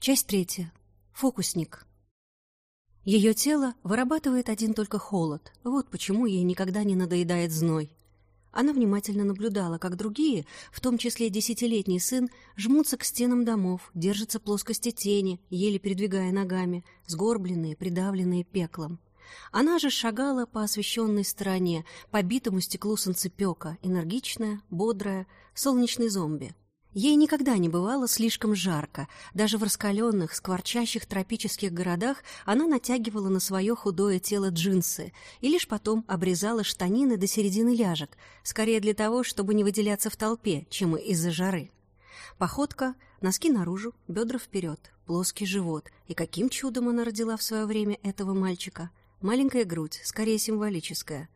Часть третья. Фокусник. Ее тело вырабатывает один только холод. Вот почему ей никогда не надоедает зной. Она внимательно наблюдала, как другие, в том числе десятилетний сын, жмутся к стенам домов, держатся плоскости тени, еле передвигая ногами, сгорбленные, придавленные пеклом. Она же шагала по освещенной стороне, по битому стеклу солнцепека, энергичная, бодрая, солнечный зомби. Ей никогда не бывало слишком жарко. Даже в раскаленных, скворчащих тропических городах она натягивала на свое худое тело джинсы и лишь потом обрезала штанины до середины ляжек, скорее для того, чтобы не выделяться в толпе, чем из-за жары. Походка, носки наружу, бедра вперед, плоский живот. И каким чудом она родила в свое время этого мальчика? Маленькая грудь, скорее символическая.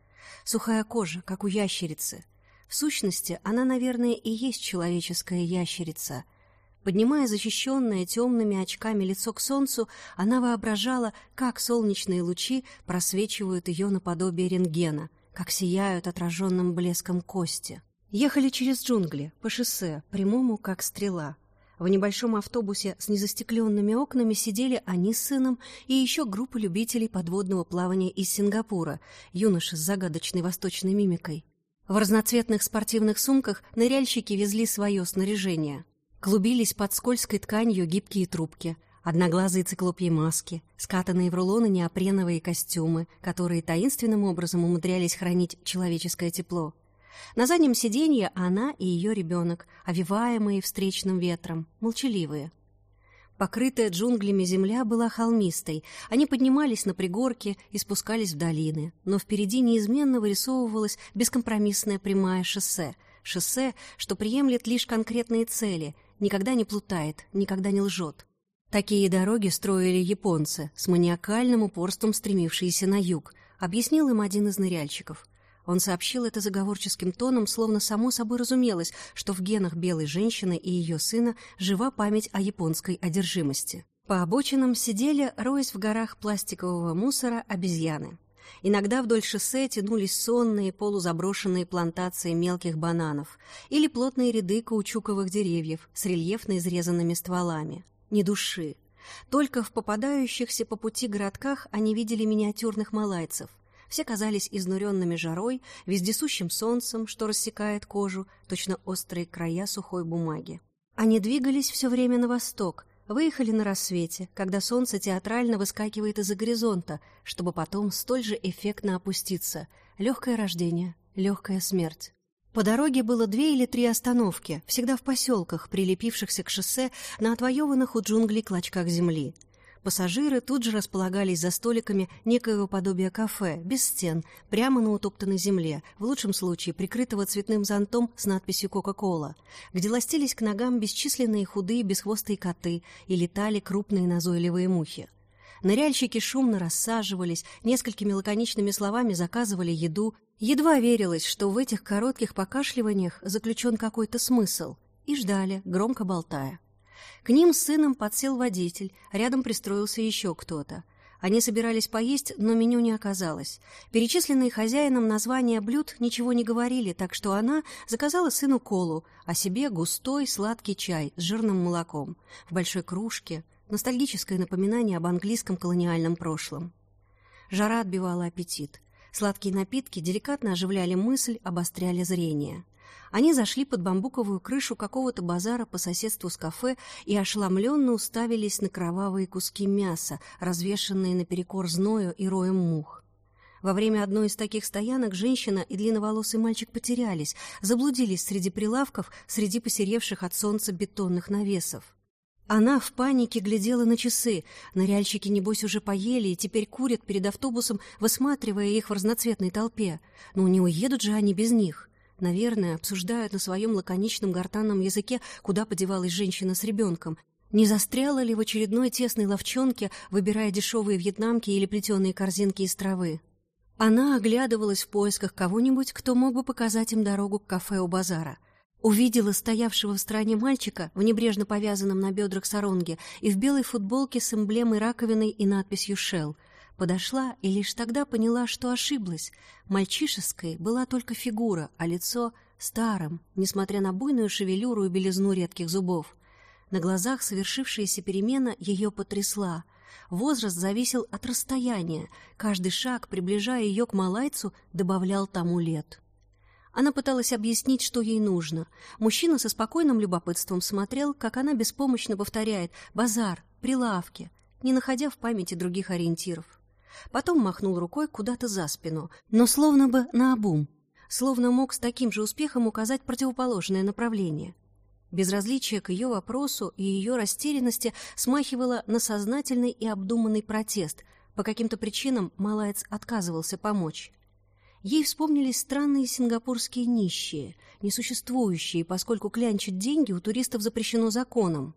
Сухая кожа, как у ящерицы — в сущности, она, наверное, и есть человеческая ящерица. Поднимая защищенное темными очками лицо к солнцу, она воображала, как солнечные лучи просвечивают ее наподобие рентгена, как сияют отраженным блеском кости. Ехали через джунгли, по шоссе, прямому, как стрела. В небольшом автобусе с незастекленными окнами сидели они с сыном и еще группа любителей подводного плавания из Сингапура, юноши с загадочной восточной мимикой. В разноцветных спортивных сумках ныряльщики везли свое снаряжение. Клубились под скользкой тканью гибкие трубки, одноглазые циклопьи маски, скатанные в рулоны неопреновые костюмы, которые таинственным образом умудрялись хранить человеческое тепло. На заднем сиденье она и ее ребенок, овиваемые встречным ветром, молчаливые — Покрытая джунглями земля была холмистой. Они поднимались на пригорки и спускались в долины. Но впереди неизменно вырисовывалось бескомпромиссное прямое шоссе. Шоссе, что приемлет лишь конкретные цели, никогда не плутает, никогда не лжет. Такие дороги строили японцы, с маниакальным упорством стремившиеся на юг, объяснил им один из ныряльщиков — он сообщил это заговорческим тоном, словно само собой разумелось, что в генах белой женщины и ее сына жива память о японской одержимости. По обочинам сидели, роясь в горах пластикового мусора, обезьяны. Иногда вдоль шоссе тянулись сонные полузаброшенные плантации мелких бананов или плотные ряды каучуковых деревьев с рельефно изрезанными стволами. Ни души. Только в попадающихся по пути городках они видели миниатюрных малайцев — все казались изнуренными жарой, вездесущим солнцем, что рассекает кожу, точно острые края сухой бумаги. Они двигались все время на восток, выехали на рассвете, когда солнце театрально выскакивает из-за горизонта, чтобы потом столь же эффектно опуститься. Легкое рождение, легкая смерть. По дороге было две или три остановки, всегда в поселках, прилепившихся к шоссе на отвоеванных у джунглей клочках земли. Пассажиры тут же располагались за столиками некоего подобия кафе, без стен, прямо на утоптанной земле, в лучшем случае прикрытого цветным зонтом с надписью «Кока-кола», где ластились к ногам бесчисленные худые бесхвостые коты и летали крупные назойливые мухи. Ныряльщики шумно рассаживались, несколькими лаконичными словами заказывали еду. Едва верилось, что в этих коротких покашливаниях заключен какой-то смысл, и ждали, громко болтая. К ним с сыном подсел водитель, рядом пристроился еще кто-то. Они собирались поесть, но меню не оказалось. Перечисленные хозяином названия блюд ничего не говорили, так что она заказала сыну колу, а себе густой сладкий чай с жирным молоком в большой кружке, ностальгическое напоминание об английском колониальном прошлом. Жара отбивала аппетит. Сладкие напитки деликатно оживляли мысль, обостряли зрение. Они зашли под бамбуковую крышу какого-то базара по соседству с кафе и ошеломленно уставились на кровавые куски мяса, развешанные наперекор зною и роем мух. Во время одной из таких стоянок женщина и длинноволосый мальчик потерялись, заблудились среди прилавков, среди посеревших от солнца бетонных навесов. Она в панике глядела на часы. Ныряльщики, небось, уже поели и теперь курят перед автобусом, высматривая их в разноцветной толпе. Но не уедут же они без них. Наверное, обсуждают на своем лаконичном гортанном языке, куда подевалась женщина с ребенком. Не застряла ли в очередной тесной ловчонке, выбирая дешевые вьетнамки или плетеные корзинки из травы? Она оглядывалась в поисках кого-нибудь, кто мог бы показать им дорогу к кафе у базара. Увидела стоявшего в стороне мальчика в небрежно повязанном на бедрах саронге и в белой футболке с эмблемой раковиной и надписью «Шелл». Подошла и лишь тогда поняла, что ошиблась. Мальчишеской была только фигура, а лицо — старым, несмотря на буйную шевелюру и белизну редких зубов. На глазах совершившаяся перемена ее потрясла. Возраст зависел от расстояния. Каждый шаг, приближая ее к малайцу, добавлял тому лет. Она пыталась объяснить, что ей нужно. Мужчина со спокойным любопытством смотрел, как она беспомощно повторяет «базар», «прилавки», не находя в памяти других ориентиров. Потом махнул рукой куда-то за спину, но словно бы наобум, словно мог с таким же успехом указать противоположное направление. Безразличие к ее вопросу и ее растерянности смахивало на сознательный и обдуманный протест. По каким-то причинам малаец отказывался помочь. Ей вспомнились странные сингапурские нищие, несуществующие, поскольку клянчить деньги у туристов запрещено законом.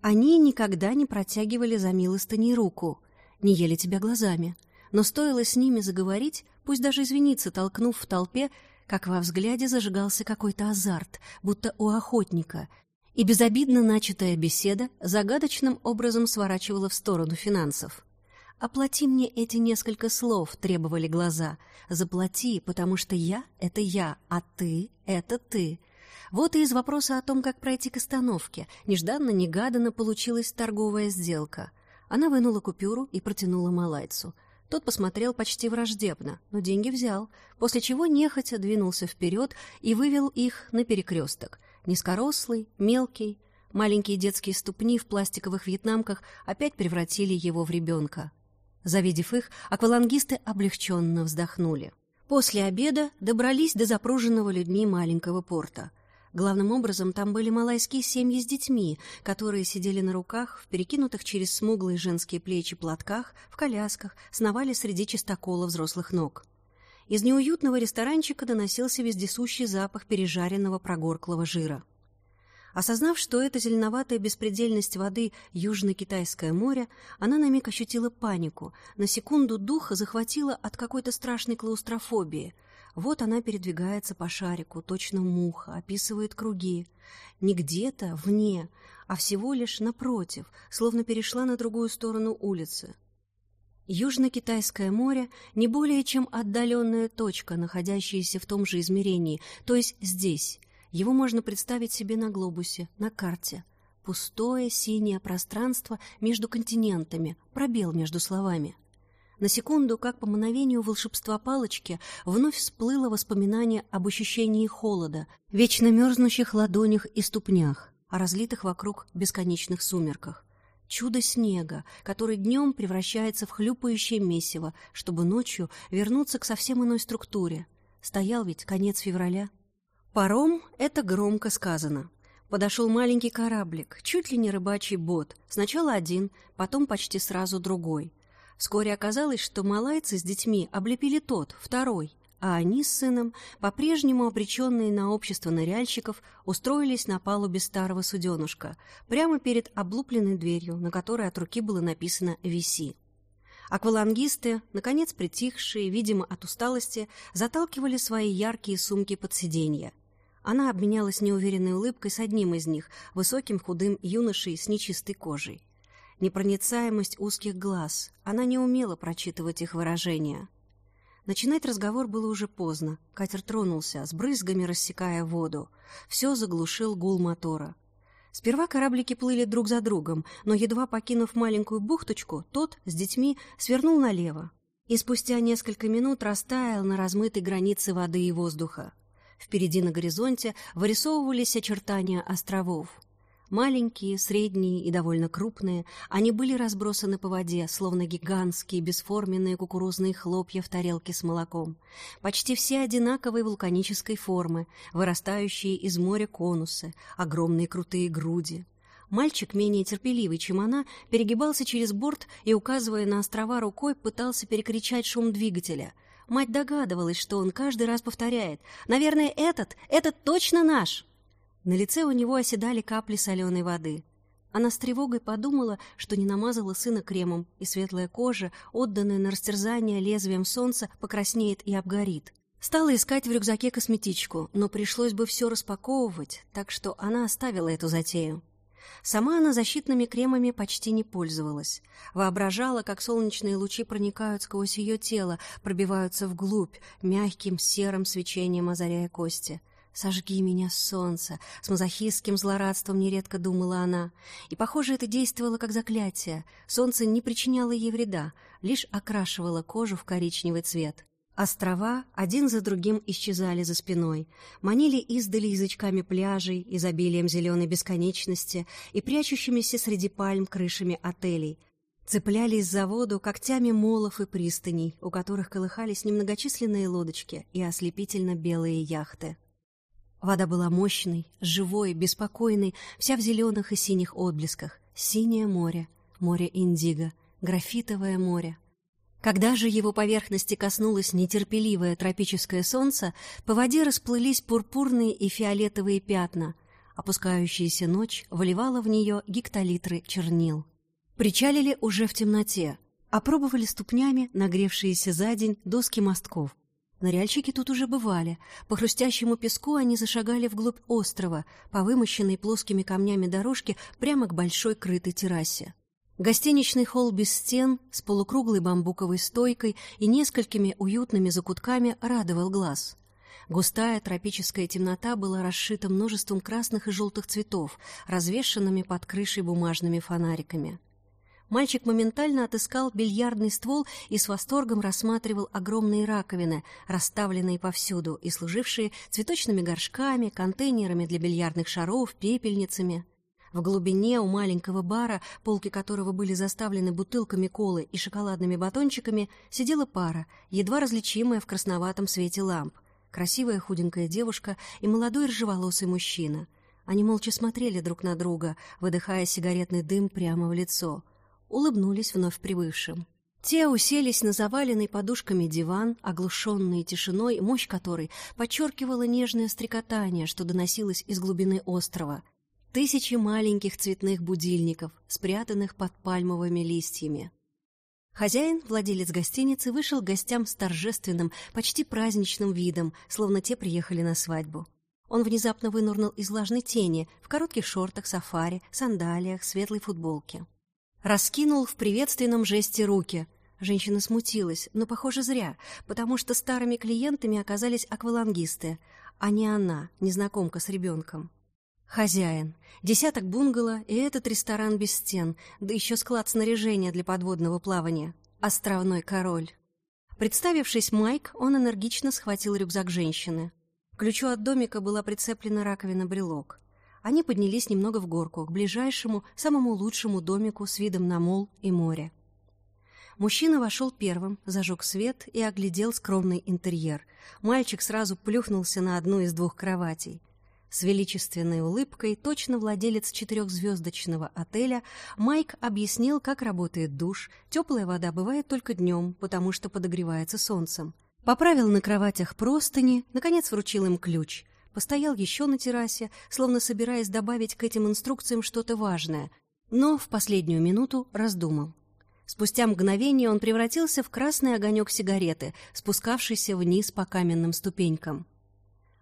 Они никогда не протягивали за милостыней руку, не ели тебя глазами, но стоило с ними заговорить, пусть даже извиниться, толкнув в толпе, как во взгляде зажигался какой-то азарт, будто у охотника, и безобидно начатая беседа загадочным образом сворачивала в сторону финансов. «Оплати мне эти несколько слов», — требовали глаза. «Заплати, потому что я — это я, а ты — это ты». Вот и из вопроса о том, как пройти к остановке, нежданно-негаданно получилась торговая сделка. Она вынула купюру и протянула малайцу. Тот посмотрел почти враждебно, но деньги взял, после чего нехотя двинулся вперед и вывел их на перекресток. Низкорослый, мелкий, маленькие детские ступни в пластиковых вьетнамках опять превратили его в ребенка. Завидев их, аквалангисты облегченно вздохнули. После обеда добрались до запруженного людьми маленького порта. Главным образом там были малайские семьи с детьми, которые сидели на руках, в перекинутых через смуглые женские плечи платках, в колясках, сновали среди чистокола взрослых ног. Из неуютного ресторанчика доносился вездесущий запах пережаренного прогорклого жира. Осознав, что это зеленоватая беспредельность воды Южно-Китайское море, она на миг ощутила панику, на секунду духа захватила от какой-то страшной клаустрофобии. Вот она передвигается по шарику, точно муха, описывает круги. Не где-то, вне, а всего лишь напротив, словно перешла на другую сторону улицы. Южно-Китайское море не более чем отдаленная точка, находящаяся в том же измерении, то есть здесь, его можно представить себе на глобусе, на карте. Пустое синее пространство между континентами, пробел между словами. На секунду, как по мановению волшебства палочки, вновь всплыло воспоминание об ощущении холода, вечно мерзнущих ладонях и ступнях, о разлитых вокруг бесконечных сумерках. Чудо снега, который днем превращается в хлюпающее месиво, чтобы ночью вернуться к совсем иной структуре. Стоял ведь конец февраля. Паром — это громко сказано. Подошел маленький кораблик, чуть ли не рыбачий бот. Сначала один, потом почти сразу другой. Вскоре оказалось, что малайцы с детьми облепили тот, второй, а они с сыном, по-прежнему обреченные на общество ныряльщиков, устроились на палубе старого суденушка, прямо перед облупленной дверью, на которой от руки было написано «Виси». Аквалангисты, наконец притихшие, видимо, от усталости, заталкивали свои яркие сумки под сиденья — она обменялась неуверенной улыбкой с одним из них, высоким худым юношей с нечистой кожей. Непроницаемость узких глаз. Она не умела прочитывать их выражения. Начинать разговор было уже поздно. Катер тронулся, с брызгами рассекая воду. Все заглушил гул мотора. Сперва кораблики плыли друг за другом, но, едва покинув маленькую бухточку, тот с детьми свернул налево и спустя несколько минут растаял на размытой границе воды и воздуха. Впереди на горизонте вырисовывались очертания островов. Маленькие, средние и довольно крупные, они были разбросаны по воде, словно гигантские бесформенные кукурузные хлопья в тарелке с молоком. Почти все одинаковой вулканической формы, вырастающие из моря конусы, огромные крутые груди. Мальчик, менее терпеливый, чем она, перегибался через борт и, указывая на острова рукой, пытался перекричать шум двигателя — Мать догадывалась, что он каждый раз повторяет. «Наверное, этот, этот точно наш!» На лице у него оседали капли соленой воды. Она с тревогой подумала, что не намазала сына кремом, и светлая кожа, отданная на растерзание лезвием солнца, покраснеет и обгорит. Стала искать в рюкзаке косметичку, но пришлось бы все распаковывать, так что она оставила эту затею. Сама она защитными кремами почти не пользовалась. Воображала, как солнечные лучи проникают сквозь ее тело, пробиваются вглубь, мягким серым свечением озаряя кости. «Сожги меня, солнце!» — с мазохистским злорадством нередко думала она. И, похоже, это действовало как заклятие. Солнце не причиняло ей вреда, лишь окрашивало кожу в коричневый цвет. Острова один за другим исчезали за спиной, манили издали язычками пляжей, изобилием зеленой бесконечности и прячущимися среди пальм крышами отелей. Цеплялись за воду когтями молов и пристаней, у которых колыхались немногочисленные лодочки и ослепительно белые яхты. Вода была мощной, живой, беспокойной, вся в зеленых и синих отблесках. Синее море, море Индиго, графитовое море. Когда же его поверхности коснулось нетерпеливое тропическое солнце, по воде расплылись пурпурные и фиолетовые пятна. Опускающаяся ночь выливала в нее гектолитры чернил. Причалили уже в темноте, опробовали ступнями нагревшиеся за день доски мостков. Ныряльщики тут уже бывали. По хрустящему песку они зашагали вглубь острова, по вымощенной плоскими камнями дорожке прямо к большой крытой террасе. Гостиничный холл без стен, с полукруглой бамбуковой стойкой и несколькими уютными закутками радовал глаз. Густая тропическая темнота была расшита множеством красных и желтых цветов, развешанными под крышей бумажными фонариками. Мальчик моментально отыскал бильярдный ствол и с восторгом рассматривал огромные раковины, расставленные повсюду и служившие цветочными горшками, контейнерами для бильярдных шаров, пепельницами. В глубине у маленького бара, полки которого были заставлены бутылками колы и шоколадными батончиками, сидела пара, едва различимая в красноватом свете ламп. Красивая худенькая девушка и молодой рыжеволосый мужчина. Они молча смотрели друг на друга, выдыхая сигаретный дым прямо в лицо — улыбнулись вновь прибывшим. Те уселись на заваленный подушками диван, оглушенный тишиной, мощь которой подчеркивала нежное стрекотание, что доносилось из глубины острова. Тысячи маленьких цветных будильников, спрятанных под пальмовыми листьями. Хозяин, владелец гостиницы, вышел к гостям с торжественным, почти праздничным видом, словно те приехали на свадьбу. Он внезапно вынурнул из влажной тени, в коротких шортах, сафари, сандалиях, светлой футболке. Раскинул в приветственном жесте руки. Женщина смутилась, но, похоже, зря, потому что старыми клиентами оказались аквалангисты, а не она, незнакомка с ребенком. Хозяин. Десяток бунгало и этот ресторан без стен, да еще склад снаряжения для подводного плавания. Островной король. Представившись Майк, он энергично схватил рюкзак женщины. К ключу от домика была прицеплена раковина-брелок. Они поднялись немного в горку, к ближайшему, самому лучшему домику с видом на мол и море. Мужчина вошел первым, зажег свет и оглядел скромный интерьер. Мальчик сразу плюхнулся на одну из двух кроватей. С величественной улыбкой, точно владелец четырехзвездочного отеля, Майк объяснил, как работает душ. Теплая вода бывает только днем, потому что подогревается солнцем. Поправил на кроватях простыни, наконец вручил им ключ — постоял еще на террасе, словно собираясь добавить к этим инструкциям что-то важное, но в последнюю минуту раздумал. Спустя мгновение он превратился в красный огонек сигареты, спускавшийся вниз по каменным ступенькам.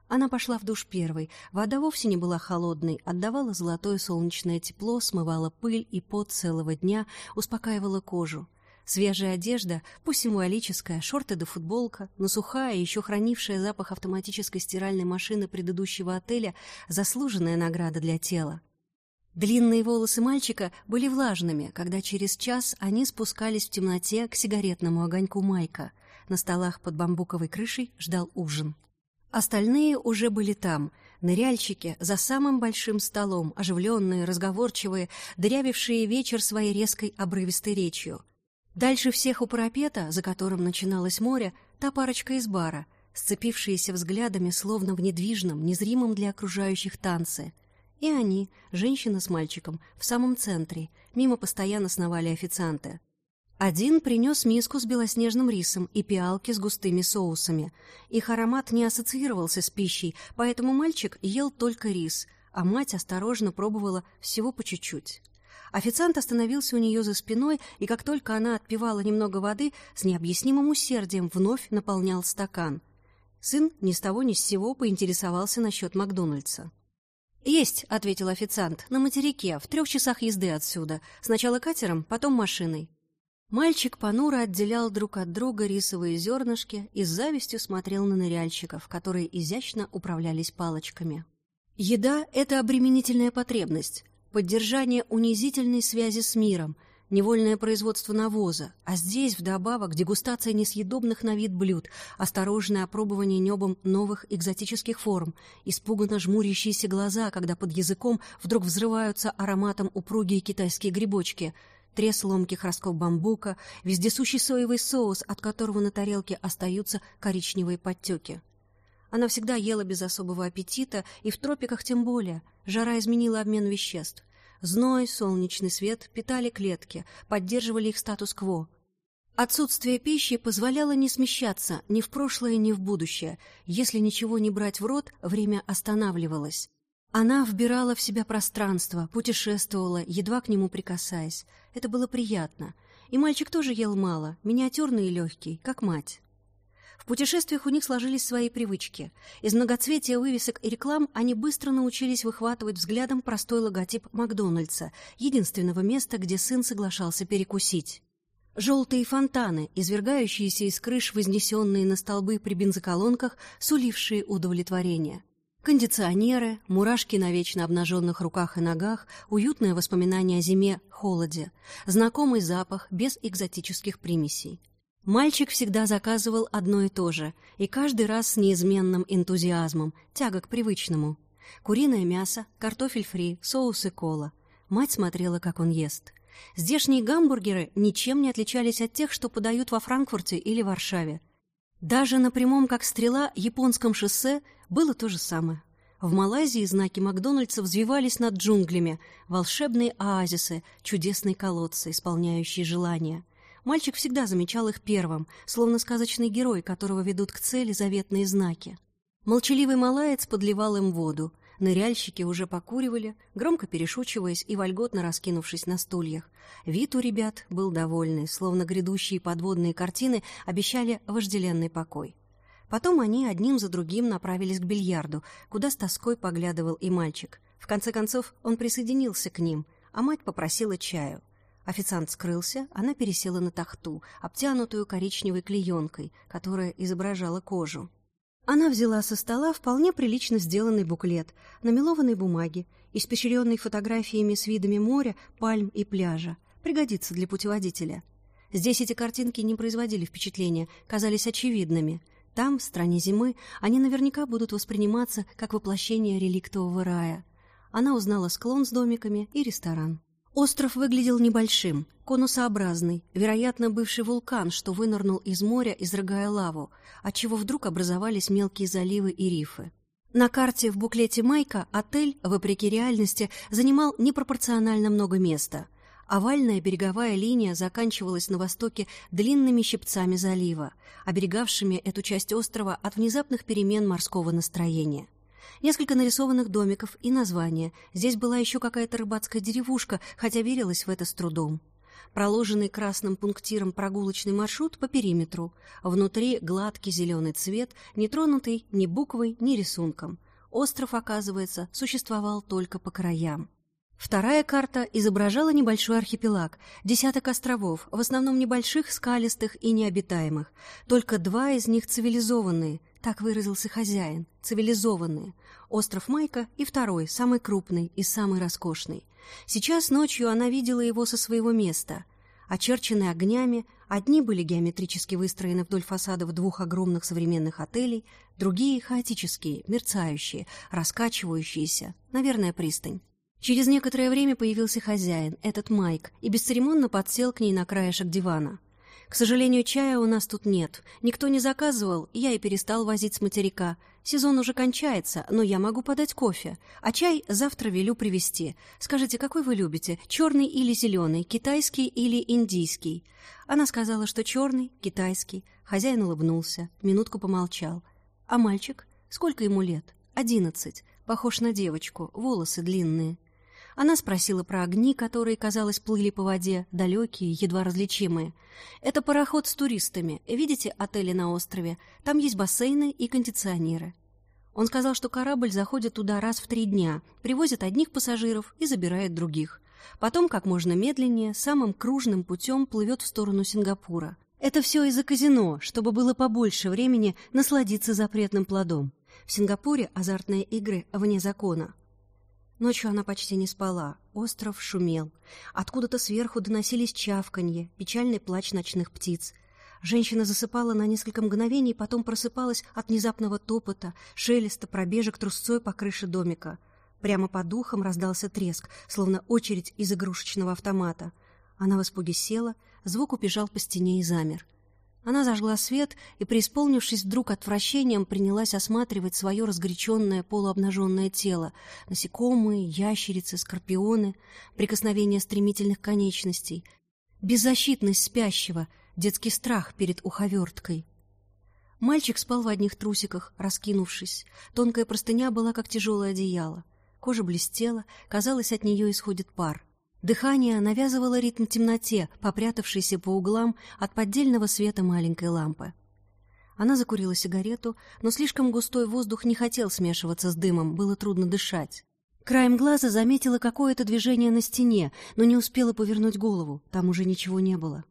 Она пошла в душ первой. Вода вовсе не была холодной, отдавала золотое солнечное тепло, смывала пыль и пот целого дня, успокаивала кожу. Свежая одежда, пусть символическая, шорты да футболка, но сухая, еще хранившая запах автоматической стиральной машины предыдущего отеля, заслуженная награда для тела. Длинные волосы мальчика были влажными, когда через час они спускались в темноте к сигаретному огоньку Майка. На столах под бамбуковой крышей ждал ужин. Остальные уже были там, ныряльщики за самым большим столом, оживленные, разговорчивые, дырявившие вечер своей резкой обрывистой речью — Дальше всех у парапета, за которым начиналось море, та парочка из бара, сцепившиеся взглядами, словно в недвижном, незримом для окружающих танце. И они, женщина с мальчиком, в самом центре, мимо постоянно сновали официанты. Один принес миску с белоснежным рисом и пиалки с густыми соусами. Их аромат не ассоциировался с пищей, поэтому мальчик ел только рис, а мать осторожно пробовала всего по чуть-чуть. Официант остановился у нее за спиной, и как только она отпивала немного воды, с необъяснимым усердием вновь наполнял стакан. Сын ни с того ни с сего поинтересовался насчет Макдональдса. «Есть», — ответил официант, — «на материке, в трех часах езды отсюда. Сначала катером, потом машиной». Мальчик понуро отделял друг от друга рисовые зернышки и с завистью смотрел на ныряльщиков, которые изящно управлялись палочками. Еда — это обременительная потребность, поддержание унизительной связи с миром, невольное производство навоза, а здесь вдобавок дегустация несъедобных на вид блюд, осторожное опробование небом новых экзотических форм, испуганно жмурящиеся глаза, когда под языком вдруг взрываются ароматом упругие китайские грибочки — трес ломких ростков бамбука, вездесущий соевый соус, от которого на тарелке остаются коричневые подтеки. Она всегда ела без особого аппетита, и в тропиках тем более. Жара изменила обмен веществ. Зной, солнечный свет питали клетки, поддерживали их статус-кво. Отсутствие пищи позволяло не смещаться ни в прошлое, ни в будущее. Если ничего не брать в рот, время останавливалось. Она вбирала в себя пространство, путешествовала, едва к нему прикасаясь. Это было приятно. И мальчик тоже ел мало, миниатюрный и легкий, как мать. В путешествиях у них сложились свои привычки. Из многоцветия вывесок и реклам они быстро научились выхватывать взглядом простой логотип Макдональдса, единственного места, где сын соглашался перекусить. Желтые фонтаны, извергающиеся из крыш, вознесенные на столбы при бензоколонках, сулившие удовлетворение. Кондиционеры, мурашки на вечно обнаженных руках и ногах, уютное воспоминание о зиме, холоде, знакомый запах без экзотических примесей. Мальчик всегда заказывал одно и то же, и каждый раз с неизменным энтузиазмом, тяга к привычному. Куриное мясо, картофель фри, соус и кола. Мать смотрела, как он ест. Здешние гамбургеры ничем не отличались от тех, что подают во Франкфурте или Варшаве. Даже на прямом, как стрела, японском шоссе было то же самое. В Малайзии знаки Макдональдса взвивались над джунглями, волшебные оазисы, чудесные колодцы, исполняющие желания. Мальчик всегда замечал их первым, словно сказочный герой, которого ведут к цели заветные знаки. Молчаливый малаец подливал им воду, Ныряльщики уже покуривали, громко перешучиваясь и вольготно раскинувшись на стульях. Вид у ребят был довольный, словно грядущие подводные картины обещали вожделенный покой. Потом они одним за другим направились к бильярду, куда с тоской поглядывал и мальчик. В конце концов он присоединился к ним, а мать попросила чаю. Официант скрылся, она пересела на тахту, обтянутую коричневой клеенкой, которая изображала кожу. Она взяла со стола вполне прилично сделанный буклет на мелованной бумаге, испещренный фотографиями с видами моря, пальм и пляжа. Пригодится для путеводителя. Здесь эти картинки не производили впечатления, казались очевидными. Там, в стране зимы, они наверняка будут восприниматься как воплощение реликтового рая. Она узнала склон с домиками и ресторан. Остров выглядел небольшим, конусообразный, вероятно, бывший вулкан, что вынырнул из моря, изрыгая лаву, отчего вдруг образовались мелкие заливы и рифы. На карте в буклете Майка отель, вопреки реальности, занимал непропорционально много места. Овальная береговая линия заканчивалась на востоке длинными щипцами залива, оберегавшими эту часть острова от внезапных перемен морского настроения несколько нарисованных домиков и название. Здесь была еще какая-то рыбацкая деревушка, хотя верилось в это с трудом. Проложенный красным пунктиром прогулочный маршрут по периметру. Внутри гладкий зеленый цвет, не тронутый ни буквой, ни рисунком. Остров, оказывается, существовал только по краям. Вторая карта изображала небольшой архипелаг, десяток островов, в основном небольших, скалистых и необитаемых. Только два из них цивилизованные, так выразился хозяин, цивилизованные. Остров Майка и второй, самый крупный и самый роскошный. Сейчас ночью она видела его со своего места. Очерченные огнями, одни были геометрически выстроены вдоль фасадов двух огромных современных отелей, другие — хаотические, мерцающие, раскачивающиеся, наверное, пристань. Через некоторое время появился хозяин, этот Майк, и бесцеремонно подсел к ней на краешек дивана. «К сожалению, чая у нас тут нет. Никто не заказывал, я и перестал возить с материка. Сезон уже кончается, но я могу подать кофе. А чай завтра велю привезти. Скажите, какой вы любите, черный или зеленый, китайский или индийский?» Она сказала, что черный, китайский. Хозяин улыбнулся, минутку помолчал. «А мальчик? Сколько ему лет?» «Одиннадцать. Похож на девочку, волосы длинные». Она спросила про огни, которые, казалось, плыли по воде, далекие, едва различимые. «Это пароход с туристами. Видите отели на острове? Там есть бассейны и кондиционеры». Он сказал, что корабль заходит туда раз в три дня, привозит одних пассажиров и забирает других. Потом, как можно медленнее, самым кружным путем плывет в сторону Сингапура. Это все из-за казино, чтобы было побольше времени насладиться запретным плодом. В Сингапуре азартные игры вне закона. Ночью она почти не спала. Остров шумел. Откуда-то сверху доносились чавканье, печальный плач ночных птиц. Женщина засыпала на несколько мгновений, потом просыпалась от внезапного топота, шелеста, пробежек трусцой по крыше домика. Прямо под духом раздался треск, словно очередь из игрушечного автомата. Она в испуге села, звук убежал по стене и замер. Она зажгла свет и, преисполнившись вдруг отвращением, принялась осматривать свое разгоряченное полуобнаженное тело. Насекомые, ящерицы, скорпионы, прикосновение стремительных конечностей, беззащитность спящего — детский страх перед уховерткой. Мальчик спал в одних трусиках, раскинувшись. Тонкая простыня была, как тяжелое одеяло. Кожа блестела, казалось, от нее исходит пар. Дыхание навязывало ритм темноте, попрятавшейся по углам от поддельного света маленькой лампы. Она закурила сигарету, но слишком густой воздух не хотел смешиваться с дымом, было трудно дышать. Краем глаза заметила какое-то движение на стене, но не успела повернуть голову, там уже ничего не было.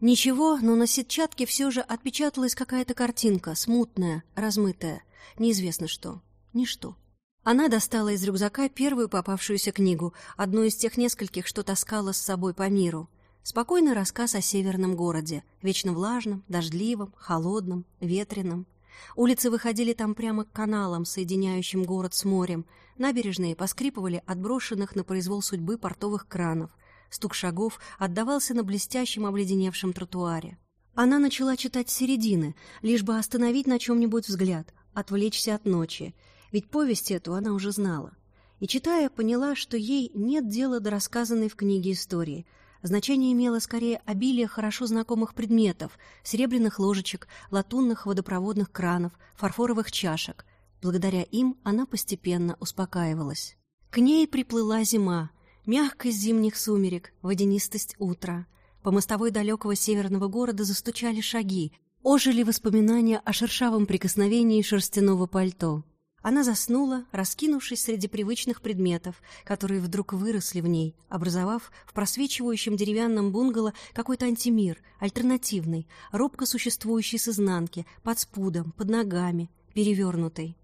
Ничего, но на сетчатке все же отпечаталась какая-то картинка, смутная, размытая, неизвестно что, ничто. Она достала из рюкзака первую попавшуюся книгу, одну из тех нескольких, что таскала с собой по миру. Спокойный рассказ о северном городе, вечно влажном, дождливом, холодном, ветреном. Улицы выходили там прямо к каналам, соединяющим город с морем. Набережные поскрипывали от брошенных на произвол судьбы портовых кранов — Стук шагов отдавался на блестящем обледеневшем тротуаре. Она начала читать с середины, лишь бы остановить на чем-нибудь взгляд, отвлечься от ночи, ведь повесть эту она уже знала. И, читая, поняла, что ей нет дела до рассказанной в книге истории. Значение имело скорее обилие хорошо знакомых предметов, серебряных ложечек, латунных водопроводных кранов, фарфоровых чашек. Благодаря им она постепенно успокаивалась. К ней приплыла зима, Мягкость зимних сумерек, водянистость утра. По мостовой далекого северного города застучали шаги, ожили воспоминания о шершавом прикосновении шерстяного пальто. Она заснула, раскинувшись среди привычных предметов, которые вдруг выросли в ней, образовав в просвечивающем деревянном бунгало какой-то антимир, альтернативный, робко существующий с изнанки, под спудом, под ногами, перевернутый.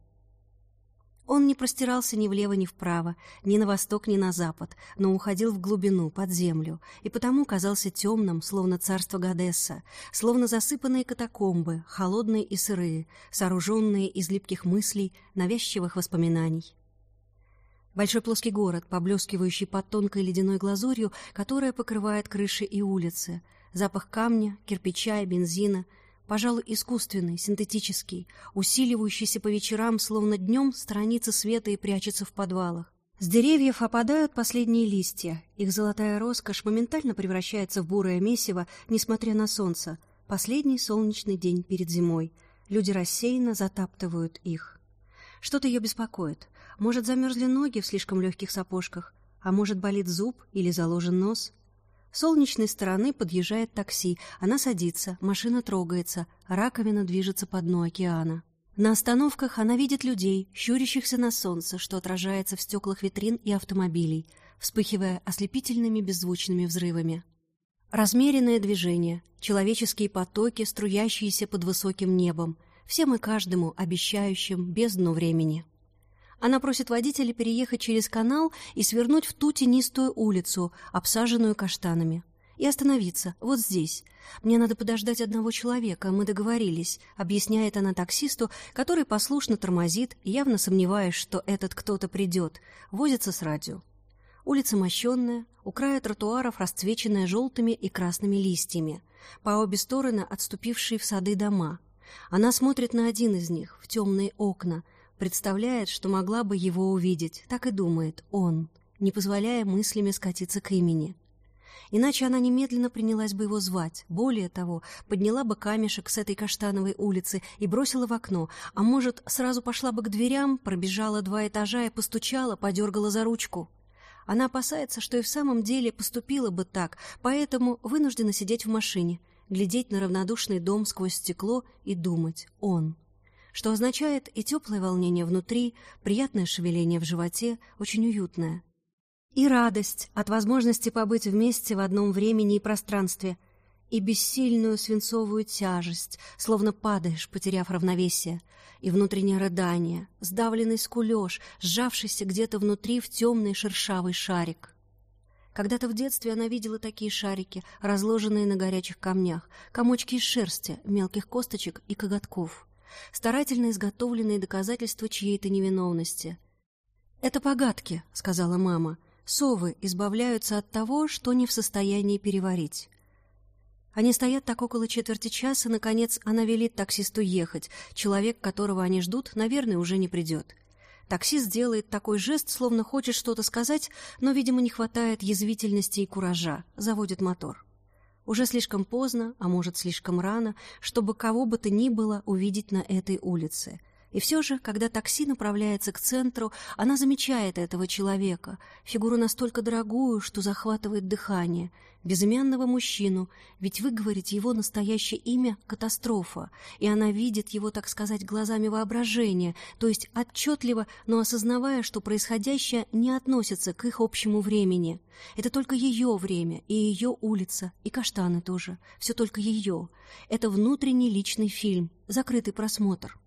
Он не простирался ни влево, ни вправо, ни на восток, ни на запад, но уходил в глубину, под землю, и потому казался темным, словно царство Гадесса, словно засыпанные катакомбы, холодные и сырые, сооруженные из липких мыслей, навязчивых воспоминаний. Большой плоский город, поблескивающий под тонкой ледяной глазурью, которая покрывает крыши и улицы, запах камня, кирпича и бензина — пожалуй, искусственный, синтетический, усиливающийся по вечерам, словно днем, страницы света и прячется в подвалах. С деревьев опадают последние листья, их золотая роскошь моментально превращается в бурое месиво, несмотря на солнце. Последний солнечный день перед зимой. Люди рассеянно затаптывают их. Что-то ее беспокоит. Может, замерзли ноги в слишком легких сапожках, а может, болит зуб или заложен нос. Солнечной стороны подъезжает такси. Она садится, машина трогается, раковина движется по дну океана. На остановках она видит людей, щурящихся на солнце, что отражается в стеклах витрин и автомобилей, вспыхивая ослепительными беззвучными взрывами. Размеренное движение, человеческие потоки, струящиеся под высоким небом, всем и каждому обещающим бездну времени. Она просит водителя переехать через канал и свернуть в ту тенистую улицу, обсаженную каштанами. И остановиться, вот здесь. Мне надо подождать одного человека, мы договорились, объясняет она таксисту, который послушно тормозит, явно сомневаясь, что этот кто-то придет, возится с радио. Улица мощенная, у края тротуаров расцвеченная желтыми и красными листьями, по обе стороны отступившие в сады дома. Она смотрит на один из них, в темные окна, Представляет, что могла бы его увидеть, так и думает он, не позволяя мыслями скатиться к имени. Иначе она немедленно принялась бы его звать. Более того, подняла бы камешек с этой каштановой улицы и бросила в окно, а может, сразу пошла бы к дверям, пробежала два этажа и постучала, подергала за ручку. Она опасается, что и в самом деле поступила бы так, поэтому вынуждена сидеть в машине, глядеть на равнодушный дом сквозь стекло и думать «он» что означает и теплое волнение внутри, приятное шевеление в животе, очень уютное. И радость от возможности побыть вместе в одном времени и пространстве, и бессильную свинцовую тяжесть, словно падаешь, потеряв равновесие, и внутреннее рыдание, сдавленный скулеж, сжавшийся где-то внутри в темный шершавый шарик. Когда-то в детстве она видела такие шарики, разложенные на горячих камнях, комочки из шерсти, мелких косточек и коготков, старательно изготовленные доказательства чьей-то невиновности. «Это погадки», — сказала мама. «Совы избавляются от того, что не в состоянии переварить». Они стоят так около четверти часа, наконец она велит таксисту ехать. Человек, которого они ждут, наверное, уже не придет. Таксист делает такой жест, словно хочет что-то сказать, но, видимо, не хватает язвительности и куража. Заводит мотор. Уже слишком поздно, а может, слишком рано, чтобы кого бы то ни было увидеть на этой улице. И все же, когда такси направляется к центру, она замечает этого человека, фигуру настолько дорогую, что захватывает дыхание, безымянного мужчину, ведь выговорить его настоящее имя — катастрофа, и она видит его, так сказать, глазами воображения, то есть отчетливо, но осознавая, что происходящее не относится к их общему времени. Это только ее время, и ее улица, и каштаны тоже, все только ее. Это внутренний личный фильм, закрытый просмотр.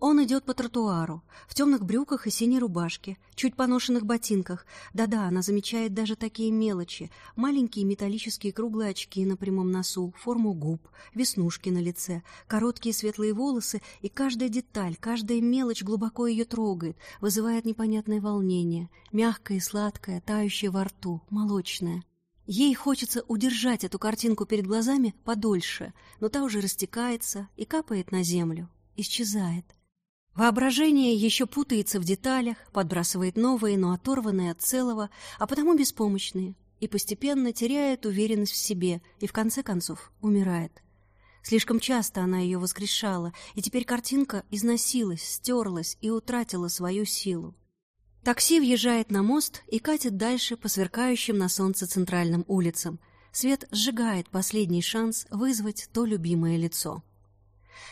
Он идет по тротуару, в темных брюках и синей рубашке, чуть поношенных ботинках. Да-да, она замечает даже такие мелочи. Маленькие металлические круглые очки на прямом носу, форму губ, веснушки на лице, короткие светлые волосы, и каждая деталь, каждая мелочь глубоко ее трогает, вызывает непонятное волнение, мягкое и сладкое, тающее во рту, молочное. Ей хочется удержать эту картинку перед глазами подольше, но та уже растекается и капает на землю, исчезает. Воображение еще путается в деталях, подбрасывает новые, но оторванные от целого, а потому беспомощные, и постепенно теряет уверенность в себе и, в конце концов, умирает. Слишком часто она ее воскрешала, и теперь картинка износилась, стерлась и утратила свою силу. Такси въезжает на мост и катит дальше по сверкающим на солнце центральным улицам. Свет сжигает последний шанс вызвать то любимое лицо.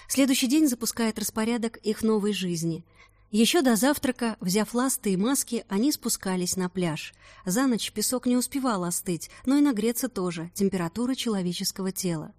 Следующий день запускает распорядок их новой жизни. Еще до завтрака, взяв ласты и маски, они спускались на пляж. За ночь песок не успевал остыть, но и нагреться тоже, температура человеческого тела.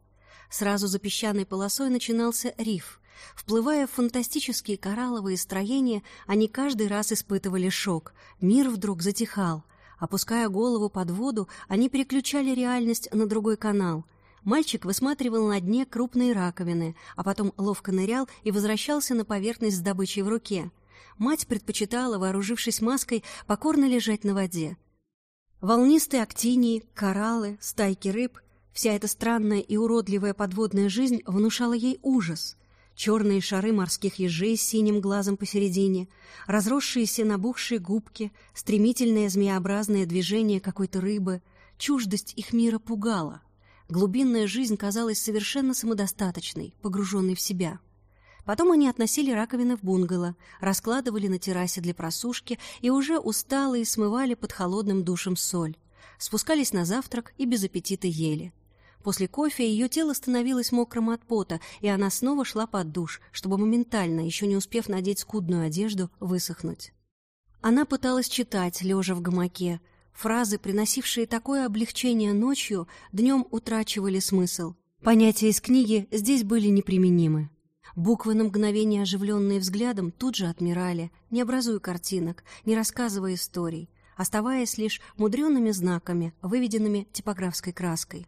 Сразу за песчаной полосой начинался риф. Вплывая в фантастические коралловые строения, они каждый раз испытывали шок. Мир вдруг затихал. Опуская голову под воду, они переключали реальность на другой канал — Мальчик высматривал на дне крупные раковины, а потом ловко нырял и возвращался на поверхность с добычей в руке. Мать предпочитала, вооружившись маской, покорно лежать на воде. Волнистые актинии, кораллы, стайки рыб — вся эта странная и уродливая подводная жизнь внушала ей ужас. Черные шары морских ежей с синим глазом посередине, разросшиеся набухшие губки, стремительное змеобразное движение какой-то рыбы — чуждость их мира пугала — Глубинная жизнь казалась совершенно самодостаточной, погруженной в себя. Потом они относили раковины в бунгало, раскладывали на террасе для просушки и уже усталые смывали под холодным душем соль. Спускались на завтрак и без аппетита ели. После кофе ее тело становилось мокрым от пота, и она снова шла под душ, чтобы моментально, еще не успев надеть скудную одежду, высохнуть. Она пыталась читать, лежа в гамаке, Фразы, приносившие такое облегчение ночью, днем утрачивали смысл. Понятия из книги здесь были неприменимы. Буквы на мгновение, оживленные взглядом, тут же отмирали, не образуя картинок, не рассказывая историй, оставаясь лишь мудреными знаками, выведенными типографской краской.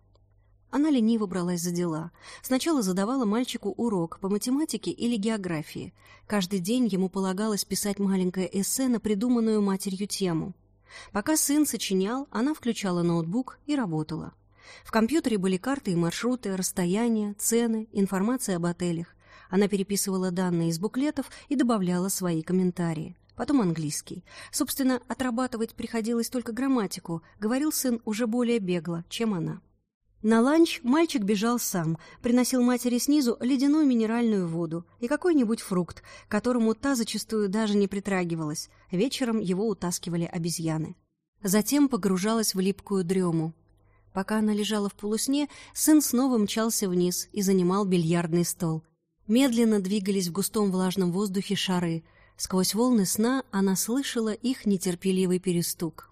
Она лениво бралась за дела. Сначала задавала мальчику урок по математике или географии. Каждый день ему полагалось писать маленькое эссе на придуманную матерью тему. Пока сын сочинял, она включала ноутбук и работала. В компьютере были карты и маршруты, расстояния, цены, информация об отелях. Она переписывала данные из буклетов и добавляла свои комментарии. Потом английский. Собственно, отрабатывать приходилось только грамматику, говорил сын уже более бегло, чем она. На ланч мальчик бежал сам, приносил матери снизу ледяную минеральную воду и какой-нибудь фрукт, которому та зачастую даже не притрагивалась. Вечером его утаскивали обезьяны. Затем погружалась в липкую дрему. Пока она лежала в полусне, сын снова мчался вниз и занимал бильярдный стол. Медленно двигались в густом влажном воздухе шары. Сквозь волны сна она слышала их нетерпеливый перестук.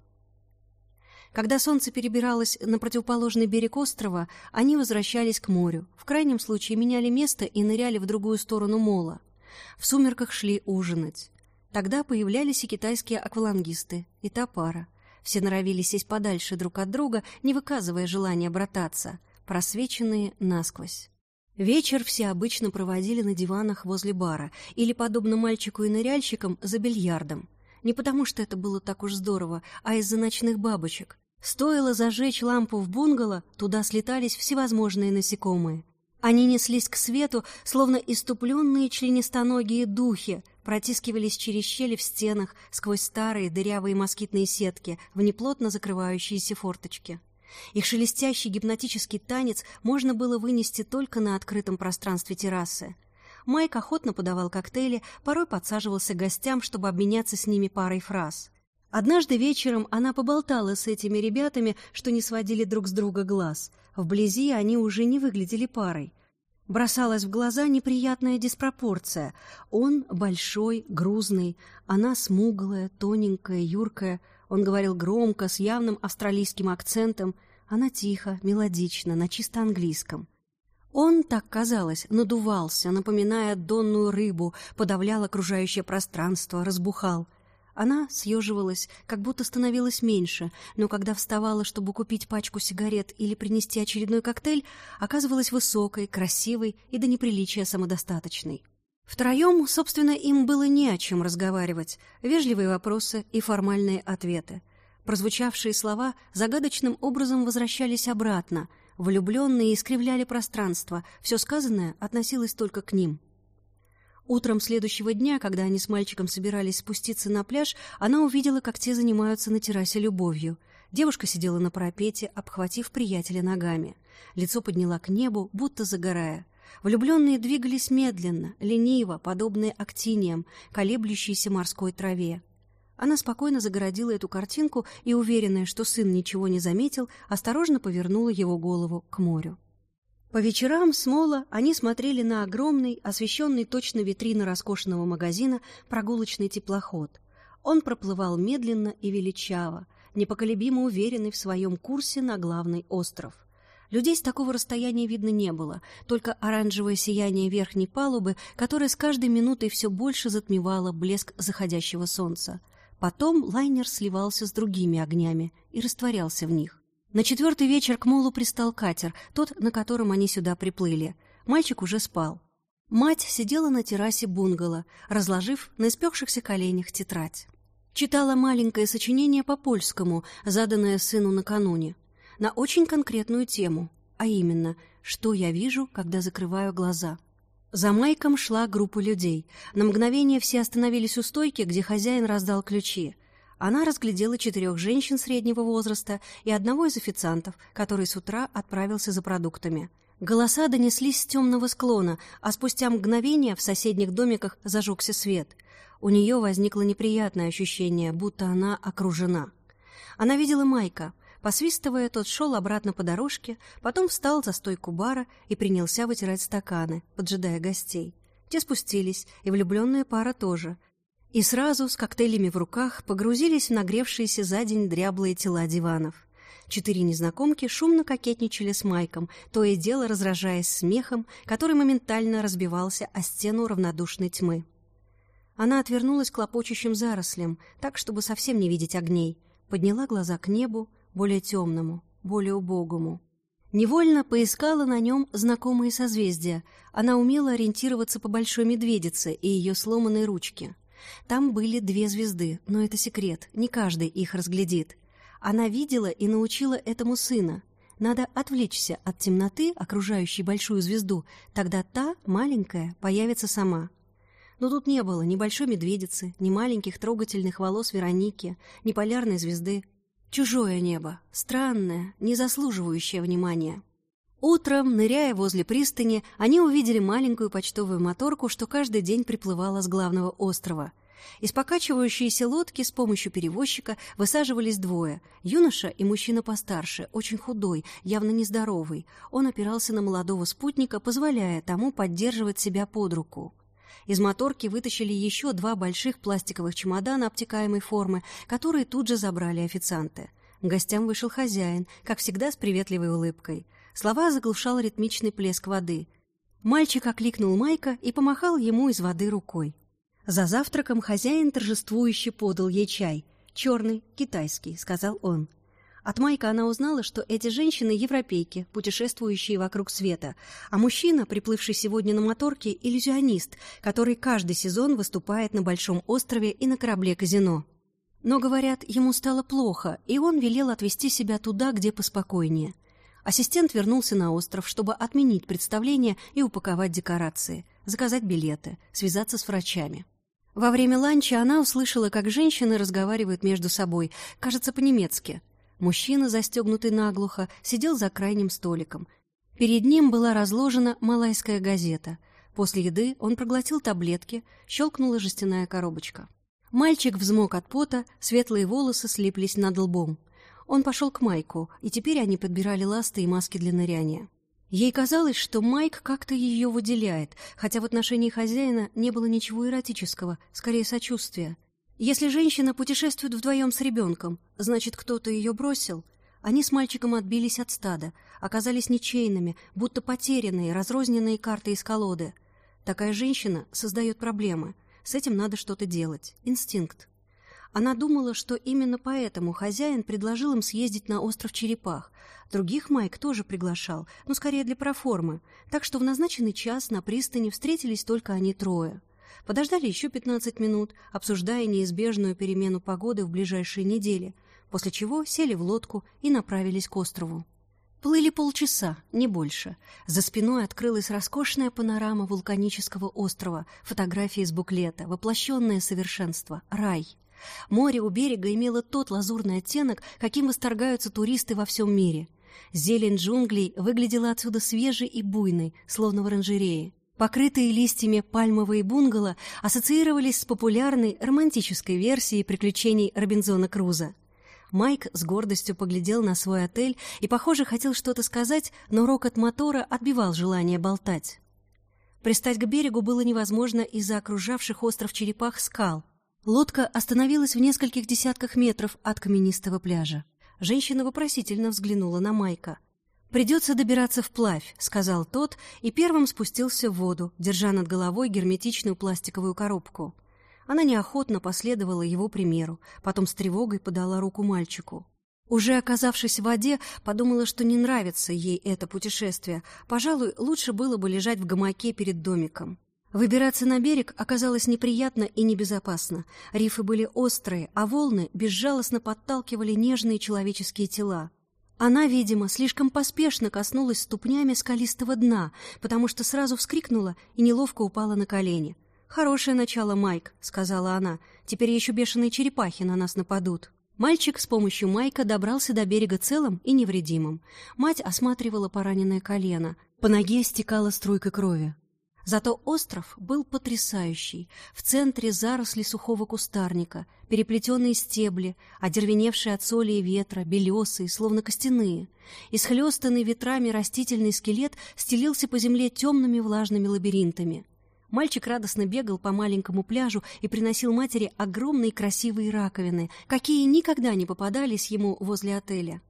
Когда солнце перебиралось на противоположный берег острова, они возвращались к морю. В крайнем случае меняли место и ныряли в другую сторону мола. В сумерках шли ужинать. Тогда появлялись и китайские аквалангисты, и та пара. Все норовили сесть подальше друг от друга, не выказывая желания брататься, просвеченные насквозь. Вечер все обычно проводили на диванах возле бара или, подобно мальчику и ныряльщикам, за бильярдом. Не потому что это было так уж здорово, а из-за ночных бабочек. Стоило зажечь лампу в бунгало, туда слетались всевозможные насекомые. Они неслись к свету, словно иступленные членистоногие духи, протискивались через щели в стенах, сквозь старые дырявые москитные сетки, в неплотно закрывающиеся форточки. Их шелестящий гипнотический танец можно было вынести только на открытом пространстве террасы. Майк охотно подавал коктейли, порой подсаживался к гостям, чтобы обменяться с ними парой фраз. Однажды вечером она поболтала с этими ребятами, что не сводили друг с друга глаз. Вблизи они уже не выглядели парой. Бросалась в глаза неприятная диспропорция. Он большой, грузный, она смуглая, тоненькая, юркая. Он говорил громко, с явным австралийским акцентом. Она тихо, мелодично, на чисто английском. Он, так казалось, надувался, напоминая донную рыбу, подавлял окружающее пространство, разбухал — она съеживалась, как будто становилась меньше, но когда вставала, чтобы купить пачку сигарет или принести очередной коктейль, оказывалась высокой, красивой и до неприличия самодостаточной. Втроем, собственно, им было не о чем разговаривать. Вежливые вопросы и формальные ответы. Прозвучавшие слова загадочным образом возвращались обратно. Влюбленные искривляли пространство. Все сказанное относилось только к ним. Утром следующего дня, когда они с мальчиком собирались спуститься на пляж, она увидела, как те занимаются на террасе любовью. Девушка сидела на парапете, обхватив приятеля ногами. Лицо подняла к небу, будто загорая. Влюбленные двигались медленно, лениво, подобные актиниям, колеблющейся морской траве. Она спокойно загородила эту картинку и, уверенная, что сын ничего не заметил, осторожно повернула его голову к морю. По вечерам с мола они смотрели на огромный, освещенный точно витрины роскошного магазина, прогулочный теплоход. Он проплывал медленно и величаво, непоколебимо уверенный в своем курсе на главный остров. Людей с такого расстояния видно не было, только оранжевое сияние верхней палубы, которое с каждой минутой все больше затмевало блеск заходящего солнца. Потом лайнер сливался с другими огнями и растворялся в них. На четвертый вечер к молу пристал катер, тот, на котором они сюда приплыли. Мальчик уже спал. Мать сидела на террасе бунгало, разложив на испекшихся коленях тетрадь. Читала маленькое сочинение по польскому, заданное сыну накануне, на очень конкретную тему, а именно «Что я вижу, когда закрываю глаза?». За Майком шла группа людей. На мгновение все остановились у стойки, где хозяин раздал ключи — она разглядела четырех женщин среднего возраста и одного из официантов, который с утра отправился за продуктами. Голоса донеслись с темного склона, а спустя мгновение в соседних домиках зажегся свет. У нее возникло неприятное ощущение, будто она окружена. Она видела Майка. Посвистывая, тот шел обратно по дорожке, потом встал за стойку бара и принялся вытирать стаканы, поджидая гостей. Те спустились, и влюбленная пара тоже — и сразу с коктейлями в руках погрузились в нагревшиеся за день дряблые тела диванов. Четыре незнакомки шумно кокетничали с Майком, то и дело разражаясь смехом, который моментально разбивался о стену равнодушной тьмы. Она отвернулась к лопочущим зарослям, так, чтобы совсем не видеть огней, подняла глаза к небу, более темному, более убогому. Невольно поискала на нем знакомые созвездия. Она умела ориентироваться по большой медведице и ее сломанной ручке. Там были две звезды, но это секрет, не каждый их разглядит. Она видела и научила этому сына. Надо отвлечься от темноты, окружающей большую звезду, тогда та, маленькая, появится сама. Но тут не было ни большой медведицы, ни маленьких трогательных волос Вероники, ни полярной звезды. Чужое небо, странное, не заслуживающее внимания. Утром, ныряя возле пристани, они увидели маленькую почтовую моторку, что каждый день приплывала с главного острова. Из покачивающейся лодки с помощью перевозчика высаживались двое — юноша и мужчина постарше, очень худой, явно нездоровый. Он опирался на молодого спутника, позволяя тому поддерживать себя под руку. Из моторки вытащили еще два больших пластиковых чемодана обтекаемой формы, которые тут же забрали официанты. К гостям вышел хозяин, как всегда с приветливой улыбкой. Слова заглушал ритмичный плеск воды. Мальчик окликнул Майка и помахал ему из воды рукой. За завтраком хозяин торжествующе подал ей чай. «Черный, китайский», — сказал он. От Майка она узнала, что эти женщины — европейки, путешествующие вокруг света, а мужчина, приплывший сегодня на моторке, — иллюзионист, который каждый сезон выступает на Большом острове и на корабле-казино. Но, говорят, ему стало плохо, и он велел отвезти себя туда, где поспокойнее. Ассистент вернулся на остров, чтобы отменить представление и упаковать декорации, заказать билеты, связаться с врачами. Во время ланча она услышала, как женщины разговаривают между собой, кажется, по-немецки. Мужчина, застегнутый наглухо, сидел за крайним столиком. Перед ним была разложена малайская газета. После еды он проглотил таблетки, щелкнула жестяная коробочка. Мальчик взмок от пота, светлые волосы слиплись над лбом. Он пошел к Майку, и теперь они подбирали ласты и маски для ныряния. Ей казалось, что Майк как-то ее выделяет, хотя в отношении хозяина не было ничего эротического, скорее сочувствия. Если женщина путешествует вдвоем с ребенком, значит, кто-то ее бросил. Они с мальчиком отбились от стада, оказались ничейными, будто потерянные, разрозненные карты из колоды. Такая женщина создает проблемы — с этим надо что-то делать. Инстинкт. Она думала, что именно поэтому хозяин предложил им съездить на остров Черепах. Других Майк тоже приглашал, но скорее для проформы. Так что в назначенный час на пристани встретились только они трое. Подождали еще 15 минут, обсуждая неизбежную перемену погоды в ближайшие недели, после чего сели в лодку и направились к острову. Плыли полчаса, не больше. За спиной открылась роскошная панорама вулканического острова, фотографии из буклета, воплощенное совершенство, рай. Море у берега имело тот лазурный оттенок, каким восторгаются туристы во всем мире. Зелень джунглей выглядела отсюда свежей и буйной, словно в оранжерее. Покрытые листьями пальмовые бунгало ассоциировались с популярной романтической версией приключений Робинзона Круза. Майк с гордостью поглядел на свой отель и, похоже, хотел что-то сказать, но рокот мотора отбивал желание болтать. Пристать к берегу было невозможно из-за окружавших остров черепах скал. Лодка остановилась в нескольких десятках метров от каменистого пляжа. Женщина вопросительно взглянула на Майка. «Придется добираться вплавь», — сказал тот, и первым спустился в воду, держа над головой герметичную пластиковую коробку. Она неохотно последовала его примеру, потом с тревогой подала руку мальчику. Уже оказавшись в воде, подумала, что не нравится ей это путешествие. Пожалуй, лучше было бы лежать в гамаке перед домиком. Выбираться на берег оказалось неприятно и небезопасно. Рифы были острые, а волны безжалостно подталкивали нежные человеческие тела. Она, видимо, слишком поспешно коснулась ступнями скалистого дна, потому что сразу вскрикнула и неловко упала на колени. «Хорошее начало, Майк», — сказала она. «Теперь еще бешеные черепахи на нас нападут». Мальчик с помощью Майка добрался до берега целым и невредимым. Мать осматривала пораненное колено. По ноге стекала струйка крови. Зато остров был потрясающий. В центре заросли сухого кустарника, переплетенные стебли, одервеневшие от соли и ветра, белесые, словно костяные. Исхлестанный ветрами растительный скелет стелился по земле темными влажными лабиринтами. Мальчик радостно бегал по маленькому пляжу и приносил матери огромные красивые раковины, какие никогда не попадались ему возле отеля.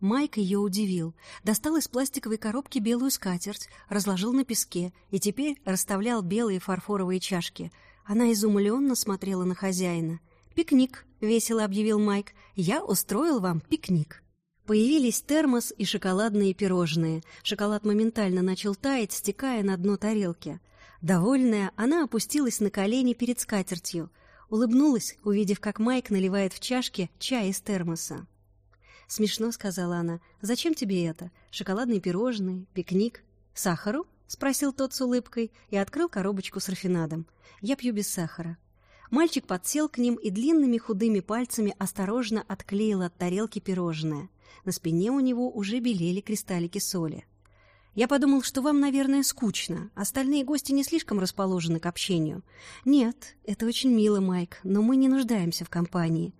Майк ее удивил. Достал из пластиковой коробки белую скатерть, разложил на песке и теперь расставлял белые фарфоровые чашки. Она изумленно смотрела на хозяина. «Пикник», — весело объявил Майк. «Я устроил вам пикник». Появились термос и шоколадные пирожные. Шоколад моментально начал таять, стекая на дно тарелки. Довольная, она опустилась на колени перед скатертью, улыбнулась, увидев, как Майк наливает в чашке чай из термоса. «Смешно», — сказала она. «Зачем тебе это? Шоколадные пирожные, пикник. Сахару?» — спросил тот с улыбкой и открыл коробочку с рафинадом. «Я пью без сахара». Мальчик подсел к ним и длинными худыми пальцами осторожно отклеил от тарелки пирожное. На спине у него уже белели кристаллики соли. Я подумал, что вам, наверное, скучно. Остальные гости не слишком расположены к общению. Нет, это очень мило, Майк, но мы не нуждаемся в компании.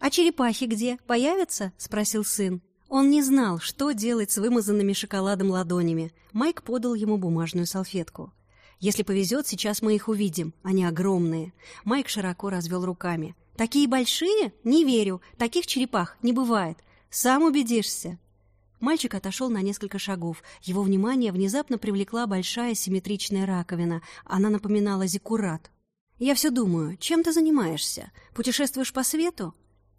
А черепахи где? Появятся? спросил сын. Он не знал, что делать с вымазанными шоколадом ладонями. Майк подал ему бумажную салфетку. Если повезет, сейчас мы их увидим. Они огромные. Майк широко развел руками. Такие большие? Не верю. Таких черепах не бывает. Сам убедишься». Мальчик отошел на несколько шагов. Его внимание внезапно привлекла большая симметричная раковина. Она напоминала зиккурат. «Я все думаю, чем ты занимаешься? Путешествуешь по свету?»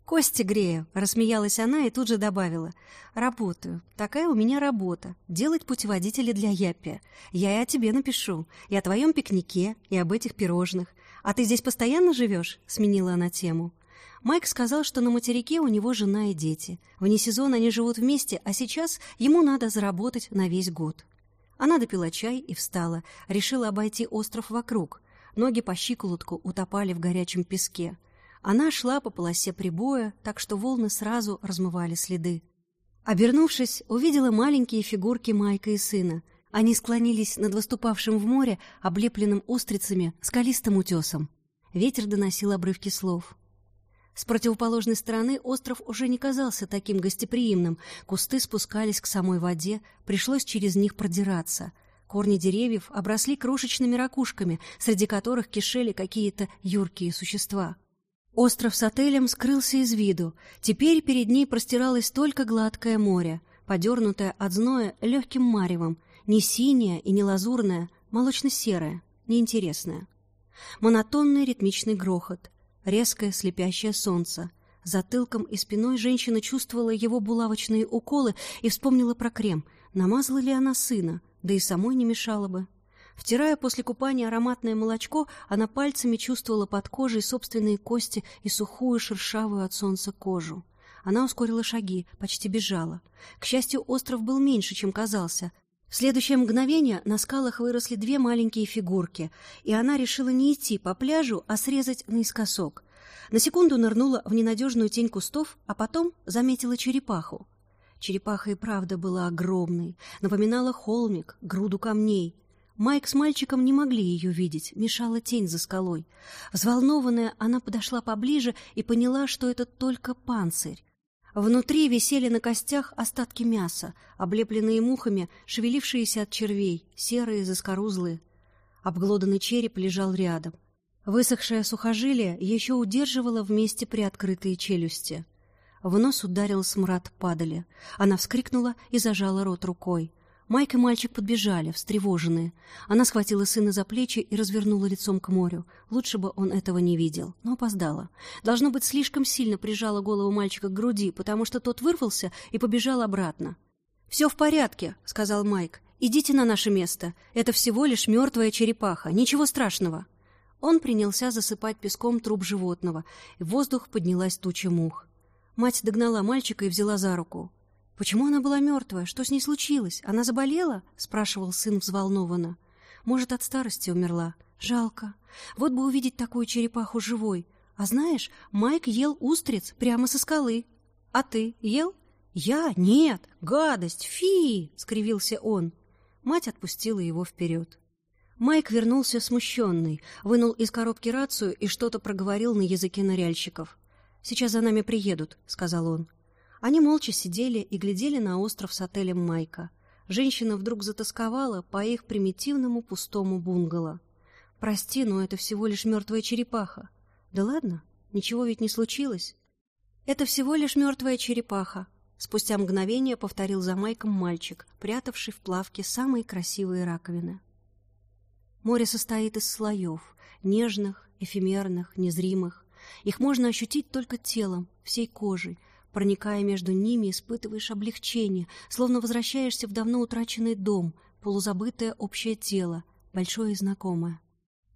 «Кости грею», — рассмеялась она и тут же добавила. «Работаю. Такая у меня работа. Делать путеводители для Яппи. Я и о тебе напишу. И о твоем пикнике, и об этих пирожных. А ты здесь постоянно живешь?» — сменила она тему. Майк сказал, что на материке у него жена и дети. Вне сезона они живут вместе, а сейчас ему надо заработать на весь год. Она допила чай и встала, решила обойти остров вокруг. Ноги по щиколотку утопали в горячем песке. Она шла по полосе прибоя, так что волны сразу размывали следы. Обернувшись, увидела маленькие фигурки Майка и сына. Они склонились над выступавшим в море, облепленным устрицами, скалистым утесом. Ветер доносил обрывки слов. С противоположной стороны остров уже не казался таким гостеприимным. Кусты спускались к самой воде, пришлось через них продираться. Корни деревьев обросли крошечными ракушками, среди которых кишели какие-то юркие существа. Остров с отелем скрылся из виду. Теперь перед ней простиралось только гладкое море, подернутое от зноя легким маревом, не синее и не лазурное, молочно-серое, неинтересное. Монотонный ритмичный грохот — резкое слепящее солнце. Затылком и спиной женщина чувствовала его булавочные уколы и вспомнила про крем. Намазала ли она сына? Да и самой не мешало бы. Втирая после купания ароматное молочко, она пальцами чувствовала под кожей собственные кости и сухую шершавую от солнца кожу. Она ускорила шаги, почти бежала. К счастью, остров был меньше, чем казался. В следующее мгновение на скалах выросли две маленькие фигурки, и она решила не идти по пляжу, а срезать наискосок. На секунду нырнула в ненадежную тень кустов, а потом заметила черепаху. Черепаха и правда была огромной, напоминала холмик, груду камней. Майк с мальчиком не могли ее видеть, мешала тень за скалой. Взволнованная, она подошла поближе и поняла, что это только панцирь. Внутри висели на костях остатки мяса, облепленные мухами, шевелившиеся от червей, серые, заскорузлые. Обглоданный череп лежал рядом. Высохшее сухожилие еще удерживало вместе приоткрытые челюсти. В нос ударил смрад падали. Она вскрикнула и зажала рот рукой. Майк и мальчик подбежали, встревоженные. Она схватила сына за плечи и развернула лицом к морю. Лучше бы он этого не видел, но опоздала. Должно быть, слишком сильно прижала голову мальчика к груди, потому что тот вырвался и побежал обратно. «Все в порядке», — сказал Майк. «Идите на наше место. Это всего лишь мертвая черепаха. Ничего страшного». Он принялся засыпать песком труп животного. В воздух поднялась туча мух. Мать догнала мальчика и взяла за руку. «Почему она была мертвая? Что с ней случилось? Она заболела?» — спрашивал сын взволнованно. «Может, от старости умерла. Жалко. Вот бы увидеть такую черепаху живой. А знаешь, Майк ел устриц прямо со скалы. А ты ел?» «Я? Нет! Гадость! Фи!» — скривился он. Мать отпустила его вперед. Майк вернулся смущенный, вынул из коробки рацию и что-то проговорил на языке ныряльщиков. «Сейчас за нами приедут», — сказал он. Они молча сидели и глядели на остров с отелем Майка. Женщина вдруг затасковала по их примитивному пустому бунгало. «Прости, но это всего лишь мертвая черепаха». «Да ладно, ничего ведь не случилось». «Это всего лишь мертвая черепаха», — спустя мгновение повторил за Майком мальчик, прятавший в плавке самые красивые раковины. Море состоит из слоев, нежных, эфемерных, незримых. Их можно ощутить только телом, всей кожей, Проникая между ними, испытываешь облегчение, словно возвращаешься в давно утраченный дом, полузабытое общее тело, большое и знакомое.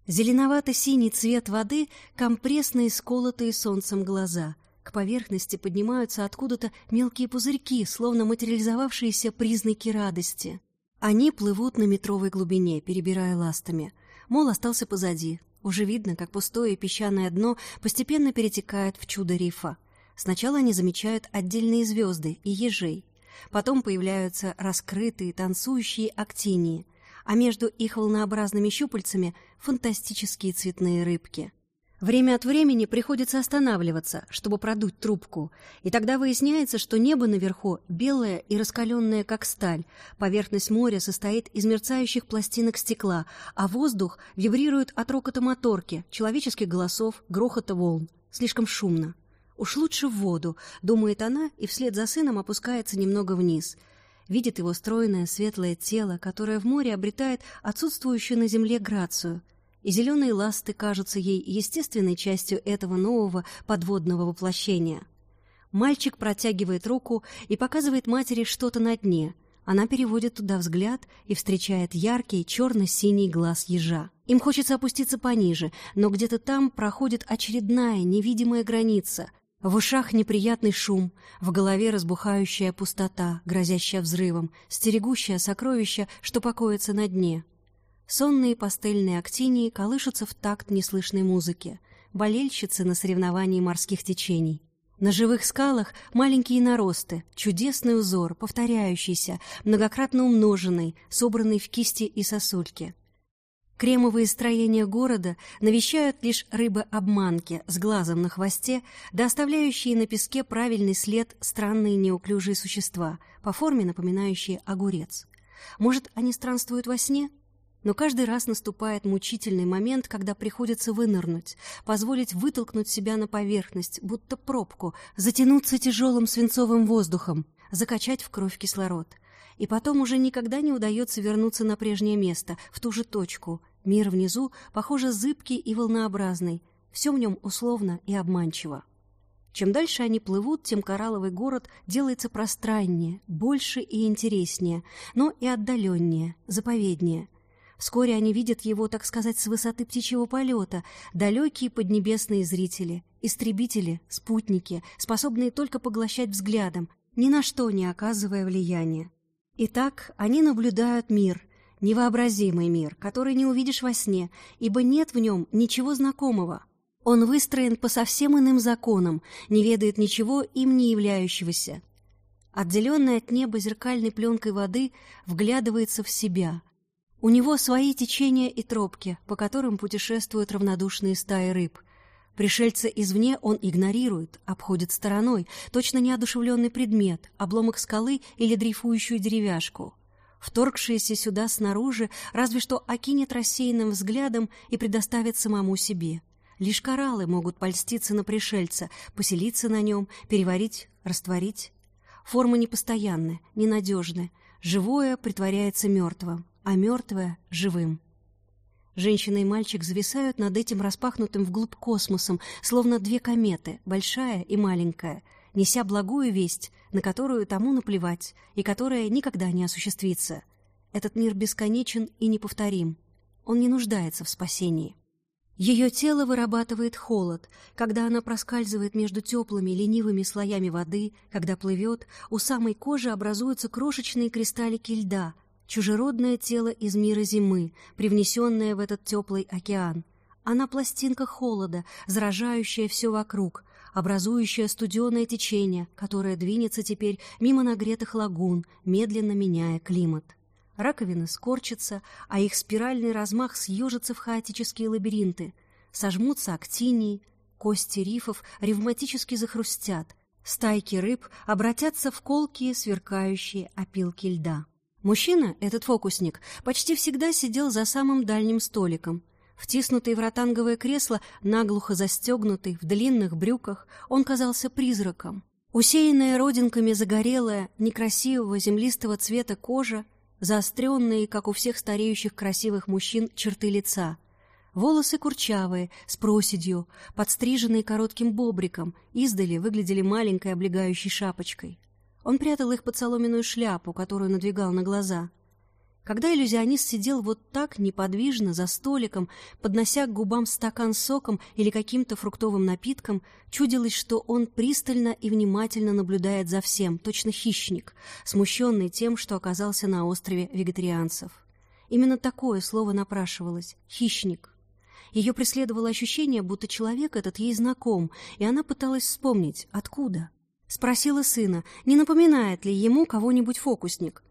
Зеленовато-синий цвет воды, компрессные, сколотые солнцем глаза. К поверхности поднимаются откуда-то мелкие пузырьки, словно материализовавшиеся признаки радости. Они плывут на метровой глубине, перебирая ластами. Мол остался позади. Уже видно, как пустое песчаное дно постепенно перетекает в чудо рифа. Сначала они замечают отдельные звезды и ежей, потом появляются раскрытые танцующие актинии, а между их волнообразными щупальцами фантастические цветные рыбки. Время от времени приходится останавливаться, чтобы продуть трубку, и тогда выясняется, что небо наверху белое и раскаленное, как сталь, поверхность моря состоит из мерцающих пластинок стекла, а воздух вибрирует от рокота моторки, человеческих голосов, грохота волн. Слишком шумно. Уж лучше в воду, думает она, и вслед за сыном опускается немного вниз. Видит его стройное светлое тело, которое в море обретает отсутствующую на земле грацию. И зеленые ласты кажутся ей естественной частью этого нового подводного воплощения. Мальчик протягивает руку и показывает матери что-то на дне. Она переводит туда взгляд и встречает яркий черно-синий глаз ежа. Им хочется опуститься пониже, но где-то там проходит очередная невидимая граница, в ушах неприятный шум, в голове разбухающая пустота, грозящая взрывом, стерегущая сокровища, что покоится на дне. Сонные пастельные актинии колышутся в такт неслышной музыки, болельщицы на соревновании морских течений. На живых скалах маленькие наросты, чудесный узор, повторяющийся, многократно умноженный, собранный в кисти и сосульки — Кремовые строения города навещают лишь рыбы-обманки с глазом на хвосте, да оставляющие на песке правильный след странные неуклюжие существа, по форме напоминающие огурец. Может, они странствуют во сне? Но каждый раз наступает мучительный момент, когда приходится вынырнуть, позволить вытолкнуть себя на поверхность, будто пробку, затянуться тяжелым свинцовым воздухом, закачать в кровь кислород — и потом уже никогда не удается вернуться на прежнее место, в ту же точку. Мир внизу, похоже, зыбкий и волнообразный, все в нем условно и обманчиво. Чем дальше они плывут, тем коралловый город делается пространнее, больше и интереснее, но и отдаленнее, заповеднее. Вскоре они видят его, так сказать, с высоты птичьего полета, далекие поднебесные зрители, истребители, спутники, способные только поглощать взглядом, ни на что не оказывая влияния. Итак, они наблюдают мир, невообразимый мир, который не увидишь во сне, ибо нет в нем ничего знакомого. Он выстроен по совсем иным законам, не ведает ничего им не являющегося. Отделенный от неба зеркальной пленкой воды вглядывается в себя. У него свои течения и тропки, по которым путешествуют равнодушные стаи рыб. Пришельца извне он игнорирует, обходит стороной, точно неодушевленный предмет, обломок скалы или дрейфующую деревяшку. Вторгшийся сюда снаружи разве что окинет рассеянным взглядом и предоставит самому себе. Лишь кораллы могут польститься на пришельца, поселиться на нем, переварить, растворить. Формы непостоянны, ненадежны. Живое притворяется мертвым, а мертвое — живым. Женщина и мальчик зависают над этим распахнутым вглубь космосом, словно две кометы, большая и маленькая, неся благую весть, на которую тому наплевать и которая никогда не осуществится. Этот мир бесконечен и неповторим. Он не нуждается в спасении. Ее тело вырабатывает холод, когда она проскальзывает между теплыми ленивыми слоями воды, когда плывет, у самой кожи образуются крошечные кристаллики льда — чужеродное тело из мира зимы, привнесенное в этот теплый океан. Она пластинка холода, заражающая все вокруг, образующая студеное течение, которое двинется теперь мимо нагретых лагун, медленно меняя климат. Раковины скорчатся, а их спиральный размах съежится в хаотические лабиринты. Сожмутся актинии, кости рифов ревматически захрустят, стайки рыб обратятся в колкие сверкающие опилки льда. Мужчина, этот фокусник, почти всегда сидел за самым дальним столиком. Втиснутый в ротанговое кресло, наглухо застегнутый, в длинных брюках, он казался призраком. Усеянная родинками загорелая, некрасивого землистого цвета кожа, заостренные, как у всех стареющих красивых мужчин, черты лица. Волосы курчавые, с проседью, подстриженные коротким бобриком, издали выглядели маленькой облегающей шапочкой. Он прятал их под соломенную шляпу, которую надвигал на глаза. Когда иллюзионист сидел вот так, неподвижно, за столиком, поднося к губам стакан соком или каким-то фруктовым напитком, чудилось, что он пристально и внимательно наблюдает за всем, точно хищник, смущенный тем, что оказался на острове вегетарианцев. Именно такое слово напрашивалось — «хищник». Ее преследовало ощущение, будто человек этот ей знаком, и она пыталась вспомнить, откуда — Спросила сына, не напоминает ли ему кого-нибудь фокусник.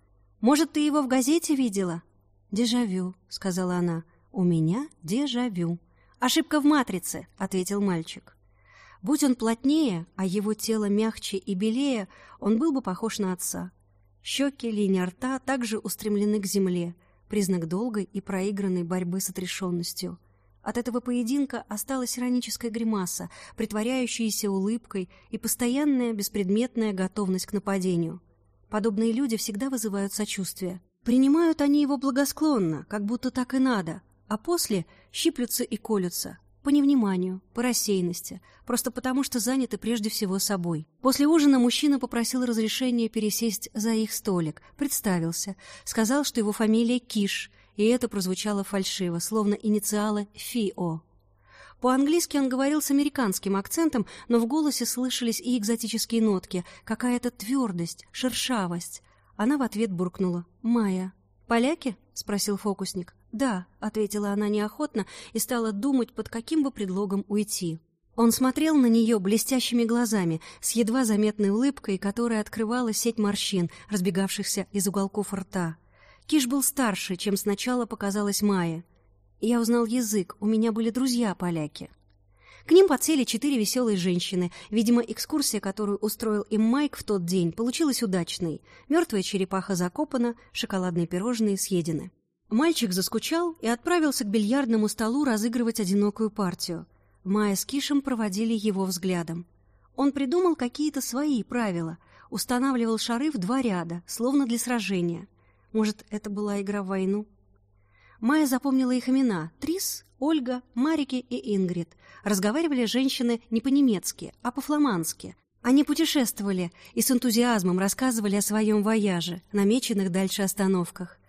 «Может, ты его в газете видела?» «Дежавю», — сказала она. «У меня дежавю». «Ошибка в матрице», — ответил мальчик. Будь он плотнее, а его тело мягче и белее, он был бы похож на отца. Щеки, линия рта также устремлены к земле, признак долгой и проигранной борьбы с отрешенностью. От этого поединка осталась ироническая гримаса, притворяющаяся улыбкой и постоянная беспредметная готовность к нападению. Подобные люди всегда вызывают сочувствие. Принимают они его благосклонно, как будто так и надо, а после щиплются и колются. По невниманию, по рассеянности, просто потому что заняты прежде всего собой. После ужина мужчина попросил разрешения пересесть за их столик, представился, сказал, что его фамилия Киш, и это прозвучало фальшиво, словно инициалы ФИО. По-английски он говорил с американским акцентом, но в голосе слышались и экзотические нотки, какая-то твердость, шершавость. Она в ответ буркнула «Майя». «Поляки?» — спросил фокусник. «Да», — ответила она неохотно и стала думать, под каким бы предлогом уйти. Он смотрел на нее блестящими глазами, с едва заметной улыбкой, которая открывала сеть морщин, разбегавшихся из уголков рта. Киш был старше, чем сначала показалось Майе. Я узнал язык, у меня были друзья-поляки. К ним подсели четыре веселые женщины. Видимо, экскурсия, которую устроил им Майк в тот день, получилась удачной. Мертвая черепаха закопана, шоколадные пирожные съедены. Мальчик заскучал и отправился к бильярдному столу разыгрывать одинокую партию. Майя с Кишем проводили его взглядом. Он придумал какие-то свои правила, устанавливал шары в два ряда, словно для сражения. Может, это была игра в войну? Майя запомнила их имена — Трис, Ольга, Марики и Ингрид. Разговаривали женщины не по-немецки, а по-фламандски. Они путешествовали и с энтузиазмом рассказывали о своем вояже, намеченных дальше остановках.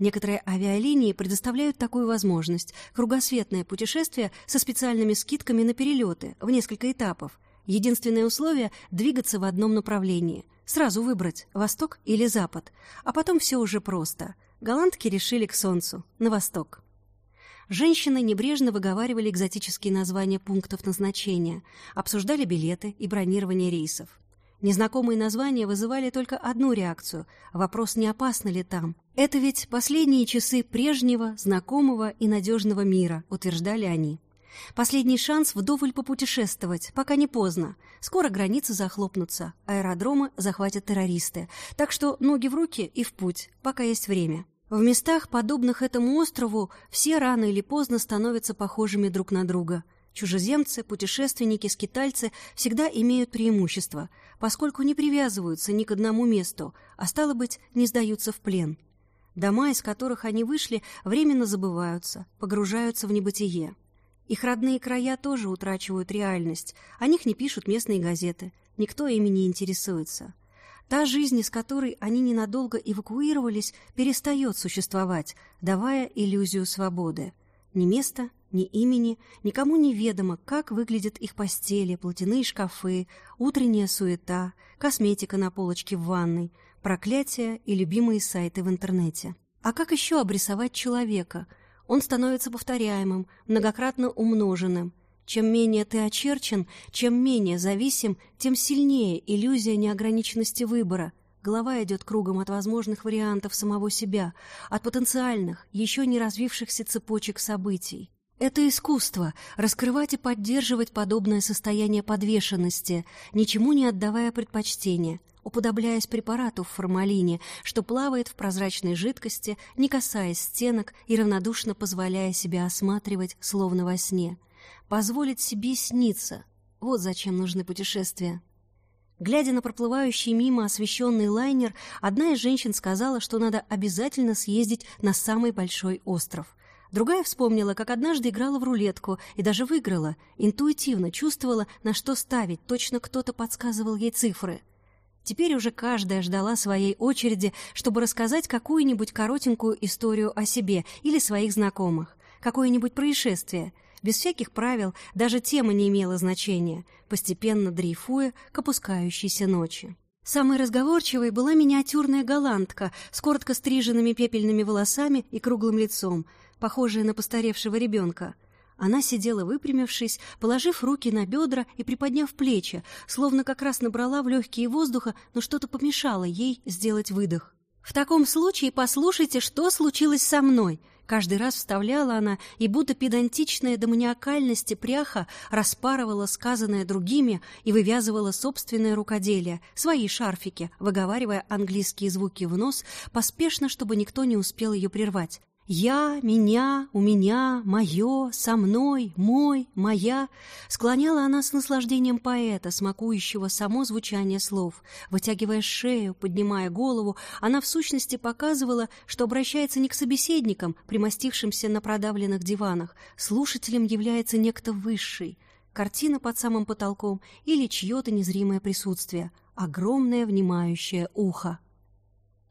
Некоторые авиалинии предоставляют такую возможность – кругосветное путешествие со специальными скидками на перелеты в несколько этапов. Единственное условие – двигаться в одном направлении. Сразу выбрать – восток или запад. А потом все уже просто. Голландки решили к солнцу, на восток. Женщины небрежно выговаривали экзотические названия пунктов назначения, обсуждали билеты и бронирование рейсов. Незнакомые названия вызывали только одну реакцию — вопрос, не опасно ли там. Это ведь последние часы прежнего, знакомого и надежного мира, утверждали они. Последний шанс вдоволь попутешествовать, пока не поздно. Скоро границы захлопнутся, аэродромы захватят террористы. Так что ноги в руки и в путь, пока есть время. В местах, подобных этому острову, все рано или поздно становятся похожими друг на друга. Чужеземцы, путешественники, скитальцы всегда имеют преимущество, поскольку не привязываются ни к одному месту, а, стало быть, не сдаются в плен. Дома, из которых они вышли, временно забываются, погружаются в небытие. Их родные края тоже утрачивают реальность, о них не пишут местные газеты, никто ими не интересуется. Та жизнь, из которой они ненадолго эвакуировались, перестает существовать, давая иллюзию свободы. Ни места, ни имени, никому не ведомо, как выглядят их постели, платяные шкафы, утренняя суета, косметика на полочке в ванной, проклятия и любимые сайты в интернете. А как еще обрисовать человека? Он становится повторяемым, многократно умноженным. Чем менее ты очерчен, чем менее зависим, тем сильнее иллюзия неограниченности выбора. Голова идет кругом от возможных вариантов самого себя, от потенциальных, еще не развившихся цепочек событий. Это искусство — раскрывать и поддерживать подобное состояние подвешенности, ничему не отдавая предпочтения, уподобляясь препарату в формалине, что плавает в прозрачной жидкости, не касаясь стенок и равнодушно позволяя себя осматривать, словно во сне. Позволить себе сниться — вот зачем нужны путешествия. Глядя на проплывающий мимо освещенный лайнер, одна из женщин сказала, что надо обязательно съездить на самый большой остров — Другая вспомнила, как однажды играла в рулетку и даже выиграла, интуитивно чувствовала, на что ставить, точно кто-то подсказывал ей цифры. Теперь уже каждая ждала своей очереди, чтобы рассказать какую-нибудь коротенькую историю о себе или своих знакомых, какое-нибудь происшествие. Без всяких правил даже тема не имела значения, постепенно дрейфуя к опускающейся ночи. Самой разговорчивой была миниатюрная голландка с коротко стриженными пепельными волосами и круглым лицом, похожая на постаревшего ребенка. Она сидела выпрямившись, положив руки на бедра и приподняв плечи, словно как раз набрала в легкие воздуха, но что-то помешало ей сделать выдох. «В таком случае послушайте, что случилось со мной», Каждый раз вставляла она, и будто педантичная до маниакальности пряха распарывала сказанное другими и вывязывала собственное рукоделие, свои шарфики, выговаривая английские звуки в нос, поспешно, чтобы никто не успел ее прервать. «Я», «меня», «у меня», «моё», «со мной», «мой», «моя» склоняла она с наслаждением поэта, смакующего само звучание слов. Вытягивая шею, поднимая голову, она в сущности показывала, что обращается не к собеседникам, примостившимся на продавленных диванах. Слушателем является некто высший. Картина под самым потолком или чье-то незримое присутствие. Огромное внимающее ухо.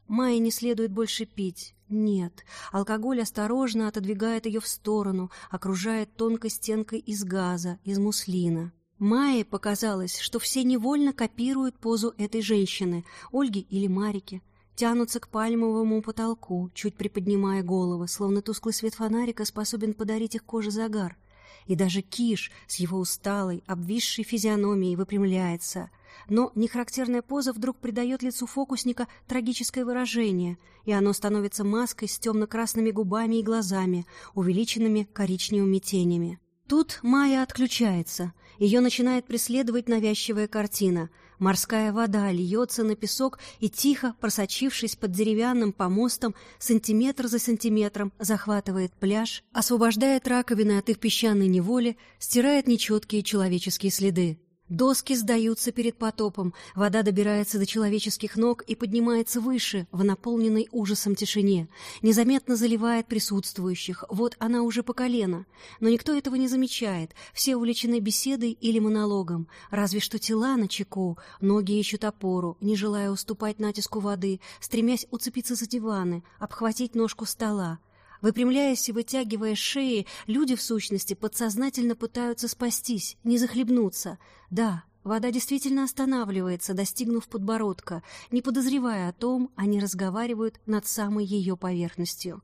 Майе не следует больше пить. Нет, алкоголь осторожно отодвигает ее в сторону, окружает тонкой стенкой из газа, из муслина. Майе показалось, что все невольно копируют позу этой женщины, Ольги или Марики, тянутся к пальмовому потолку, чуть приподнимая головы, словно тусклый свет фонарика способен подарить их коже загар. И даже Киш с его усталой, обвисшей физиономией выпрямляется — но нехарактерная поза вдруг придает лицу фокусника трагическое выражение, и оно становится маской с темно-красными губами и глазами, увеличенными коричневыми тенями. Тут Майя отключается. Ее начинает преследовать навязчивая картина. Морская вода льется на песок и, тихо просочившись под деревянным помостом, сантиметр за сантиметром захватывает пляж, освобождает раковины от их песчаной неволи, стирает нечеткие человеческие следы. Доски сдаются перед потопом, вода добирается до человеческих ног и поднимается выше, в наполненной ужасом тишине, незаметно заливает присутствующих, вот она уже по колено. Но никто этого не замечает, все увлечены беседой или монологом, разве что тела на чеку, ноги ищут опору, не желая уступать натиску воды, стремясь уцепиться за диваны, обхватить ножку стола. Выпрямляясь и вытягивая шеи, люди, в сущности, подсознательно пытаются спастись, не захлебнуться. Да, вода действительно останавливается, достигнув подбородка, не подозревая о том, они разговаривают над самой ее поверхностью.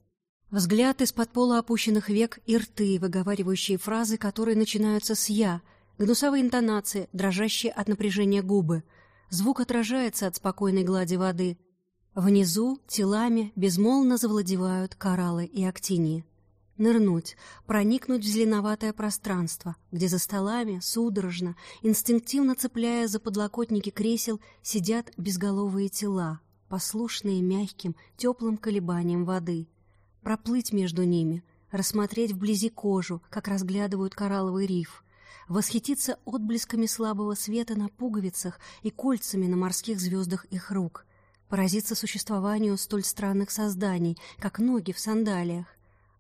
Взгляд из-под пола опущенных век и рты, выговаривающие фразы, которые начинаются с «я», гнусовые интонации, дрожащие от напряжения губы. Звук отражается от спокойной глади воды. Внизу телами безмолвно завладевают кораллы и актинии. Нырнуть, проникнуть в зеленоватое пространство, где за столами, судорожно, инстинктивно цепляя за подлокотники кресел, сидят безголовые тела, послушные мягким, теплым колебаниям воды. Проплыть между ними, рассмотреть вблизи кожу, как разглядывают коралловый риф, восхититься отблесками слабого света на пуговицах и кольцами на морских звездах их рук, поразиться существованию столь странных созданий, как ноги в сандалиях,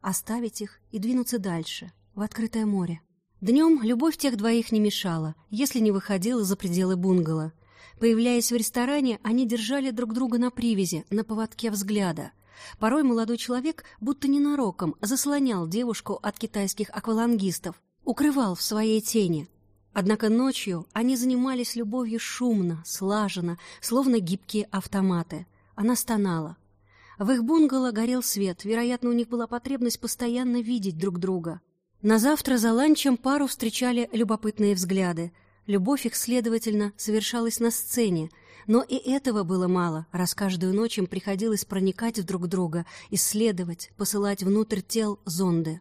оставить их и двинуться дальше, в открытое море. Днем любовь тех двоих не мешала, если не выходила за пределы бунгало. Появляясь в ресторане, они держали друг друга на привязи, на поводке взгляда. Порой молодой человек будто ненароком заслонял девушку от китайских аквалангистов, укрывал в своей тени, Однако ночью они занимались любовью шумно, слаженно, словно гибкие автоматы. Она стонала. В их бунгало горел свет, вероятно, у них была потребность постоянно видеть друг друга. На завтра за ланчем пару встречали любопытные взгляды. Любовь их, следовательно, совершалась на сцене, но и этого было мало, раз каждую ночь им приходилось проникать в друг друга, исследовать, посылать внутрь тел зонды.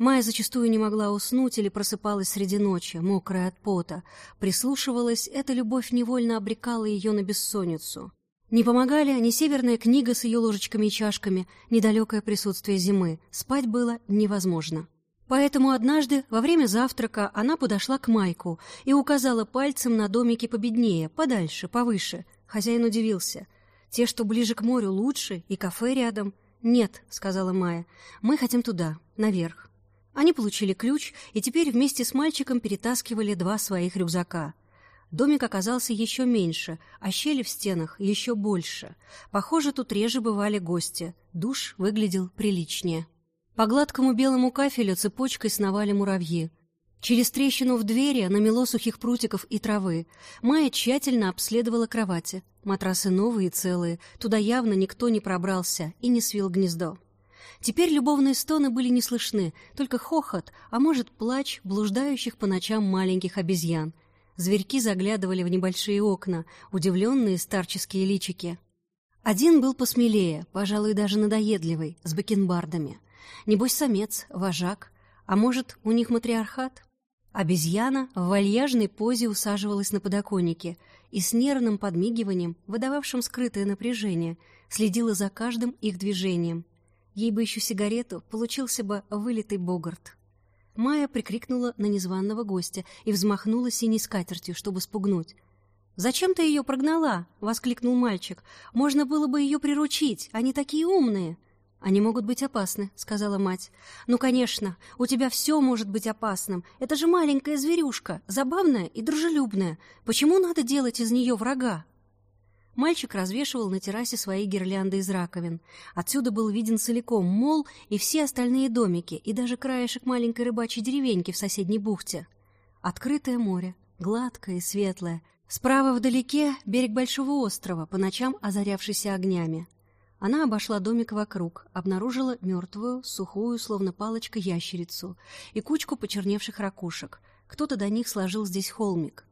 Майя зачастую не могла уснуть или просыпалась среди ночи, мокрая от пота. Прислушивалась, эта любовь невольно обрекала ее на бессонницу. Не помогали ни северная книга с ее ложечками и чашками, ни далекое присутствие зимы. Спать было невозможно. Поэтому однажды, во время завтрака, она подошла к Майку и указала пальцем на домики победнее, подальше, повыше. Хозяин удивился. «Те, что ближе к морю, лучше, и кафе рядом». «Нет», — сказала Майя, — «мы хотим туда, наверх». Они получили ключ и теперь вместе с мальчиком перетаскивали два своих рюкзака. Домик оказался еще меньше, а щели в стенах еще больше. Похоже, тут реже бывали гости. Душ выглядел приличнее. По гладкому белому кафелю цепочкой сновали муравьи. Через трещину в двери намело сухих прутиков и травы. Майя тщательно обследовала кровати. Матрасы новые и целые, туда явно никто не пробрался и не свил гнездо. Теперь любовные стоны были не слышны, только хохот, а может, плач блуждающих по ночам маленьких обезьян. Зверьки заглядывали в небольшие окна, удивленные старческие личики. Один был посмелее, пожалуй, даже надоедливый, с бакенбардами. Небось, самец, вожак, а может, у них матриархат? Обезьяна в вальяжной позе усаживалась на подоконнике и с нервным подмигиванием, выдававшим скрытое напряжение, следила за каждым их движением. Ей бы еще сигарету, получился бы вылитый Богарт. Майя прикрикнула на незваного гостя и взмахнула синей скатертью, чтобы спугнуть. «Зачем ты ее прогнала?» — воскликнул мальчик. «Можно было бы ее приручить, они такие умные!» «Они могут быть опасны», — сказала мать. «Ну, конечно, у тебя все может быть опасным. Это же маленькая зверюшка, забавная и дружелюбная. Почему надо делать из нее врага?» Мальчик развешивал на террасе свои гирлянды из раковин. Отсюда был виден целиком мол и все остальные домики, и даже краешек маленькой рыбачьей деревеньки в соседней бухте. Открытое море, гладкое и светлое. Справа вдалеке берег большого острова, по ночам озарявшийся огнями. Она обошла домик вокруг, обнаружила мертвую, сухую, словно палочка, ящерицу и кучку почерневших ракушек. Кто-то до них сложил здесь холмик.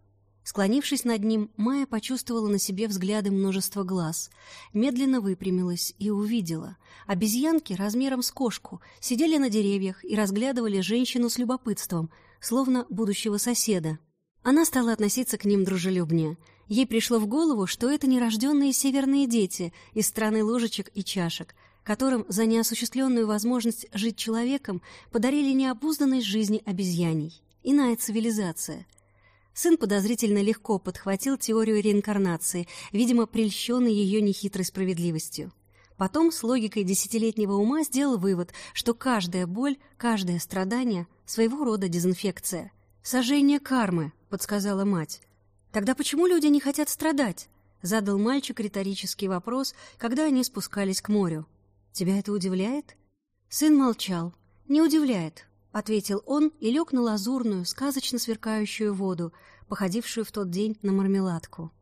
Склонившись над ним, Майя почувствовала на себе взгляды множества глаз, медленно выпрямилась и увидела. Обезьянки размером с кошку сидели на деревьях и разглядывали женщину с любопытством, словно будущего соседа. Она стала относиться к ним дружелюбнее. Ей пришло в голову, что это нерожденные северные дети из страны ложечек и чашек, которым за неосуществленную возможность жить человеком подарили необузданность жизни обезьяней. Иная цивилизация — Сын подозрительно легко подхватил теорию реинкарнации, видимо, прельщенный ее нехитрой справедливостью. Потом с логикой десятилетнего ума сделал вывод, что каждая боль, каждое страдание — своего рода дезинфекция. «Сожжение кармы», — подсказала мать. «Тогда почему люди не хотят страдать?» — задал мальчик риторический вопрос, когда они спускались к морю. «Тебя это удивляет?» Сын молчал. «Не удивляет. — ответил он и лег на лазурную, сказочно сверкающую воду, походившую в тот день на мармеладку.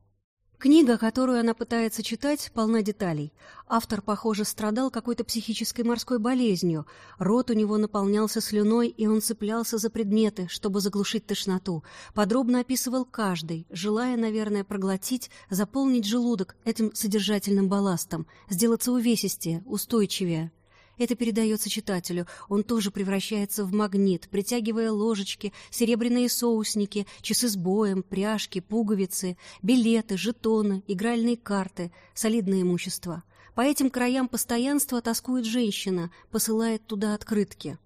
Книга, которую она пытается читать, полна деталей. Автор, похоже, страдал какой-то психической морской болезнью. Рот у него наполнялся слюной, и он цеплялся за предметы, чтобы заглушить тошноту. Подробно описывал каждый, желая, наверное, проглотить, заполнить желудок этим содержательным балластом, сделаться увесистее, устойчивее. Это передается читателю. Он тоже превращается в магнит, притягивая ложечки, серебряные соусники, часы с боем, пряжки, пуговицы, билеты, жетоны, игральные карты, солидное имущество. По этим краям постоянства тоскует женщина, посылает туда открытки.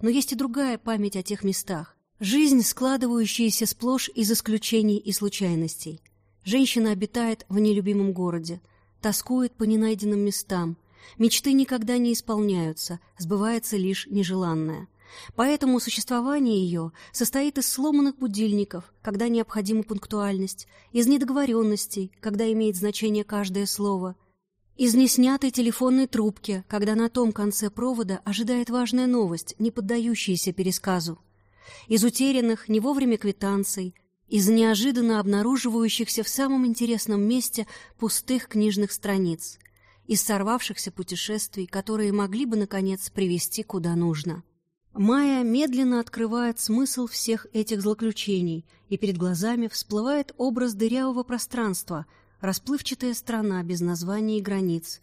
Но есть и другая память о тех местах. Жизнь, складывающаяся сплошь из исключений и случайностей. Женщина обитает в нелюбимом городе, тоскует по ненайденным местам – Мечты никогда не исполняются, сбывается лишь нежеланное. Поэтому существование ее состоит из сломанных будильников, когда необходима пунктуальность, из недоговоренностей, когда имеет значение каждое слово, из неснятой телефонной трубки, когда на том конце провода ожидает важная новость, не поддающаяся пересказу, из утерянных не вовремя квитанций, из неожиданно обнаруживающихся в самом интересном месте пустых книжных страниц, из сорвавшихся путешествий, которые могли бы, наконец, привести куда нужно. Майя медленно открывает смысл всех этих злоключений, и перед глазами всплывает образ дырявого пространства, расплывчатая страна без названий и границ,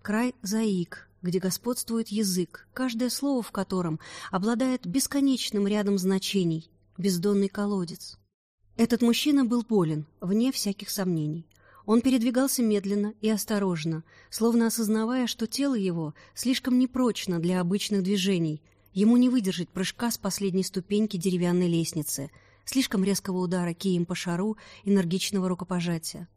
край заик, где господствует язык, каждое слово в котором обладает бесконечным рядом значений, бездонный колодец. Этот мужчина был болен, вне всяких сомнений. Он передвигался медленно и осторожно, словно осознавая, что тело его слишком непрочно для обычных движений. Ему не выдержать прыжка с последней ступеньки деревянной лестницы, слишком резкого удара кием по шару, энергичного рукопожатия.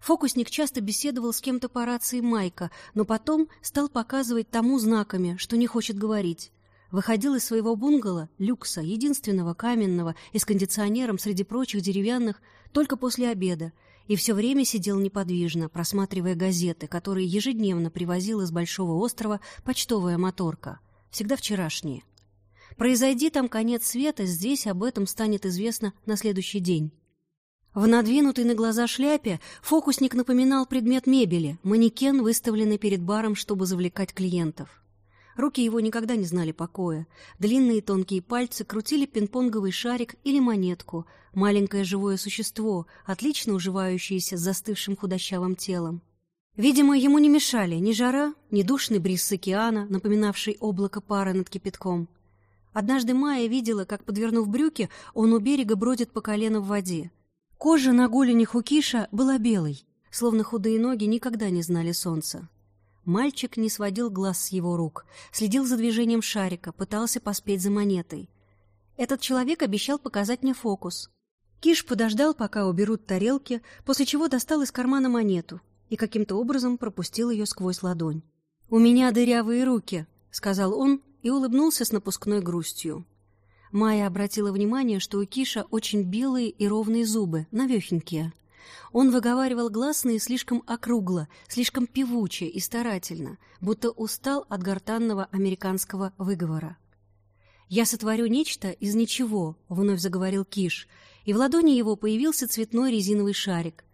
Фокусник часто беседовал с кем-то по рации Майка, но потом стал показывать тому знаками, что не хочет говорить. Выходил из своего бунгало, люкса, единственного каменного и с кондиционером среди прочих деревянных, только после обеда, и все время сидел неподвижно, просматривая газеты, которые ежедневно привозила с Большого острова почтовая моторка, всегда вчерашние. Произойди там конец света, здесь об этом станет известно на следующий день. В надвинутой на глаза шляпе фокусник напоминал предмет мебели, манекен, выставленный перед баром, чтобы завлекать клиентов. Руки его никогда не знали покоя. Длинные тонкие пальцы крутили пинг-понговый шарик или монетку, маленькое живое существо, отлично уживающееся с застывшим худощавым телом. Видимо, ему не мешали ни жара, ни душный бриз с океана, напоминавший облако пара над кипятком. Однажды Майя видела, как, подвернув брюки, он у берега бродит по колено в воде. Кожа на голенях у была белой, словно худые ноги никогда не знали солнца. Мальчик не сводил глаз с его рук, следил за движением шарика, пытался поспеть за монетой. Этот человек обещал показать мне фокус. Киш подождал, пока уберут тарелки, после чего достал из кармана монету и каким-то образом пропустил ее сквозь ладонь. «У меня дырявые руки», — сказал он и улыбнулся с напускной грустью. Майя обратила внимание, что у Киша очень белые и ровные зубы, навехенькие. Он выговаривал гласные слишком округло, слишком певуче и старательно, будто устал от гортанного американского выговора. «Я сотворю нечто из ничего», — вновь заговорил Киш, и в ладони его появился цветной резиновый шарик.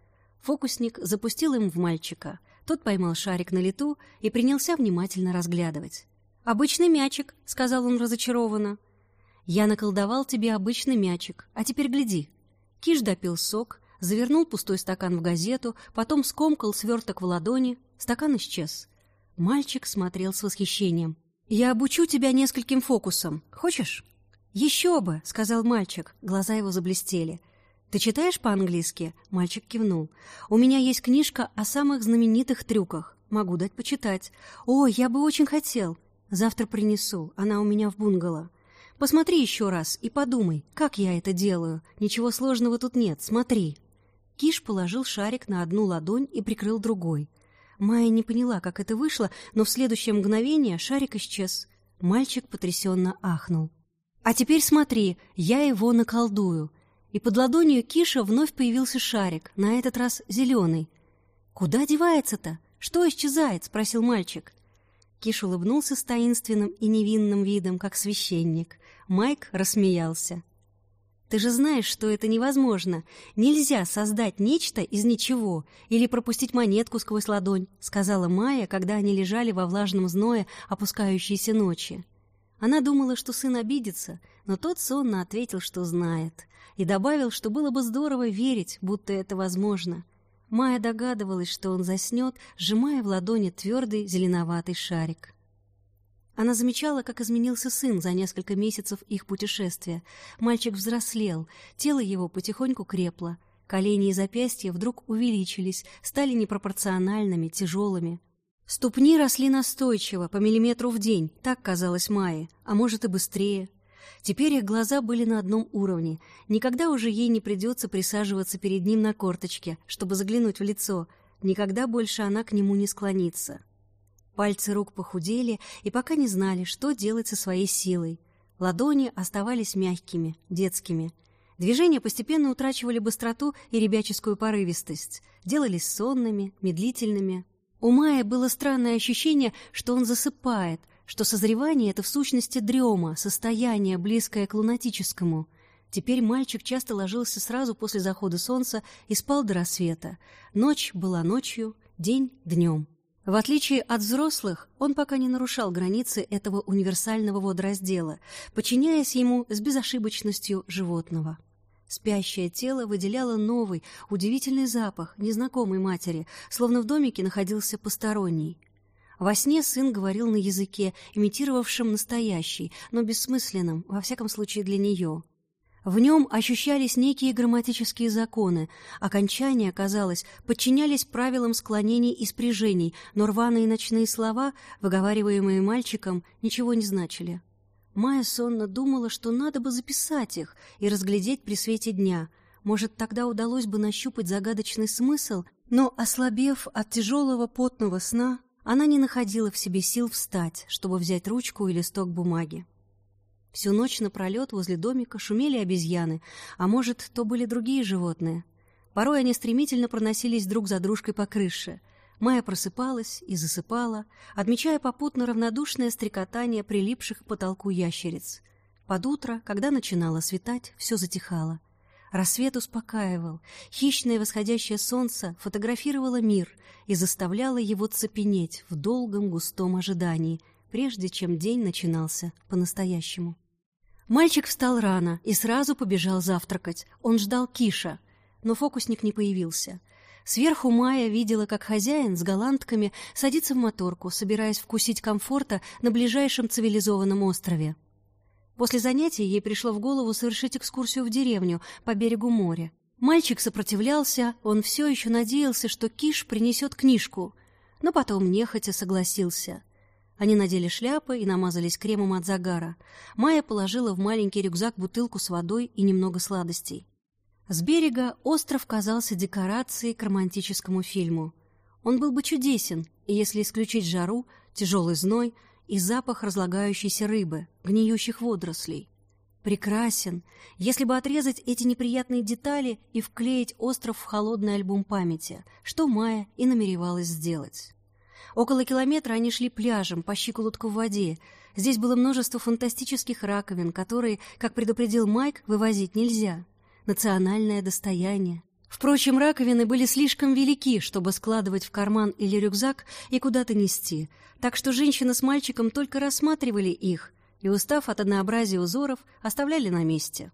Фокусник запустил им в мальчика. Тот поймал шарик на лету и принялся внимательно разглядывать. «Обычный мячик», — сказал он разочарованно. «Я наколдовал тебе обычный мячик, а теперь гляди». Киш допил сок, завернул пустой стакан в газету, потом скомкал сверток в ладони. Стакан исчез. Мальчик смотрел с восхищением. «Я обучу тебя нескольким фокусам. Хочешь?» «Еще бы!» — сказал мальчик. Глаза его заблестели. «Ты читаешь по-английски?» — мальчик кивнул. «У меня есть книжка о самых знаменитых трюках. Могу дать почитать. О, я бы очень хотел. Завтра принесу. Она у меня в бунгало. Посмотри еще раз и подумай, как я это делаю. Ничего сложного тут нет. Смотри». Киш положил шарик на одну ладонь и прикрыл другой. Майя не поняла, как это вышло, но в следующее мгновение шарик исчез. Мальчик потрясенно ахнул. «А теперь смотри, я его наколдую». И под ладонью Киша вновь появился шарик, на этот раз зеленый. «Куда девается-то? Что исчезает?» — спросил мальчик. Киш улыбнулся с таинственным и невинным видом, как священник. Майк рассмеялся. Ты же знаешь, что это невозможно. Нельзя создать нечто из ничего или пропустить монетку сквозь ладонь, сказала Майя, когда они лежали во влажном зное опускающейся ночи. Она думала, что сын обидится, но тот сонно ответил, что знает, и добавил, что было бы здорово верить, будто это возможно. Майя догадывалась, что он заснет, сжимая в ладони твердый зеленоватый шарик. Она замечала, как изменился сын за несколько месяцев их путешествия. Мальчик взрослел, тело его потихоньку крепло. Колени и запястья вдруг увеличились, стали непропорциональными, тяжелыми. Ступни росли настойчиво, по миллиметру в день, так казалось Майе, а может и быстрее. Теперь их глаза были на одном уровне. Никогда уже ей не придется присаживаться перед ним на корточке, чтобы заглянуть в лицо. Никогда больше она к нему не склонится. Пальцы рук похудели и пока не знали, что делать со своей силой. Ладони оставались мягкими, детскими. Движения постепенно утрачивали быстроту и ребяческую порывистость, делались сонными, медлительными. У Майи было странное ощущение, что он засыпает, что созревание — это в сущности дрема, состояние, близкое к лунатическому. Теперь мальчик часто ложился сразу после захода солнца и спал до рассвета. Ночь была ночью, день — днем. В отличие от взрослых, он пока не нарушал границы этого универсального водораздела, подчиняясь ему с безошибочностью животного. Спящее тело выделяло новый, удивительный запах незнакомой матери, словно в домике находился посторонний. Во сне сын говорил на языке, имитировавшем настоящий, но бессмысленном, во всяком случае для нее — в нем ощущались некие грамматические законы, окончания, казалось, подчинялись правилам склонений и спряжений, но рваные ночные слова, выговариваемые мальчиком, ничего не значили. Майя сонно думала, что надо бы записать их и разглядеть при свете дня. Может, тогда удалось бы нащупать загадочный смысл, но, ослабев от тяжелого потного сна, она не находила в себе сил встать, чтобы взять ручку и листок бумаги. Всю ночь напролет возле домика шумели обезьяны, а может, то были другие животные. Порой они стремительно проносились друг за дружкой по крыше. Майя просыпалась и засыпала, отмечая попутно равнодушное стрекотание прилипших к потолку ящериц. Под утро, когда начинало светать, все затихало. Рассвет успокаивал, хищное восходящее солнце фотографировало мир и заставляло его цепенеть в долгом густом ожидании, прежде чем день начинался по-настоящему. Мальчик встал рано и сразу побежал завтракать. Он ждал Киша, но фокусник не появился. Сверху Майя видела, как хозяин с голландками садится в моторку, собираясь вкусить комфорта на ближайшем цивилизованном острове. После занятий ей пришло в голову совершить экскурсию в деревню по берегу моря. Мальчик сопротивлялся, он все еще надеялся, что Киш принесет книжку. но потом нехотя согласился. Они надели шляпы и намазались кремом от загара. Майя положила в маленький рюкзак бутылку с водой и немного сладостей. С берега остров казался декорацией к романтическому фильму. Он был бы чудесен, если исключить жару, тяжелый зной и запах разлагающейся рыбы, гниющих водорослей. Прекрасен, если бы отрезать эти неприятные детали и вклеить остров в холодный альбом памяти, что Майя и намеревалась сделать. Около километра они шли пляжем по щиколотку в воде. Здесь было множество фантастических раковин, которые, как предупредил Майк, вывозить нельзя. Национальное достояние. Впрочем, раковины были слишком велики, чтобы складывать в карман или рюкзак и куда-то нести, так что женщина с мальчиком только рассматривали их и, устав от однообразия узоров, оставляли на месте.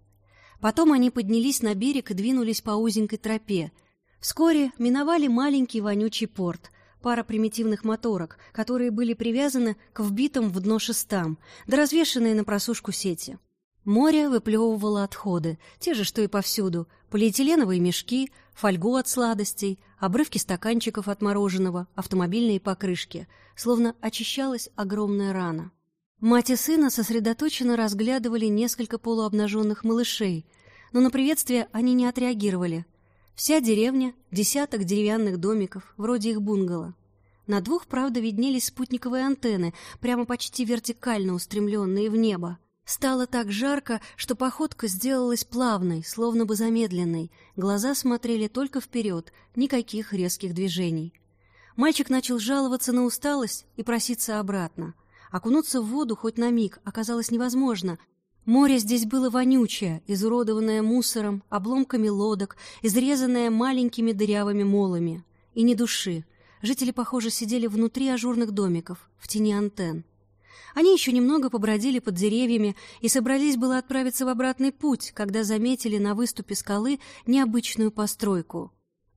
Потом они поднялись на берег и двинулись по узенькой тропе. Вскоре миновали маленький вонючий порт, пара примитивных моторок, которые были привязаны к вбитым в дно шестам, да развешанные на просушку сети. Море выплевывало отходы, те же, что и повсюду, полиэтиленовые мешки, фольгу от сладостей, обрывки стаканчиков от мороженого, автомобильные покрышки, словно очищалась огромная рана. Мать и сына сосредоточенно разглядывали несколько полуобнаженных малышей, но на приветствие они не отреагировали. Вся деревня — десяток деревянных домиков, вроде их бунгало. На двух, правда, виднелись спутниковые антенны, прямо почти вертикально устремленные в небо. Стало так жарко, что походка сделалась плавной, словно бы замедленной. Глаза смотрели только вперед, никаких резких движений. Мальчик начал жаловаться на усталость и проситься обратно. Окунуться в воду хоть на миг оказалось невозможно. Море здесь было вонючее, изуродованное мусором, обломками лодок, изрезанное маленькими дырявыми молами. И ни души. Жители, похоже, сидели внутри ажурных домиков, в тени антенн. Они еще немного побродили под деревьями и собрались было отправиться в обратный путь, когда заметили на выступе скалы необычную постройку.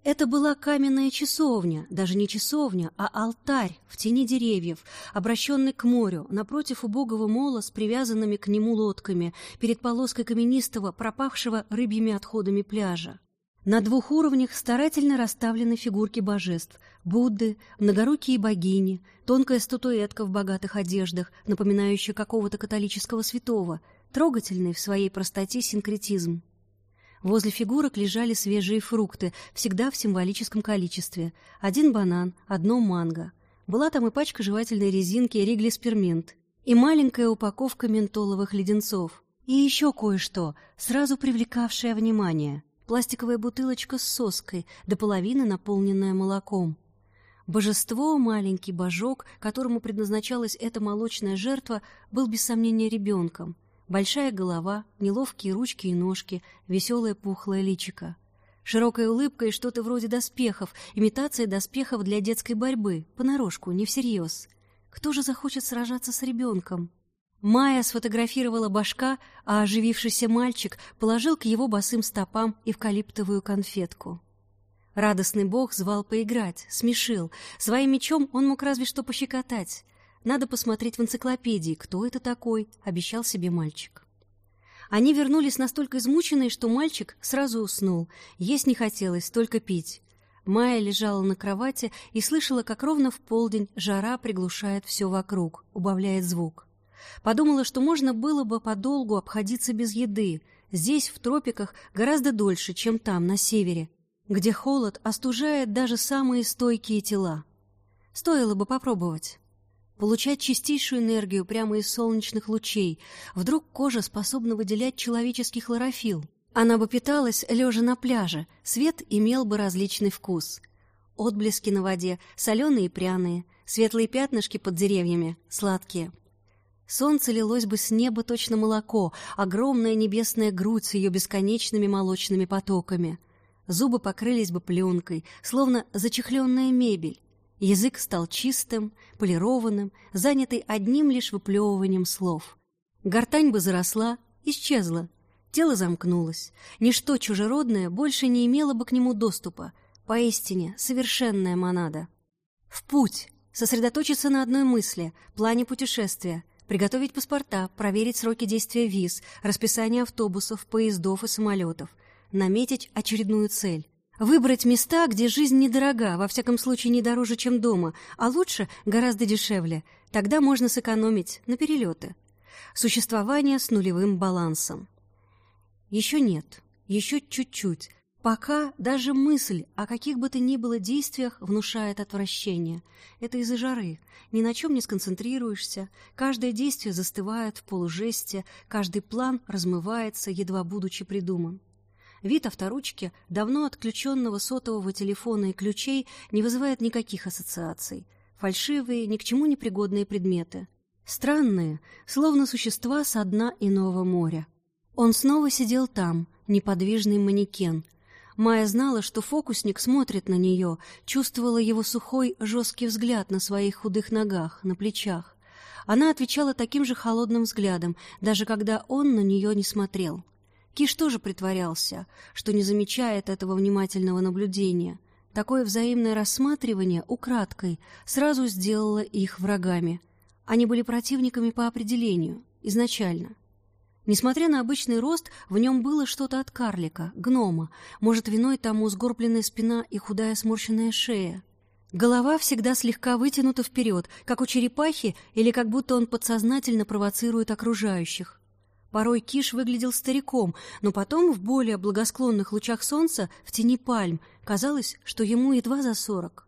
Это была каменная часовня, даже не часовня, а алтарь в тени деревьев, обращенный к морю, напротив убогого мола с привязанными к нему лодками, перед полоской каменистого, пропахшего рыбьими отходами пляжа. На двух уровнях старательно расставлены фигурки божеств — Будды, многорукие богини, тонкая статуэтка в богатых одеждах, напоминающая какого-то католического святого, трогательный в своей простоте синкретизм. Возле фигурок лежали свежие фрукты, всегда в символическом количестве. Один банан, одно манго. Была там и пачка жевательной резинки Ригли Спермент, и маленькая упаковка ментоловых леденцов. И еще кое-что, сразу привлекавшее внимание — пластиковая бутылочка с соской, до половины наполненная молоком. Божество, маленький божок, которому предназначалась эта молочная жертва, был без сомнения ребенком. Большая голова, неловкие ручки и ножки, веселое пухлое личико. Широкая улыбка и что-то вроде доспехов, имитация доспехов для детской борьбы, понарошку, не всерьез. Кто же захочет сражаться с ребенком? Майя сфотографировала башка, а оживившийся мальчик положил к его босым стопам эвкалиптовую конфетку. Радостный бог звал поиграть, смешил. Своим мечом он мог разве что пощекотать. Надо посмотреть в энциклопедии, кто это такой, обещал себе мальчик. Они вернулись настолько измученные, что мальчик сразу уснул. Есть не хотелось, только пить. Майя лежала на кровати и слышала, как ровно в полдень жара приглушает все вокруг, убавляет звук. Подумала, что можно было бы подолгу обходиться без еды. Здесь, в тропиках, гораздо дольше, чем там, на севере, где холод остужает даже самые стойкие тела. Стоило бы попробовать. Получать чистейшую энергию прямо из солнечных лучей. Вдруг кожа способна выделять человеческий хлорофилл. Она бы питалась, лежа на пляже. Свет имел бы различный вкус. Отблески на воде, соленые и пряные, светлые пятнышки под деревьями, сладкие — Солнце лилось бы с неба точно молоко, огромная небесная грудь с ее бесконечными молочными потоками. Зубы покрылись бы пленкой, словно зачехленная мебель. Язык стал чистым, полированным, занятый одним лишь выплевыванием слов. Гортань бы заросла, исчезла. Тело замкнулось. Ничто чужеродное больше не имело бы к нему доступа. Поистине, совершенная монада. В путь! Сосредоточиться на одной мысли, плане путешествия — приготовить паспорта, проверить сроки действия виз, расписание автобусов, поездов и самолетов, наметить очередную цель. Выбрать места, где жизнь недорога, во всяком случае не дороже, чем дома, а лучше гораздо дешевле. Тогда можно сэкономить на перелеты. Существование с нулевым балансом. Еще нет, еще чуть-чуть. Пока даже мысль о каких бы то ни было действиях внушает отвращение. Это из-за жары. Ни на чем не сконцентрируешься. Каждое действие застывает в полужесте, каждый план размывается, едва будучи придуман. Вид авторучки, давно отключенного сотового телефона и ключей, не вызывает никаких ассоциаций. Фальшивые, ни к чему не пригодные предметы. Странные, словно существа со дна иного моря. Он снова сидел там, неподвижный манекен. Майя знала, что фокусник смотрит на нее, чувствовала его сухой, жесткий взгляд на своих худых ногах, на плечах. Она отвечала таким же холодным взглядом, даже когда он на нее не смотрел. Киш тоже притворялся, что не замечает этого внимательного наблюдения. Такое взаимное рассматривание украдкой сразу сделало их врагами. Они были противниками по определению, изначально. Несмотря на обычный рост, в нем было что-то от карлика, гнома, может, виной тому сгорбленная спина и худая сморщенная шея. Голова всегда слегка вытянута вперед, как у черепахи, или как будто он подсознательно провоцирует окружающих. Порой Киш выглядел стариком, но потом в более благосклонных лучах солнца, в тени пальм, казалось, что ему едва за сорок.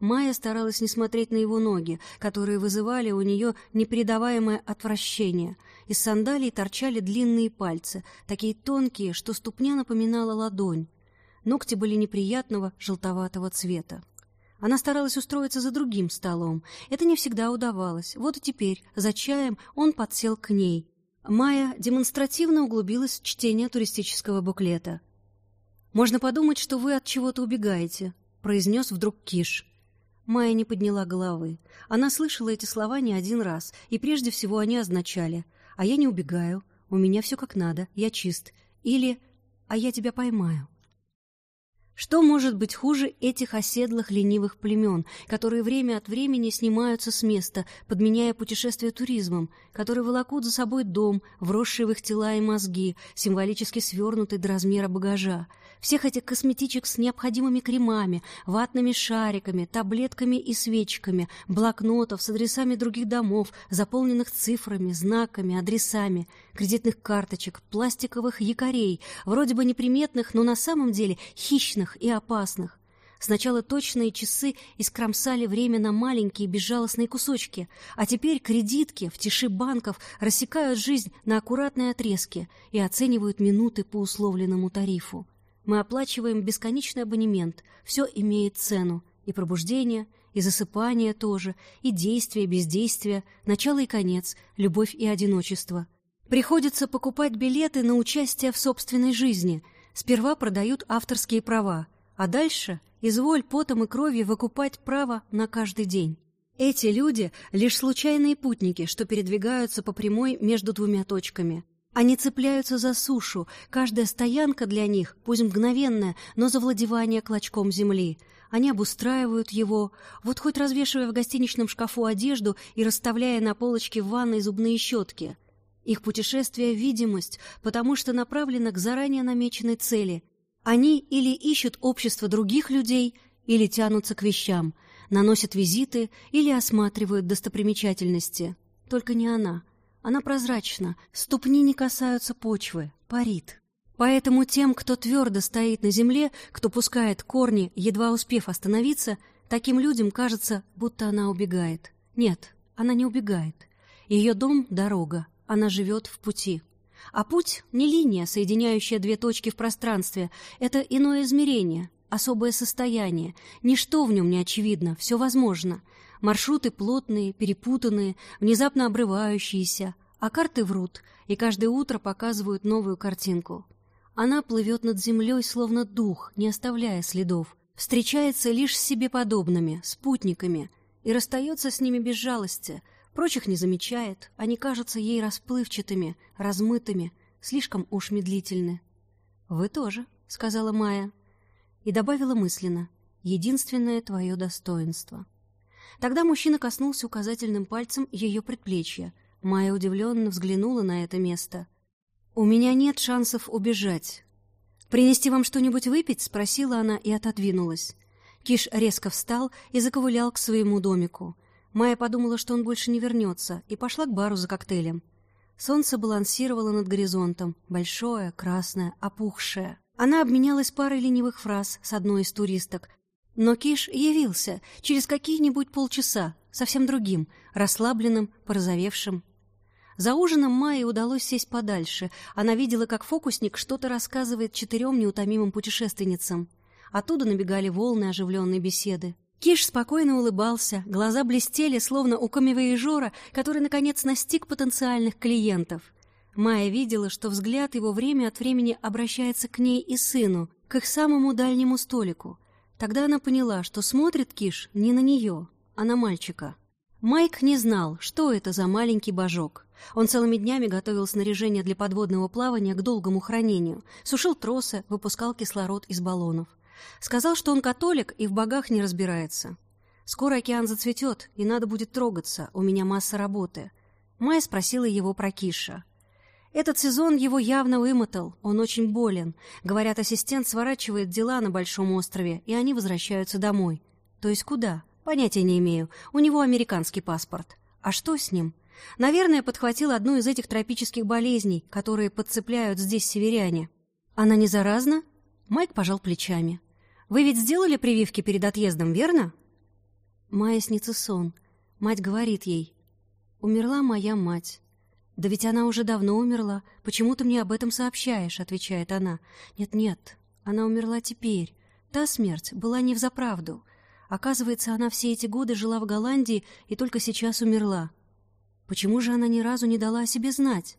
Майя старалась не смотреть на его ноги, которые вызывали у нее непередаваемое отвращение. Из сандалий торчали длинные пальцы, такие тонкие, что ступня напоминала ладонь. Ногти были неприятного желтоватого цвета. Она старалась устроиться за другим столом. Это не всегда удавалось. Вот и теперь, за чаем, он подсел к ней. Майя демонстративно углубилась в чтение туристического буклета. «Можно подумать, что вы от чего-то убегаете», — произнес вдруг Киш. Майя не подняла головы. Она слышала эти слова не один раз, и прежде всего они означали «А я не убегаю, у меня все как надо, я чист» или «А я тебя поймаю». Что может быть хуже этих оседлых ленивых племен, которые время от времени снимаются с места, подменяя путешествие туризмом, которые волокут за собой дом, вросший в их тела и мозги, символически свернутый до размера багажа, всех этих косметичек с необходимыми кремами, ватными шариками, таблетками и свечками, блокнотов с адресами других домов, заполненных цифрами, знаками, адресами, кредитных карточек, пластиковых якорей, вроде бы неприметных, но на самом деле хищных, и опасных. Сначала точные часы искромсали время на маленькие безжалостные кусочки, а теперь кредитки в тиши банков рассекают жизнь на аккуратные отрезки и оценивают минуты по условленному тарифу. Мы оплачиваем бесконечный абонемент, все имеет цену, и пробуждение, и засыпание тоже, и действие, бездействие, начало и конец, любовь и одиночество. Приходится покупать билеты на участие в собственной жизни — Сперва продают авторские права, а дальше изволь потом и кровью выкупать право на каждый день. Эти люди — лишь случайные путники, что передвигаются по прямой между двумя точками. Они цепляются за сушу, каждая стоянка для них, пусть мгновенная, но завладевание клочком земли. Они обустраивают его, вот хоть развешивая в гостиничном шкафу одежду и расставляя на полочке в ванной зубные щетки — их путешествие — видимость, потому что направлено к заранее намеченной цели. Они или ищут общество других людей, или тянутся к вещам, наносят визиты или осматривают достопримечательности. Только не она. Она прозрачна, ступни не касаются почвы, парит. Поэтому тем, кто твердо стоит на земле, кто пускает корни, едва успев остановиться, таким людям кажется, будто она убегает. Нет, она не убегает. Ее дом — дорога, она живет в пути. А путь — не линия, соединяющая две точки в пространстве. Это иное измерение, особое состояние. Ничто в нем не очевидно, все возможно. Маршруты плотные, перепутанные, внезапно обрывающиеся. А карты врут, и каждое утро показывают новую картинку. Она плывет над землей, словно дух, не оставляя следов. Встречается лишь с себе подобными, спутниками, и расстается с ними без жалости — Прочих не замечает, они кажутся ей расплывчатыми, размытыми, слишком уж медлительны. «Вы тоже», — сказала Майя. И добавила мысленно, «единственное твое достоинство». Тогда мужчина коснулся указательным пальцем ее предплечья. Майя удивленно взглянула на это место. «У меня нет шансов убежать. «Принести вам что-нибудь выпить?» — спросила она и отодвинулась. Киш резко встал и заковылял к своему домику. Майя подумала, что он больше не вернется, и пошла к бару за коктейлем. Солнце балансировало над горизонтом, большое, красное, опухшее. Она обменялась парой ленивых фраз с одной из туристок. Но Киш явился через какие-нибудь полчаса, совсем другим, расслабленным, порозовевшим. За ужином Майе удалось сесть подальше. Она видела, как фокусник что-то рассказывает четырем неутомимым путешественницам. Оттуда набегали волны оживленной беседы. Киш спокойно улыбался, глаза блестели, словно у камевоежора, который, наконец, настиг потенциальных клиентов. Майя видела, что взгляд его время от времени обращается к ней и сыну, к их самому дальнему столику. Тогда она поняла, что смотрит Киш не на нее, а на мальчика. Майк не знал, что это за маленький божок. Он целыми днями готовил снаряжение для подводного плавания к долгому хранению, сушил тросы, выпускал кислород из баллонов. Сказал, что он католик и в богах не разбирается. Скоро океан зацветет, и надо будет трогаться, у меня масса работы. Майя спросила его про Киша. Этот сезон его явно вымотал, он очень болен. Говорят, ассистент сворачивает дела на Большом острове, и они возвращаются домой. То есть куда? Понятия не имею. У него американский паспорт. А что с ним? Наверное, подхватил одну из этих тропических болезней, которые подцепляют здесь северяне. Она не заразна? Майк пожал плечами. Вы ведь сделали прививки перед отъездом, верно? Майя снится сон. Мать говорит ей. «Умерла моя мать». «Да ведь она уже давно умерла. Почему ты мне об этом сообщаешь?» — отвечает она. «Нет-нет, она умерла теперь. Та смерть была не взаправду. Оказывается, она все эти годы жила в Голландии и только сейчас умерла. Почему же она ни разу не дала о себе знать?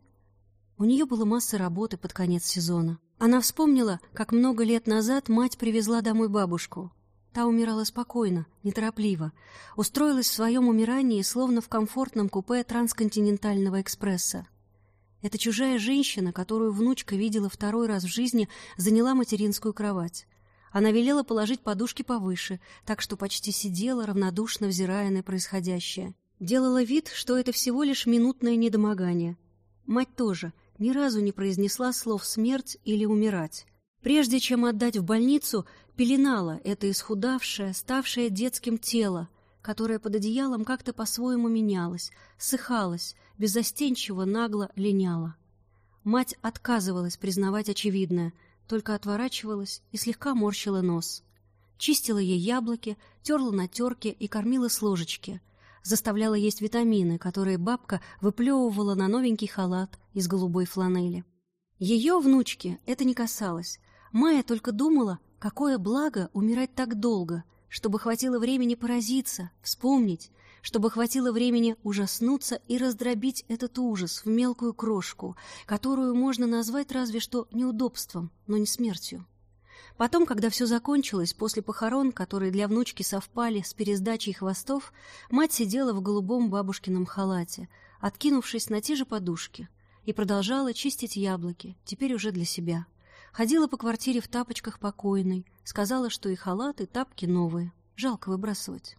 У нее было масса работы под конец сезона. Она вспомнила, как много лет назад мать привезла домой бабушку. Та умирала спокойно, неторопливо, устроилась в своем умирании, словно в комфортном купе трансконтинентального экспресса. Эта чужая женщина, которую внучка видела второй раз в жизни, заняла материнскую кровать. Она велела положить подушки повыше, так что почти сидела, равнодушно взирая на происходящее. Делала вид, что это всего лишь минутное недомогание. Мать тоже — ни разу не произнесла слов «смерть» или «умирать». Прежде чем отдать в больницу, пеленала это исхудавшее, ставшее детским тело, которое под одеялом как-то по-своему менялось, сыхалось, беззастенчиво, нагло линяло. Мать отказывалась признавать очевидное, только отворачивалась и слегка морщила нос. Чистила ей яблоки, терла на терке и кормила с ложечки, заставляла есть витамины, которые бабка выплевывала на новенький халат из голубой фланели. Ее внучке это не касалось. Майя только думала, какое благо умирать так долго, чтобы хватило времени поразиться, вспомнить, чтобы хватило времени ужаснуться и раздробить этот ужас в мелкую крошку, которую можно назвать разве что неудобством, но не смертью. Потом, когда все закончилось, после похорон, которые для внучки совпали с пересдачей хвостов, мать сидела в голубом бабушкином халате, откинувшись на те же подушки, и продолжала чистить яблоки, теперь уже для себя. Ходила по квартире в тапочках покойной, сказала, что и халат, и тапки новые. Жалко выбрасывать.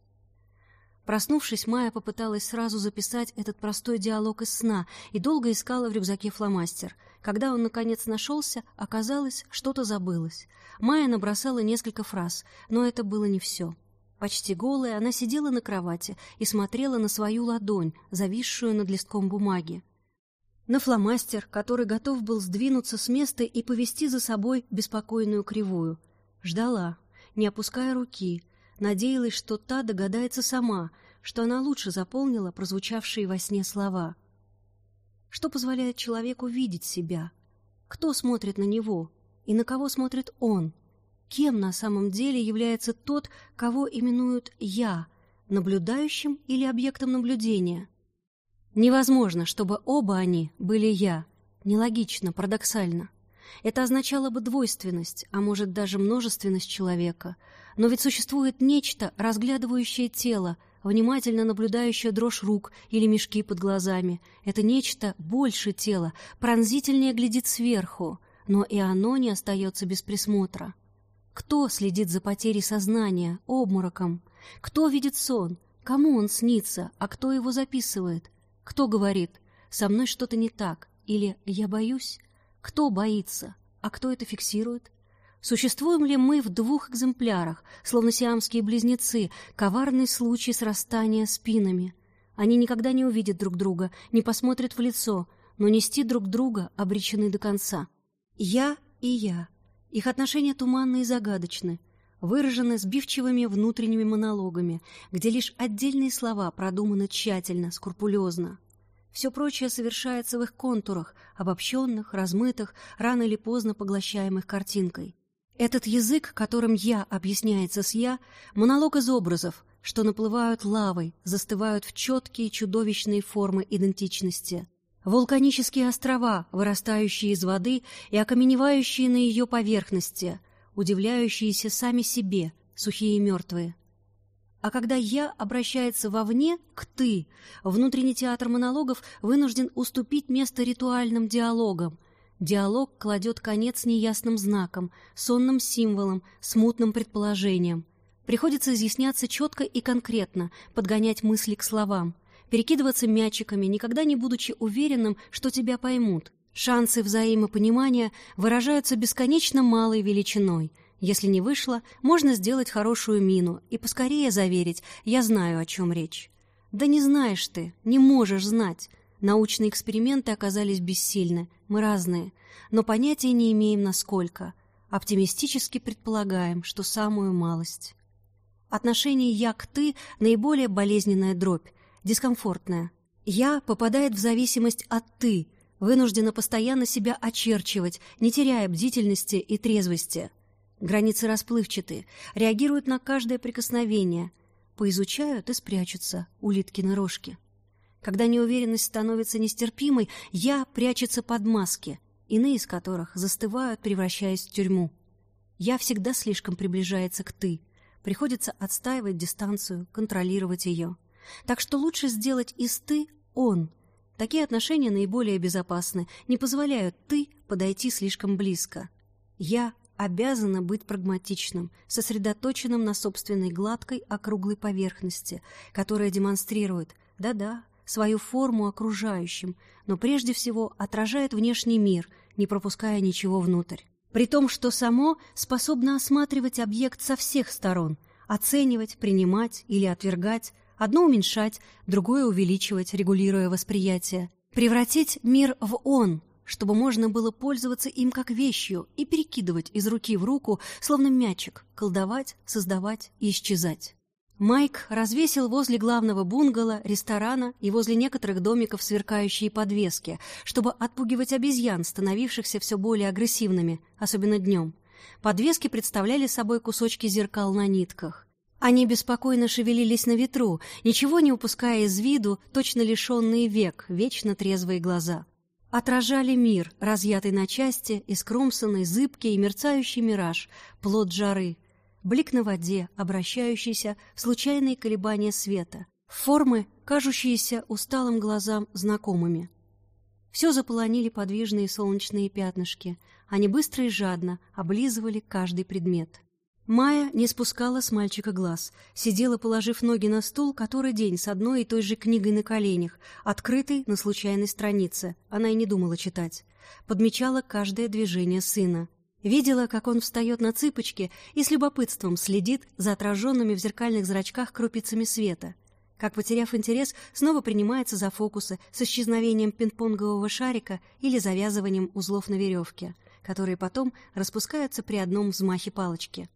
Проснувшись, Майя попыталась сразу записать этот простой диалог из сна и долго искала в рюкзаке фломастер. Когда он, наконец, нашелся, оказалось, что-то забылось. Майя набросала несколько фраз, но это было не все. Почти голая, она сидела на кровати и смотрела на свою ладонь, зависшую над листком бумаги. На фломастер, который готов был сдвинуться с места и повести за собой беспокойную кривую. Ждала, не опуская руки, надеялась, что та догадается сама, что она лучше заполнила прозвучавшие во сне слова. Что позволяет человеку видеть себя? Кто смотрит на него? И на кого смотрит он? Кем на самом деле является тот, кого именуют «я», наблюдающим или объектом наблюдения? Невозможно, чтобы оба они были «я». Нелогично, парадоксально. Это означало бы двойственность, а может даже множественность человека. Но ведь существует нечто, разглядывающее тело, внимательно наблюдающее дрожь рук или мешки под глазами. Это нечто больше тела, пронзительнее глядит сверху, но и оно не остается без присмотра. Кто следит за потерей сознания, обмороком? Кто видит сон? Кому он снится, а кто его записывает? Кто говорит «со мной что-то не так» или «я боюсь»? Кто боится? А кто это фиксирует? Существуем ли мы в двух экземплярах, словно сиамские близнецы, коварный случай срастания спинами? Они никогда не увидят друг друга, не посмотрят в лицо, но нести друг друга обречены до конца. Я и я. Их отношения туманны и загадочны, выражены сбивчивыми внутренними монологами, где лишь отдельные слова продуманы тщательно, скрупулезно. Все прочее совершается в их контурах, обобщенных, размытых, рано или поздно поглощаемых картинкой. Этот язык, которым «я» объясняется с «я», монолог из образов, что наплывают лавой, застывают в четкие чудовищные формы идентичности. Вулканические острова, вырастающие из воды и окаменевающие на ее поверхности, удивляющиеся сами себе, сухие и мертвые. А когда «я» обращается вовне, к «ты», внутренний театр монологов вынужден уступить место ритуальным диалогам — Диалог кладет конец неясным знакам, сонным символам, смутным предположениям. Приходится изъясняться четко и конкретно, подгонять мысли к словам, перекидываться мячиками, никогда не будучи уверенным, что тебя поймут. Шансы взаимопонимания выражаются бесконечно малой величиной. Если не вышло, можно сделать хорошую мину и поскорее заверить «я знаю, о чем речь». Да не знаешь ты, не можешь знать. Научные эксперименты оказались бессильны, мы разные, но понятия не имеем насколько. Оптимистически предполагаем, что самую малость. Отношение «я» к «ты» — наиболее болезненная дробь, дискомфортная. «Я» попадает в зависимость от «ты», вынуждена постоянно себя очерчивать, не теряя бдительности и трезвости. Границы расплывчаты, реагируют на каждое прикосновение, поизучают и спрячутся улиткины рожки. Когда неуверенность становится нестерпимой, я прячется под маски, иные из которых застывают, превращаясь в тюрьму. Я всегда слишком приближается к «ты». Приходится отстаивать дистанцию, контролировать ее. Так что лучше сделать из «ты» «он». Такие отношения наиболее безопасны, не позволяют «ты» подойти слишком близко. Я обязана быть прагматичным, сосредоточенным на собственной гладкой округлой поверхности, которая демонстрирует «да-да, свою форму окружающим, но прежде всего отражает внешний мир, не пропуская ничего внутрь. При том, что само способно осматривать объект со всех сторон, оценивать, принимать или отвергать, одно уменьшать, другое увеличивать, регулируя восприятие, превратить мир в «он», чтобы можно было пользоваться им как вещью и перекидывать из руки в руку, словно мячик, колдовать, создавать и исчезать. Майк развесил возле главного бунгало, ресторана и возле некоторых домиков сверкающие подвески, чтобы отпугивать обезьян, становившихся все более агрессивными, особенно днем. Подвески представляли собой кусочки зеркал на нитках. Они беспокойно шевелились на ветру, ничего не упуская из виду, точно лишенные век, вечно трезвые глаза. Отражали мир, разъятый на части, искромсанный, зыбкий и мерцающий мираж, плод жары — блик на воде, обращающийся в случайные колебания света, формы, кажущиеся усталым глазам знакомыми. Все заполонили подвижные солнечные пятнышки. Они быстро и жадно облизывали каждый предмет. Майя не спускала с мальчика глаз, сидела, положив ноги на стул, который день с одной и той же книгой на коленях, открытой на случайной странице. Она и не думала читать. Подмечала каждое движение сына. Видела, как он встает на цыпочки и с любопытством следит за отраженными в зеркальных зрачках крупицами света. Как, потеряв интерес, снова принимается за фокусы с исчезновением пинг-понгового шарика или завязыванием узлов на веревке, которые потом распускаются при одном взмахе палочки.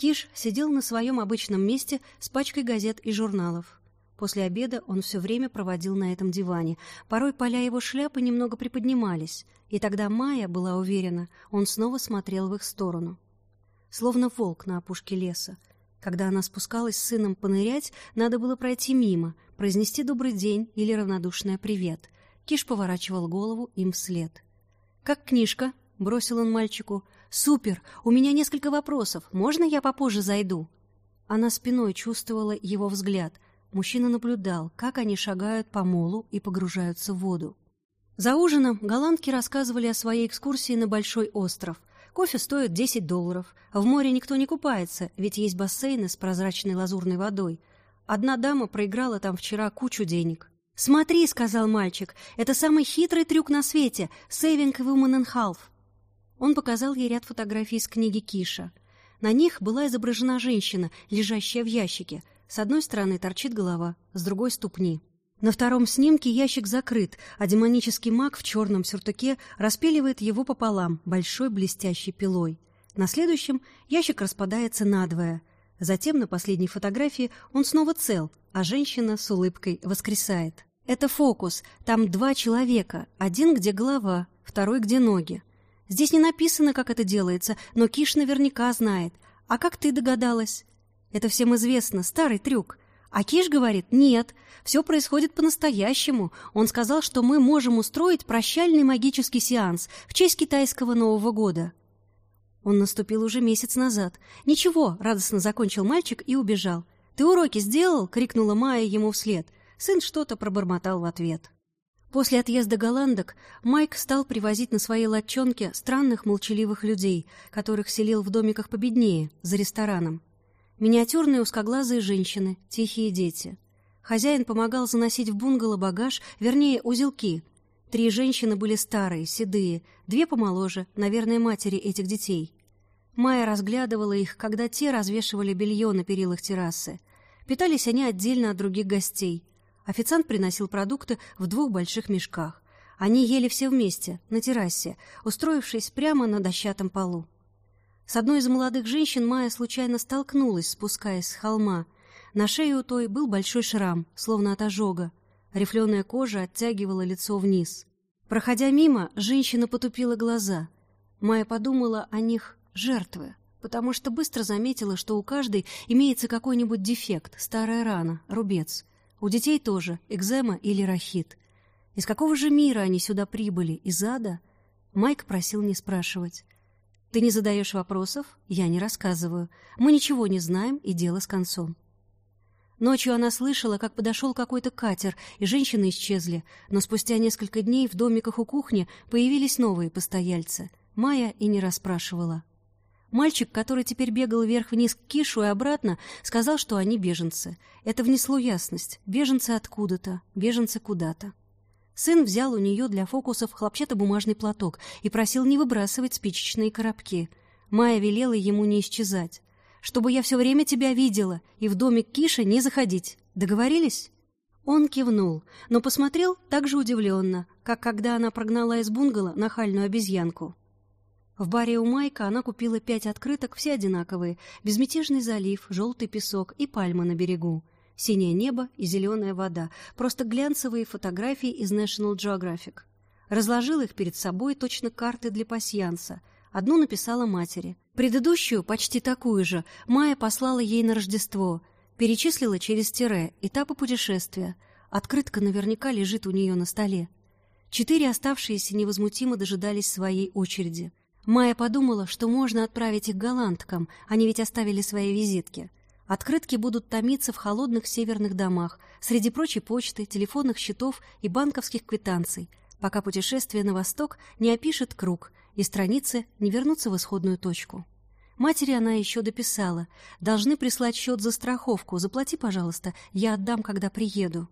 Киш сидел на своем обычном месте с пачкой газет и журналов. После обеда он все время проводил на этом диване. Порой поля его шляпы немного приподнимались, и тогда Майя была уверена, он снова смотрел в их сторону. Словно волк на опушке леса. Когда она спускалась с сыном понырять, надо было пройти мимо, произнести «добрый день» или равнодушное «привет». Киш поворачивал голову им вслед. «Как книжка?» — бросил он мальчику. «Супер! У меня несколько вопросов. Можно я попозже зайду?» Она спиной чувствовала его взгляд — Мужчина наблюдал, как они шагают по молу и погружаются в воду. За ужином голландки рассказывали о своей экскурсии на Большой остров. Кофе стоит 10 долларов. В море никто не купается, ведь есть бассейны с прозрачной лазурной водой. Одна дама проиграла там вчера кучу денег. «Смотри», — сказал мальчик, — «это самый хитрый трюк на свете — saving woman in half». Он показал ей ряд фотографий из книги Киша. На них была изображена женщина, лежащая в ящике. С одной стороны торчит голова, с другой — ступни. На втором снимке ящик закрыт, а демонический маг в черном сюртуке распиливает его пополам большой блестящей пилой. На следующем ящик распадается надвое. Затем на последней фотографии он снова цел, а женщина с улыбкой воскресает. Это фокус. Там два человека. Один, где голова, второй, где ноги. Здесь не написано, как это делается, но Киш наверняка знает. А как ты догадалась? Это всем известно, старый трюк. А Киш говорит, нет, все происходит по-настоящему. Он сказал, что мы можем устроить прощальный магический сеанс в честь китайского Нового года. Он наступил уже месяц назад. «Ничего», — радостно закончил мальчик и убежал. «Ты уроки сделал?» — крикнула Майя ему вслед. Сын что-то пробормотал в ответ. После отъезда голландок Майк стал привозить на своей лодчонке странных молчаливых людей, которых селил в домиках победнее, за рестораном. Миниатюрные узкоглазые женщины, тихие дети. Хозяин помогал заносить в бунгало багаж, вернее, узелки. Три женщины были старые, седые, две помоложе, наверное, матери этих детей. Майя разглядывала их, когда те развешивали белье на перилах террасы. Питались они отдельно от других гостей. Официант приносил продукты в двух больших мешках. Они ели все вместе, на террасе, устроившись прямо на дощатом полу. С одной из молодых женщин Майя случайно столкнулась, спускаясь с холма. На шее у той был большой шрам, словно от ожога. Рифленая кожа оттягивала лицо вниз. Проходя мимо, женщина потупила глаза. Майя подумала о них жертвы, потому что быстро заметила, что у каждой имеется какой-нибудь дефект, старая рана, рубец. У детей тоже экзема или рахит. Из какого же мира они сюда прибыли? Из ада? Майк просил не спрашивать. Ты не задаешь вопросов, я не рассказываю. Мы ничего не знаем, и дело с концом. Ночью она слышала, как подошел какой-то катер, и женщины исчезли, но спустя несколько дней в домиках у кухни появились новые постояльцы. Майя и не расспрашивала. Мальчик, который теперь бегал вверх-вниз к Кишу и обратно, сказал, что они беженцы. Это внесло ясность. Беженцы откуда-то, беженцы куда-то. Сын взял у нее для фокусов хлопчатобумажный платок и просил не выбрасывать спичечные коробки. Майя велела ему не исчезать. «Чтобы я все время тебя видела, и в домик Киши не заходить. Договорились?» Он кивнул, но посмотрел так же удивленно, как когда она прогнала из бунгало нахальную обезьянку. В баре у Майка она купила пять открыток, все одинаковые. Безмятежный залив, желтый песок и пальма на берегу синее небо и зеленая вода, просто глянцевые фотографии из National Geographic. Разложила их перед собой точно карты для пасьянса. Одну написала матери. Предыдущую, почти такую же, Майя послала ей на Рождество. Перечислила через тире этапы путешествия. Открытка наверняка лежит у нее на столе. Четыре оставшиеся невозмутимо дожидались своей очереди. Майя подумала, что можно отправить их голландкам, они ведь оставили свои визитки. Открытки будут томиться в холодных северных домах, среди прочей почты, телефонных счетов и банковских квитанций, пока путешествие на восток не опишет круг и страницы не вернутся в исходную точку. Матери она еще дописала. «Должны прислать счет за страховку. Заплати, пожалуйста, я отдам, когда приеду».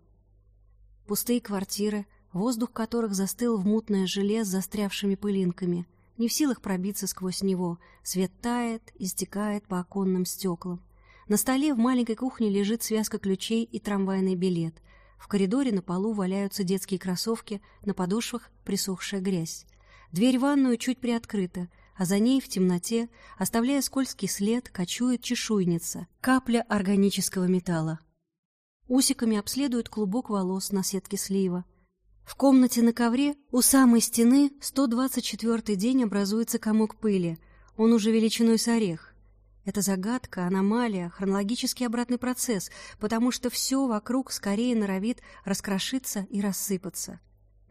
Пустые квартиры, воздух которых застыл в мутное желе с застрявшими пылинками. Не в силах пробиться сквозь него. Свет тает, истекает по оконным стеклам. На столе в маленькой кухне лежит связка ключей и трамвайный билет. В коридоре на полу валяются детские кроссовки, на подошвах присохшая грязь. Дверь в ванную чуть приоткрыта, а за ней в темноте, оставляя скользкий след, кочует чешуйница, капля органического металла. Усиками обследует клубок волос на сетке слива. В комнате на ковре у самой стены 124-й день образуется комок пыли. Он уже величиной с орех. Это загадка, аномалия, хронологический обратный процесс, потому что все вокруг скорее норовит раскрошиться и рассыпаться.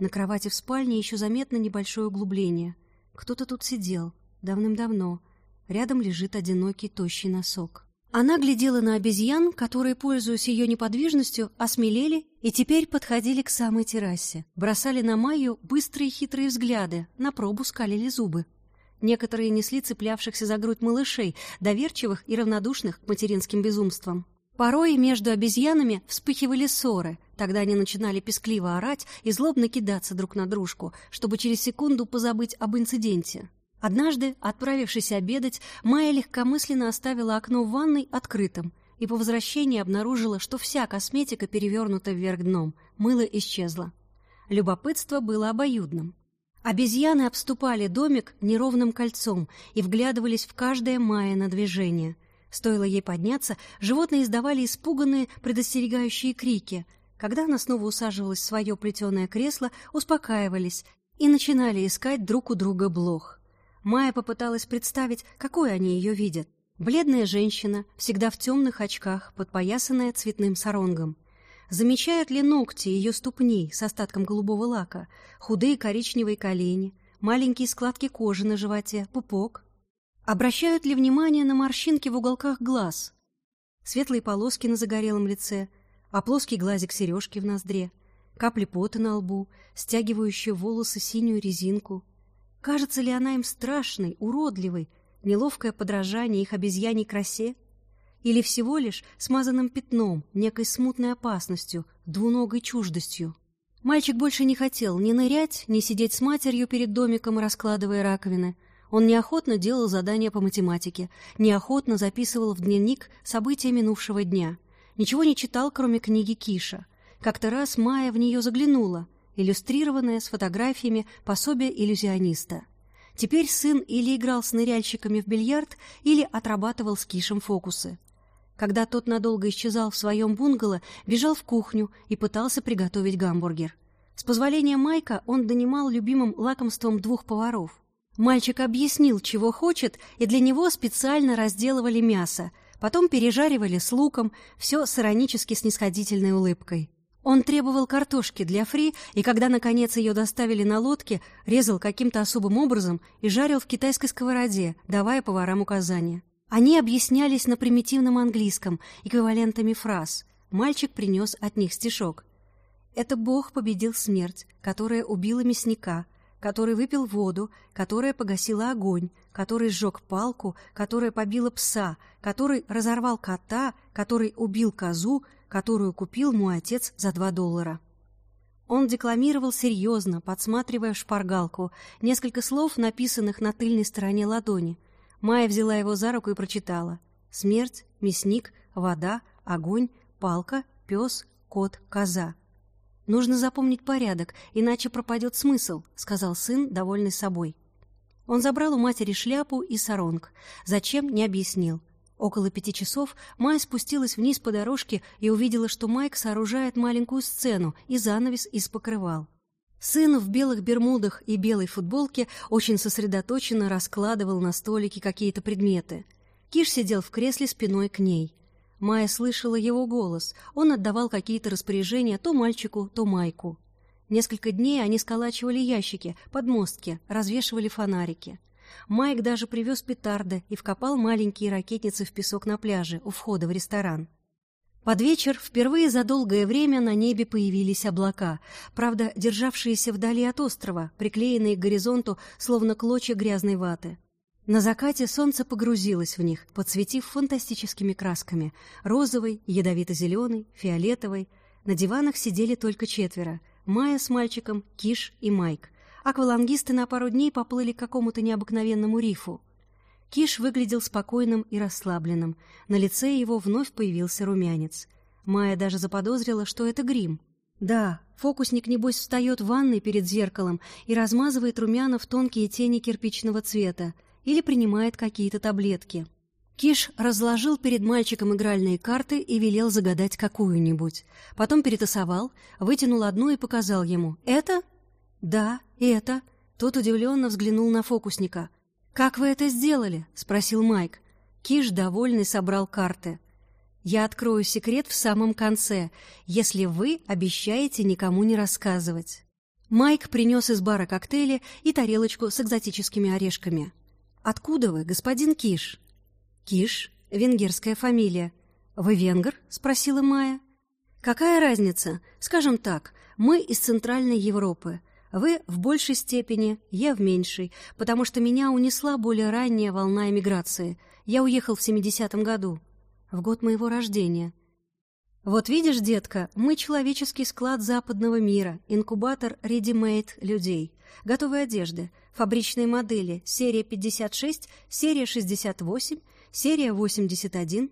На кровати в спальне еще заметно небольшое углубление. Кто-то тут сидел, давным-давно. Рядом лежит одинокий тощий носок. Она глядела на обезьян, которые, пользуясь ее неподвижностью, осмелели и теперь подходили к самой террасе. Бросали на Майю быстрые хитрые взгляды, на пробу скалили зубы. Некоторые несли цеплявшихся за грудь малышей, доверчивых и равнодушных к материнским безумствам. Порой между обезьянами вспыхивали ссоры, тогда они начинали пескливо орать и злобно кидаться друг на дружку, чтобы через секунду позабыть об инциденте. Однажды, отправившись обедать, Майя легкомысленно оставила окно в ванной открытым и по возвращении обнаружила, что вся косметика перевернута вверх дном, мыло исчезло. Любопытство было обоюдным. Обезьяны обступали домик неровным кольцом и вглядывались в каждое Майя на движение. Стоило ей подняться, животные издавали испуганные, предостерегающие крики. Когда она снова усаживалась в свое плетеное кресло, успокаивались и начинали искать друг у друга блох. Майя попыталась представить, какой они ее видят. Бледная женщина, всегда в темных очках, подпоясанная цветным саронгом. Замечают ли ногти ее ступней с остатком голубого лака, худые коричневые колени, маленькие складки кожи на животе, пупок? Обращают ли внимание на морщинки в уголках глаз, светлые полоски на загорелом лице, а плоский глазик сережки в ноздре, капли пота на лбу, стягивающие волосы синюю резинку? Кажется ли она им страшной, уродливой, неловкое подражание их обезьяней красе? Или всего лишь смазанным пятном, некой смутной опасностью, двуногой чуждостью? Мальчик больше не хотел ни нырять, ни сидеть с матерью перед домиком, раскладывая раковины. Он неохотно делал задания по математике, неохотно записывал в дневник события минувшего дня. Ничего не читал, кроме книги Киша. Как-то раз Майя в нее заглянула, иллюстрированная с фотографиями пособия иллюзиониста. Теперь сын или играл с ныряльщиками в бильярд, или отрабатывал с Кишем фокусы. Когда тот надолго исчезал в своем бунгало, бежал в кухню и пытался приготовить гамбургер. С позволения Майка он донимал любимым лакомством двух поваров. Мальчик объяснил, чего хочет, и для него специально разделывали мясо, потом пережаривали с луком, все с иронически снисходительной улыбкой. Он требовал картошки для фри, и когда, наконец, ее доставили на лодке, резал каким-то особым образом и жарил в китайской сковороде, давая поварам указания. Они объяснялись на примитивном английском, эквивалентами фраз. Мальчик принес от них стишок. «Это Бог победил смерть, которая убила мясника, который выпил воду, которая погасила огонь, который сжег палку, которая побила пса, который разорвал кота, который убил козу, которую купил мой отец за два доллара. Он декламировал серьезно, подсматривая шпаргалку, несколько слов, написанных на тыльной стороне ладони. Майя взяла его за руку и прочитала. «Смерть, мясник, вода, огонь, палка, пес, кот, коза». «Нужно запомнить порядок, иначе пропадет смысл», — сказал сын, довольный собой. Он забрал у матери шляпу и саронг. Зачем, не объяснил. Около пяти часов Майя спустилась вниз по дорожке и увидела, что Майк сооружает маленькую сцену и занавес из покрывал. Сын в белых бермудах и белой футболке очень сосредоточенно раскладывал на столике какие-то предметы. Киш сидел в кресле спиной к ней. Майя слышала его голос. Он отдавал какие-то распоряжения то мальчику, то Майку. Несколько дней они сколачивали ящики, подмостки, развешивали фонарики. Майк даже привез петарды и вкопал маленькие ракетницы в песок на пляже у входа в ресторан. Под вечер впервые за долгое время на небе появились облака, правда, державшиеся вдали от острова, приклеенные к горизонту, словно клочья грязной ваты. На закате солнце погрузилось в них, подсветив фантастическими красками — розовый, ядовито-зеленый, фиолетовый. На диванах сидели только четверо — Майя с мальчиком, Киш и Майк — аквалангисты на пару дней поплыли к какому-то необыкновенному рифу. Киш выглядел спокойным и расслабленным. На лице его вновь появился румянец. Майя даже заподозрила, что это грим. Да, фокусник, небось, встает в ванной перед зеркалом и размазывает румяна в тонкие тени кирпичного цвета или принимает какие-то таблетки. Киш разложил перед мальчиком игральные карты и велел загадать какую-нибудь. Потом перетасовал, вытянул одну и показал ему. «Это «Да, это...» Тот удивленно взглянул на фокусника. «Как вы это сделали?» — спросил Майк. Киш, довольный, собрал карты. «Я открою секрет в самом конце, если вы обещаете никому не рассказывать». Майк принес из бара коктейли и тарелочку с экзотическими орешками. «Откуда вы, господин Киш?» «Киш, венгерская фамилия». «Вы венгер?» — спросила Майя. «Какая разница? Скажем так, мы из Центральной Европы. Вы в большей степени, я в меньшей, потому что меня унесла более ранняя волна эмиграции. Я уехал в 70-м году, в год моего рождения. Вот видишь, детка, мы человеческий склад западного мира, инкубатор ready-made людей, готовой одежды, фабричные модели, серия 56, серия 68, серия 81.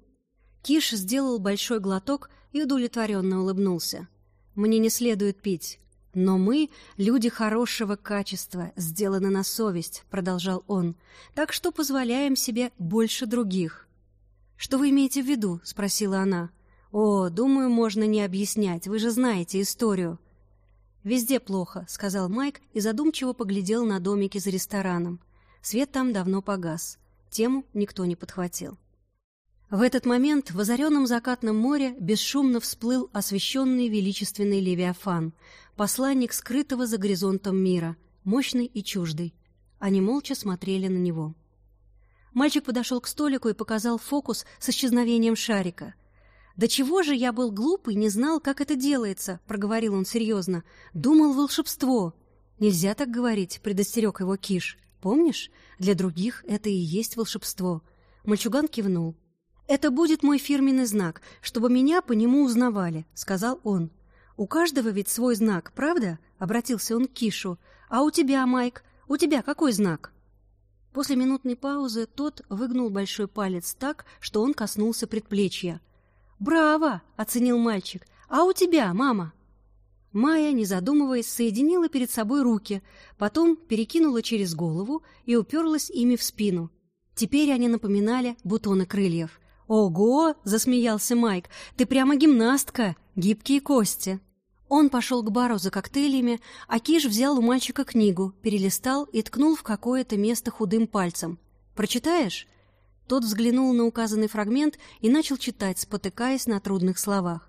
Киш сделал большой глоток и удовлетворенно улыбнулся. Мне не следует пить. Но мы — люди хорошего качества, сделаны на совесть, — продолжал он, — так что позволяем себе больше других. «Что вы имеете в виду?» — спросила она. «О, думаю, можно не объяснять, вы же знаете историю». «Везде плохо», — сказал Майк и задумчиво поглядел на домики за рестораном. Свет там давно погас. Тему никто не подхватил. В этот момент в озаренном закатном море бесшумно всплыл освещенный величественный Левиафан, посланник скрытого за горизонтом мира, мощный и чуждый. Они молча смотрели на него. Мальчик подошел к столику и показал фокус с исчезновением шарика. «Да чего же я был глупый, не знал, как это делается», — проговорил он серьезно. «Думал волшебство». «Нельзя так говорить», — предостерег его Киш. «Помнишь? Для других это и есть волшебство». Мальчуган кивнул. «Это будет мой фирменный знак, чтобы меня по нему узнавали», — сказал он. «У каждого ведь свой знак, правда?» — обратился он к Кишу. «А у тебя, Майк, у тебя какой знак?» После минутной паузы тот выгнул большой палец так, что он коснулся предплечья. «Браво!» — оценил мальчик. «А у тебя, мама?» Майя, не задумываясь, соединила перед собой руки, потом перекинула через голову и уперлась ими в спину. Теперь они напоминали бутоны крыльев — «Ого!» — засмеялся Майк. «Ты прямо гимнастка! Гибкие кости!» Он пошел к бару за коктейлями, а Киш взял у мальчика книгу, перелистал и ткнул в какое-то место худым пальцем. «Прочитаешь?» Тот взглянул на указанный фрагмент и начал читать, спотыкаясь на трудных словах.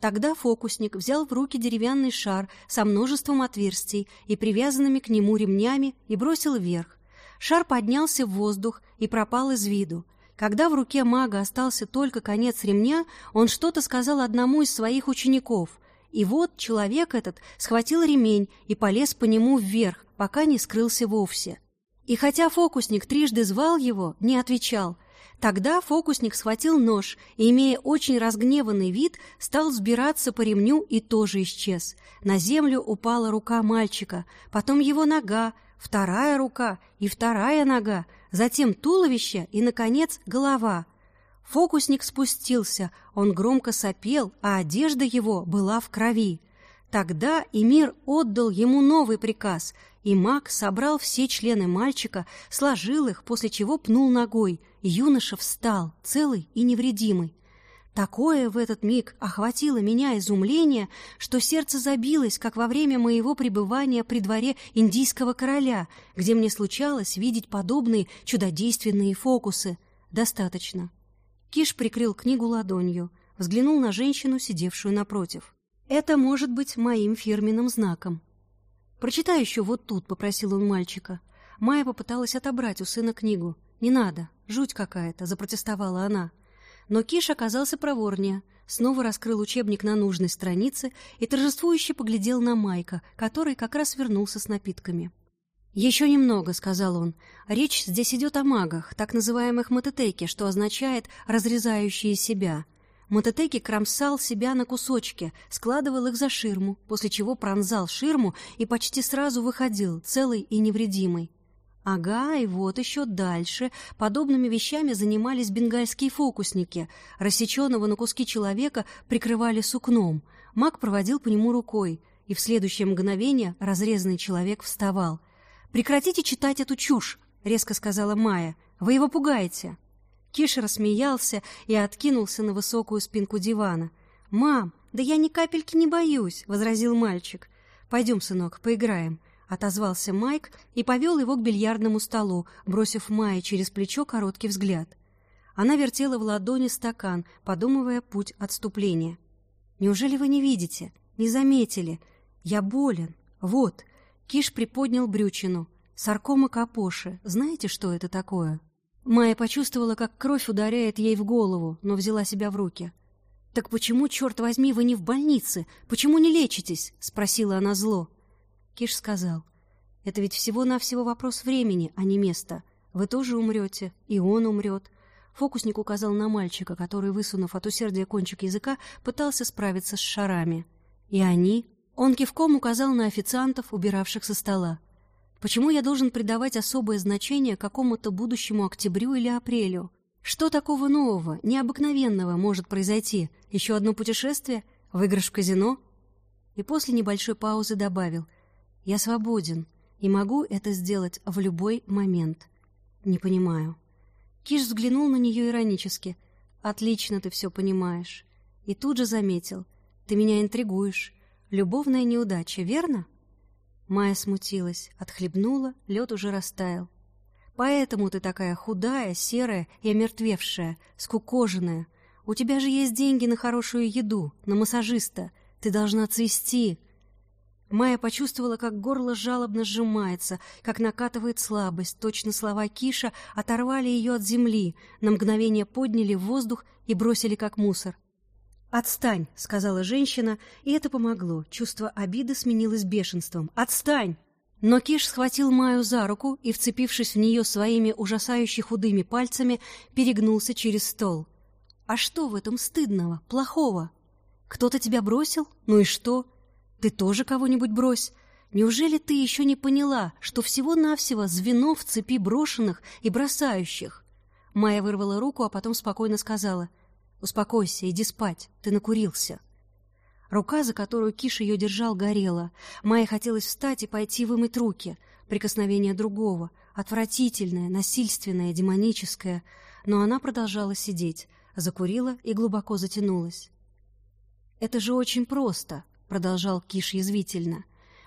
Тогда фокусник взял в руки деревянный шар со множеством отверстий и привязанными к нему ремнями и бросил вверх. Шар поднялся в воздух и пропал из виду, когда в руке мага остался только конец ремня, он что-то сказал одному из своих учеников. И вот человек этот схватил ремень и полез по нему вверх, пока не скрылся вовсе. И хотя фокусник трижды звал его, не отвечал. Тогда фокусник схватил нож и, имея очень разгневанный вид, стал взбираться по ремню и тоже исчез. На землю упала рука мальчика, потом его нога, вторая рука и вторая нога, затем туловище и, наконец, голова. Фокусник спустился, он громко сопел, а одежда его была в крови. Тогда Эмир отдал ему новый приказ, и маг собрал все члены мальчика, сложил их, после чего пнул ногой, юноша встал, целый и невредимый. Такое в этот миг охватило меня изумление, что сердце забилось, как во время моего пребывания при дворе индийского короля, где мне случалось видеть подобные чудодейственные фокусы. Достаточно. Киш прикрыл книгу ладонью, взглянул на женщину, сидевшую напротив. «Это может быть моим фирменным знаком». «Прочитай еще вот тут», — попросил он мальчика. Майя попыталась отобрать у сына книгу. «Не надо, жуть какая-то», — запротестовала она. Но Киш оказался проворнее, снова раскрыл учебник на нужной странице и торжествующе поглядел на Майка, который как раз вернулся с напитками. «Еще немного», — сказал он. «Речь здесь идет о магах, так называемых матетеки, что означает «разрезающие себя». Матетеки кромсал себя на кусочки, складывал их за ширму, после чего пронзал ширму и почти сразу выходил, целый и невредимый. Ага, и вот еще дальше подобными вещами занимались бенгальские фокусники. Рассеченного на куски человека прикрывали сукном. Маг проводил по нему рукой, и в следующее мгновение разрезанный человек вставал. «Прекратите читать эту чушь!» — резко сказала Майя. «Вы его пугаете!» Киш рассмеялся и откинулся на высокую спинку дивана. «Мам, да я ни капельки не боюсь!» — возразил мальчик. «Пойдем, сынок, поиграем. — отозвался Майк и повел его к бильярдному столу, бросив Майе через плечо короткий взгляд. Она вертела в ладони стакан, подумывая путь отступления. «Неужели вы не видите? Не заметили? Я болен. Вот». Киш приподнял брючину. «Саркома капоши. Знаете, что это такое?» Майя почувствовала, как кровь ударяет ей в голову, но взяла себя в руки. «Так почему, черт возьми, вы не в больнице? Почему не лечитесь?» — спросила она зло. Киш сказал, «Это ведь всего-навсего вопрос времени, а не места. Вы тоже умрете, и он умрет. Фокусник указал на мальчика, который, высунув от усердия кончик языка, пытался справиться с шарами. И они... Он кивком указал на официантов, убиравших со стола. Почему я должен придавать особое значение какому-то будущему октябрю или апрелю? Что такого нового, необыкновенного может произойти? Еще одно путешествие? Выигрыш в казино? И после небольшой паузы добавил. Я свободен и могу это сделать в любой момент. Не понимаю. Киш взглянул на нее иронически. Отлично ты все понимаешь. И тут же заметил. Ты меня интригуешь. Любовная неудача, верно? Майя смутилась, отхлебнула, лед уже растаял. Поэтому ты такая худая, серая и омертвевшая, скукоженная. У тебя же есть деньги на хорошую еду, на массажиста. Ты должна цвести. Майя почувствовала, как горло жалобно сжимается, как накатывает слабость. Точно слова Киша оторвали ее от земли, на мгновение подняли в воздух и бросили как мусор. «Отстань!» — сказала женщина, и это помогло. Чувство обиды сменилось бешенством. «Отстань!» Но Киш схватил Маю за руку и, вцепившись в нее своими ужасающе худыми пальцами, перегнулся через стол. «А что в этом стыдного, плохого? Кто-то тебя бросил? Ну и что? Ты тоже кого-нибудь брось. Неужели ты еще не поняла, что всего-навсего звено в цепи брошенных и бросающих?» Майя вырвала руку, а потом спокойно сказала — «Успокойся, иди спать, ты накурился». Рука, за которую Киш ее держал, горела. Майе хотелось встать и пойти вымыть руки. Прикосновение другого, отвратительное, насильственное, демоническое. Но она продолжала сидеть, закурила и глубоко затянулась. «Это же очень просто», — продолжал Киш язвительно.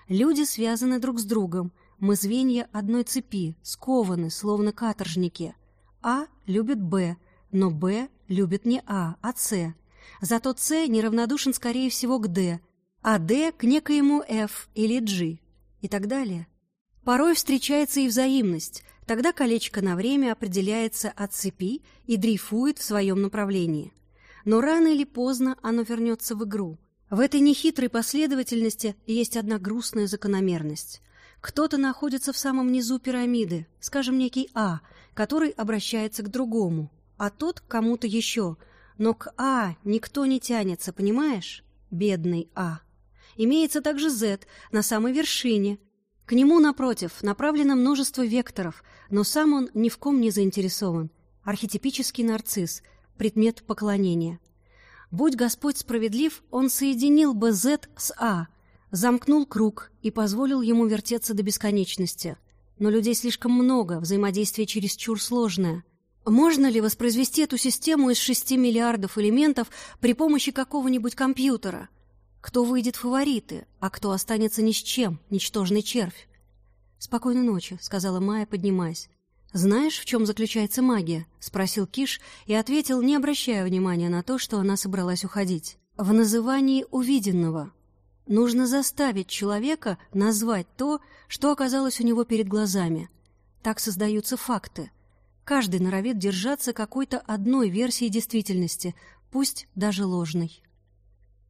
«Люди связаны друг с другом. Мы звенья одной цепи, скованы, словно каторжники. А любит Б, но Б любит не А, а С. Зато С неравнодушен, скорее всего, к Д, а Д к некоему F или G и так далее. Порой встречается и взаимность, тогда колечко на время определяется от цепи и дрейфует в своем направлении. Но рано или поздно оно вернется в игру. В этой нехитрой последовательности есть одна грустная закономерность. Кто-то находится в самом низу пирамиды, скажем, некий А, который обращается к другому, а тот к кому-то еще. Но к А никто не тянется, понимаешь? Бедный А. Имеется также Z на самой вершине. К нему, напротив, направлено множество векторов, но сам он ни в ком не заинтересован. Архетипический нарцисс, предмет поклонения. Будь Господь справедлив, он соединил бы Z с А, замкнул круг и позволил ему вертеться до бесконечности. Но людей слишком много, взаимодействие чересчур сложное. Можно ли воспроизвести эту систему из шести миллиардов элементов при помощи какого-нибудь компьютера? Кто выйдет фавориты, а кто останется ни с чем, ничтожный червь? «Спокойной ночи», — сказала Майя, поднимаясь. «Знаешь, в чем заключается магия?» — спросил Киш и ответил, не обращая внимания на то, что она собралась уходить. «В назывании увиденного. Нужно заставить человека назвать то, что оказалось у него перед глазами. Так создаются факты». Каждый норовит держаться какой-то одной версии действительности, пусть даже ложной.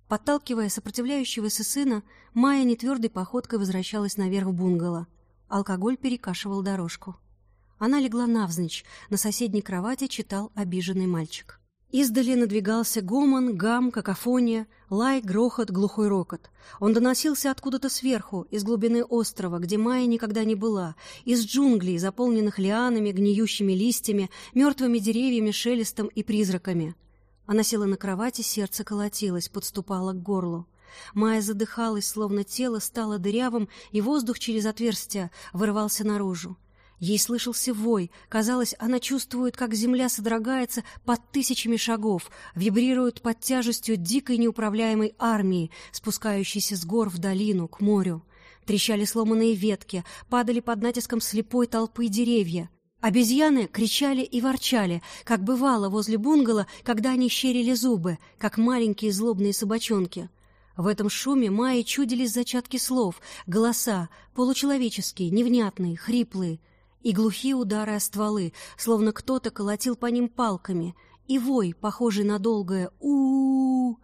Подталкивая сопротивляющегося сына, Майя нетвердой походкой возвращалась наверх в бунгало. Алкоголь перекашивал дорожку. Она легла навзничь, на соседней кровати читал обиженный мальчик. Издали надвигался гомон, гам, какофония, лай, грохот, глухой рокот. Он доносился откуда-то сверху, из глубины острова, где Майя никогда не была, из джунглей, заполненных лианами, гниющими листьями, мертвыми деревьями, шелестом и призраками. Она села на кровати, сердце колотилось, подступало к горлу. Майя задыхалась, словно тело стало дырявым, и воздух через отверстие вырывался наружу. Ей слышался вой. Казалось, она чувствует, как земля содрогается под тысячами шагов, вибрирует под тяжестью дикой неуправляемой армии, спускающейся с гор в долину, к морю. Трещали сломанные ветки, падали под натиском слепой толпы деревья. Обезьяны кричали и ворчали, как бывало возле бунгало, когда они щерили зубы, как маленькие злобные собачонки. В этом шуме Майи чудились зачатки слов, голоса, получеловеческие, невнятные, хриплые — и глухие удары о стволы, словно кто-то колотил по ним палками, и вой, похожий на долгое у, -у,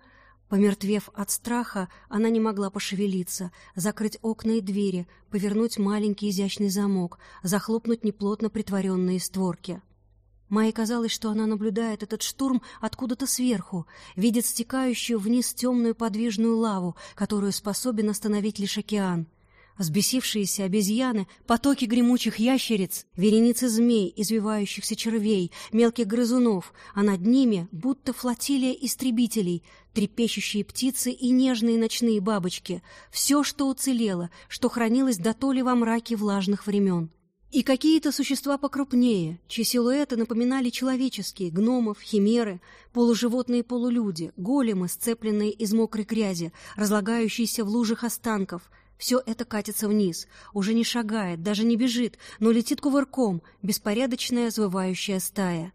Помертвев от страха, она не могла пошевелиться, закрыть окна и двери, повернуть маленький изящный замок, захлопнуть неплотно притворенные створки. Майе казалось, что она наблюдает этот штурм откуда-то сверху, видит стекающую вниз темную подвижную лаву, которую способен остановить лишь океан. Взбесившиеся обезьяны, потоки гремучих ящериц, вереницы змей, извивающихся червей, мелких грызунов, а над ними будто флотилия истребителей, трепещущие птицы и нежные ночные бабочки. Все, что уцелело, что хранилось до то ли во мраке влажных времен. И какие-то существа покрупнее, чьи силуэты напоминали человеческие, гномов, химеры, полуживотные полулюди, големы, сцепленные из мокрой грязи, разлагающиеся в лужах останков. Все это катится вниз, уже не шагает, даже не бежит, но летит кувырком, беспорядочная звывающая стая.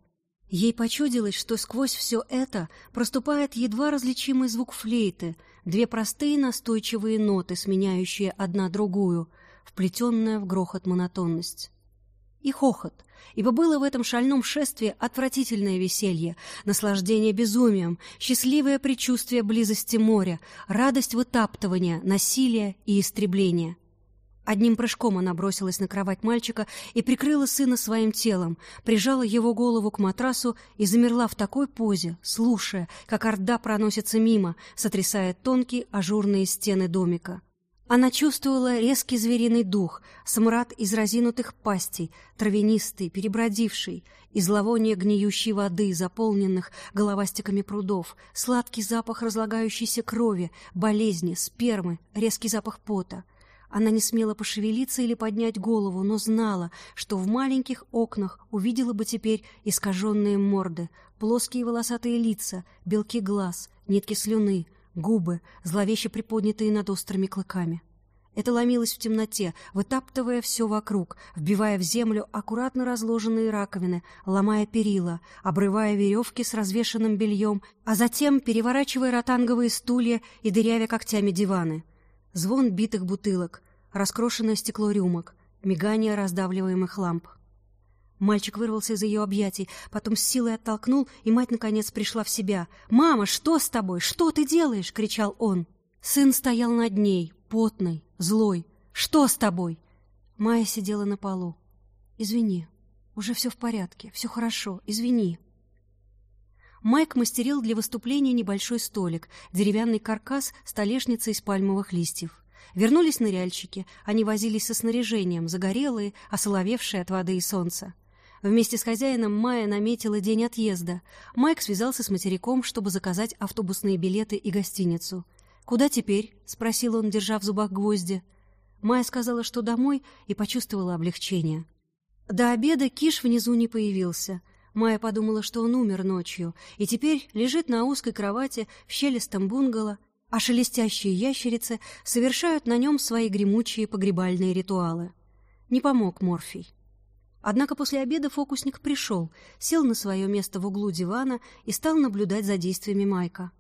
Ей почудилось, что сквозь все это проступает едва различимый звук флейты, две простые настойчивые ноты, сменяющие одна другую — вплетенная в грохот монотонность. И хохот, ибо было в этом шальном шествии отвратительное веселье, наслаждение безумием, счастливое предчувствие близости моря, радость вытаптывания, насилия и истребления. Одним прыжком она бросилась на кровать мальчика и прикрыла сына своим телом, прижала его голову к матрасу и замерла в такой позе, слушая, как орда проносится мимо, сотрясая тонкие ажурные стены домика. Она чувствовала резкий звериный дух, смрад из разинутых пастей, травянистый, перебродивший, и зловоние гниющей воды, заполненных головастиками прудов, сладкий запах разлагающейся крови, болезни, спермы, резкий запах пота. Она не смела пошевелиться или поднять голову, но знала, что в маленьких окнах увидела бы теперь искаженные морды, плоские волосатые лица, белки глаз, нитки слюны — губы, зловеще приподнятые над острыми клыками. Это ломилось в темноте, вытаптывая все вокруг, вбивая в землю аккуратно разложенные раковины, ломая перила, обрывая веревки с развешенным бельем, а затем переворачивая ротанговые стулья и дырявя когтями диваны. Звон битых бутылок, раскрошенное стекло рюмок, мигание раздавливаемых ламп. Мальчик вырвался из ее объятий, потом с силой оттолкнул, и мать, наконец, пришла в себя. «Мама, что с тобой? Что ты делаешь?» — кричал он. Сын стоял над ней, потный, злой. «Что с тобой?» Майя сидела на полу. «Извини, уже все в порядке, все хорошо, извини». Майк мастерил для выступления небольшой столик, деревянный каркас, столешница из пальмовых листьев. Вернулись ныряльщики, они возились со снаряжением, загорелые, осоловевшие от воды и солнца. Вместе с хозяином Майя наметила день отъезда. Майк связался с материком, чтобы заказать автобусные билеты и гостиницу. «Куда теперь?» — спросил он, держа в зубах гвозди. Майя сказала, что домой, и почувствовала облегчение. До обеда Киш внизу не появился. Майя подумала, что он умер ночью, и теперь лежит на узкой кровати в щелистом бунгало, а шелестящие ящерицы совершают на нем свои гремучие погребальные ритуалы. Не помог морфий. Однако после обеда фокусник пришел, сел на свое место в углу дивана и стал наблюдать за действиями Майка.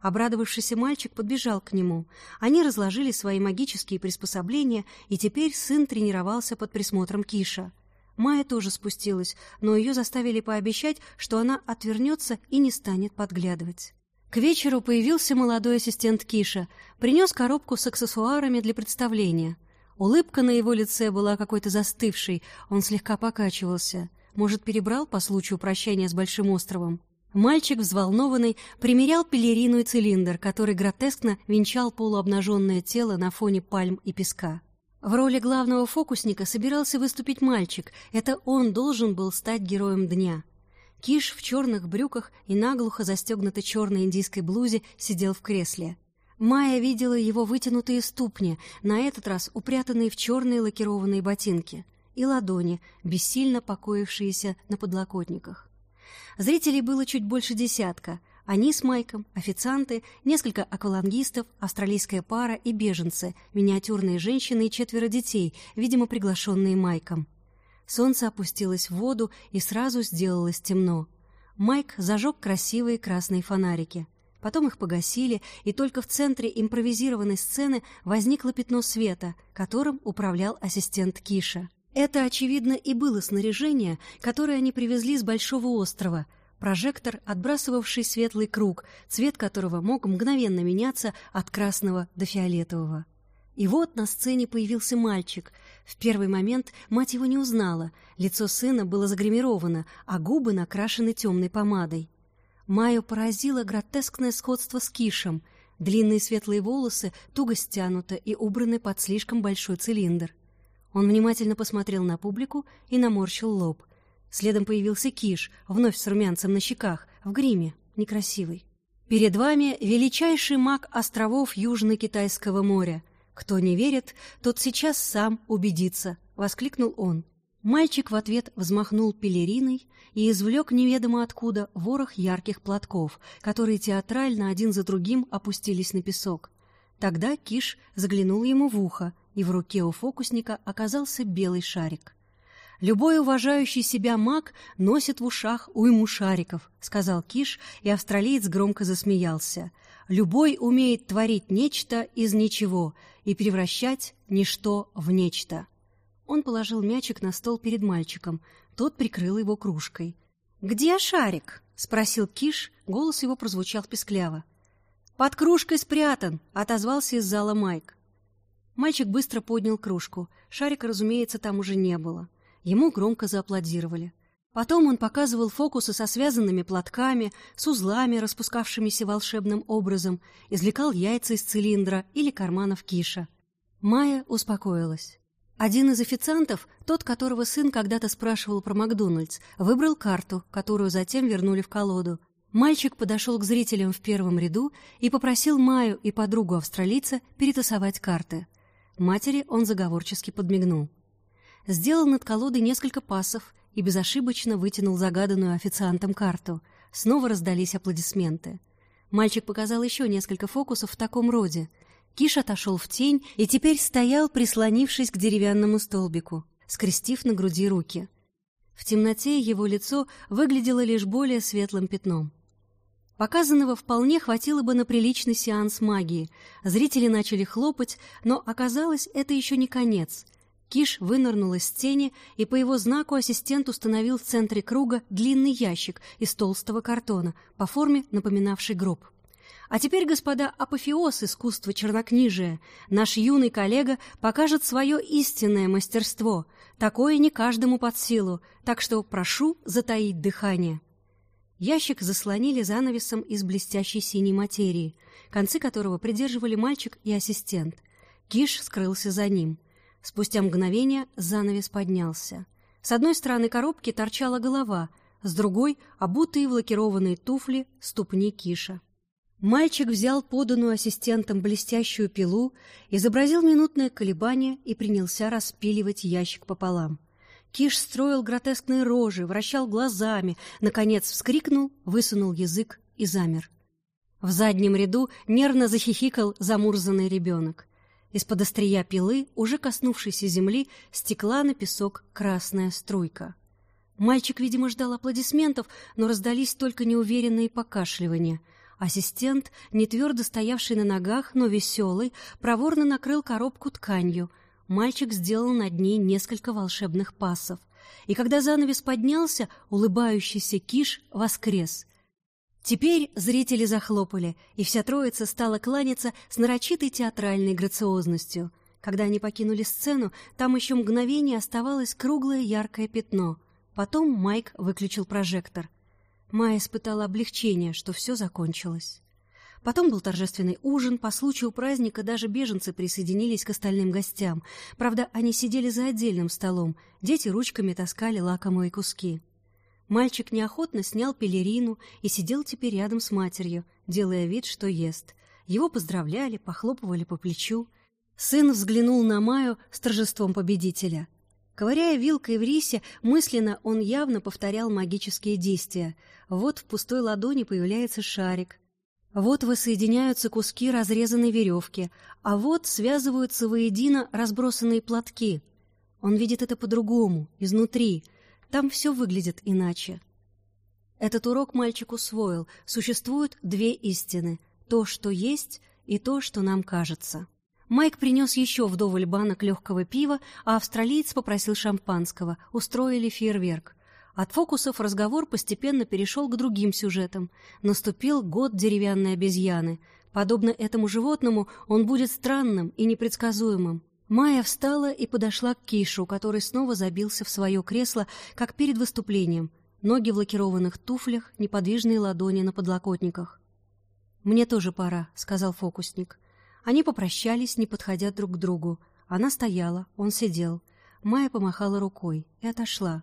Обрадовавшийся мальчик подбежал к нему. Они разложили свои магические приспособления, и теперь сын тренировался под присмотром Киша. Майя тоже спустилась, но ее заставили пообещать, что она отвернется и не станет подглядывать. К вечеру появился молодой ассистент Киша, принес коробку с аксессуарами для представления — Улыбка на его лице была какой-то застывшей, он слегка покачивался. Может, перебрал по случаю прощания с Большим островом? Мальчик, взволнованный, примерял пелерину и цилиндр, который гротескно венчал полуобнаженное тело на фоне пальм и песка. В роли главного фокусника собирался выступить мальчик. Это он должен был стать героем дня. Киш в черных брюках и наглухо застегнутой черной индийской блузе сидел в кресле. Майя видела его вытянутые ступни, на этот раз упрятанные в черные лакированные ботинки, и ладони, бессильно покоившиеся на подлокотниках. Зрителей было чуть больше десятка. Они с Майком, официанты, несколько аквалангистов, австралийская пара и беженцы, миниатюрные женщины и четверо детей, видимо, приглашенные Майком. Солнце опустилось в воду и сразу сделалось темно. Майк зажег красивые красные фонарики — Потом их погасили, и только в центре импровизированной сцены возникло пятно света, которым управлял ассистент Киша. Это, очевидно, и было снаряжение, которое они привезли с Большого острова. Прожектор, отбрасывавший светлый круг, цвет которого мог мгновенно меняться от красного до фиолетового. И вот на сцене появился мальчик. В первый момент мать его не узнала. Лицо сына было загримировано, а губы накрашены темной помадой. Майю поразило гротескное сходство с Кишем. Длинные светлые волосы туго стянуты и убраны под слишком большой цилиндр. Он внимательно посмотрел на публику и наморщил лоб. Следом появился Киш, вновь с румянцем на щеках, в гриме, некрасивый. Перед вами величайший маг островов Южно-Китайского моря. Кто не верит, тот сейчас сам убедится, воскликнул он. Мальчик в ответ взмахнул пелериной и извлек неведомо откуда ворох ярких платков, которые театрально один за другим опустились на песок. Тогда Киш заглянул ему в ухо, и в руке у фокусника оказался белый шарик. «Любой уважающий себя маг носит в ушах уйму шариков», — сказал Киш, и австралиец громко засмеялся. «Любой умеет творить нечто из ничего и превращать ничто в нечто». Он положил мячик на стол перед мальчиком. Тот прикрыл его кружкой. «Где шарик?» — спросил Киш. Голос его прозвучал пескляво. «Под кружкой спрятан!» — отозвался из зала Майк. Мальчик быстро поднял кружку. Шарика, разумеется, там уже не было. Ему громко зааплодировали. Потом он показывал фокусы со связанными платками, с узлами, распускавшимися волшебным образом, извлекал яйца из цилиндра или карманов киша. Майя успокоилась. Один из официантов, тот, которого сын когда-то спрашивал про Макдональдс, выбрал карту, которую затем вернули в колоду. Мальчик подошел к зрителям в первом ряду и попросил Майю и подругу-австралийца перетасовать карты. Матери он заговорчески подмигнул. Сделал над колодой несколько пасов и безошибочно вытянул загаданную официантом карту. Снова раздались аплодисменты. Мальчик показал еще несколько фокусов в таком роде — Киш отошел в тень и теперь стоял, прислонившись к деревянному столбику, скрестив на груди руки. В темноте его лицо выглядело лишь более светлым пятном. Показанного вполне хватило бы на приличный сеанс магии. Зрители начали хлопать, но оказалось, это еще не конец. Киш вынырнул из тени, и по его знаку ассистент установил в центре круга длинный ящик из толстого картона, по форме напоминавший гроб. А теперь, господа, апофеоз искусства чернокнижия. Наш юный коллега покажет свое истинное мастерство. Такое не каждому под силу, так что прошу затаить дыхание. Ящик заслонили занавесом из блестящей синей материи, концы которого придерживали мальчик и ассистент. Киш скрылся за ним. Спустя мгновение занавес поднялся. С одной стороны коробки торчала голова, с другой — обутые в лакированные туфли ступни Киша. Мальчик взял поданную ассистентом блестящую пилу, изобразил минутное колебание и принялся распиливать ящик пополам. Киш строил гротескные рожи, вращал глазами, наконец вскрикнул, высунул язык и замер. В заднем ряду нервно захихикал замурзанный ребенок. Из-под острия пилы, уже коснувшейся земли, стекла на песок красная струйка. Мальчик, видимо, ждал аплодисментов, но раздались только неуверенные покашливания — Ассистент, не твердо стоявший на ногах, но веселый, проворно накрыл коробку тканью. Мальчик сделал над ней несколько волшебных пасов. И когда занавес поднялся, улыбающийся Киш воскрес. Теперь зрители захлопали, и вся троица стала кланяться с нарочитой театральной грациозностью. Когда они покинули сцену, там еще мгновение оставалось круглое яркое пятно. Потом Майк выключил прожектор — Майя испытала облегчение, что все закончилось. Потом был торжественный ужин, по случаю праздника даже беженцы присоединились к остальным гостям. Правда, они сидели за отдельным столом, дети ручками таскали лакомые куски. Мальчик неохотно снял пелерину и сидел теперь рядом с матерью, делая вид, что ест. Его поздравляли, похлопывали по плечу. Сын взглянул на Майю с торжеством победителя — Ковыряя вилкой в рисе, мысленно он явно повторял магические действия. Вот в пустой ладони появляется шарик. Вот воссоединяются куски разрезанной веревки, а вот связываются воедино разбросанные платки. Он видит это по-другому, изнутри. Там все выглядит иначе. Этот урок мальчик усвоил. Существуют две истины — то, что есть, и то, что нам кажется. Майк принес еще вдоволь банок легкого пива, а австралиец попросил шампанского, устроили фейерверк. От фокусов разговор постепенно перешел к другим сюжетам. Наступил год деревянной обезьяны. Подобно этому животному, он будет странным и непредсказуемым. Майя встала и подошла к Кишу, который снова забился в свое кресло, как перед выступлением. Ноги в лакированных туфлях, неподвижные ладони на подлокотниках. «Мне тоже пора», — сказал фокусник. Они попрощались, не подходя друг к другу. Она стояла, он сидел. Майя помахала рукой и отошла.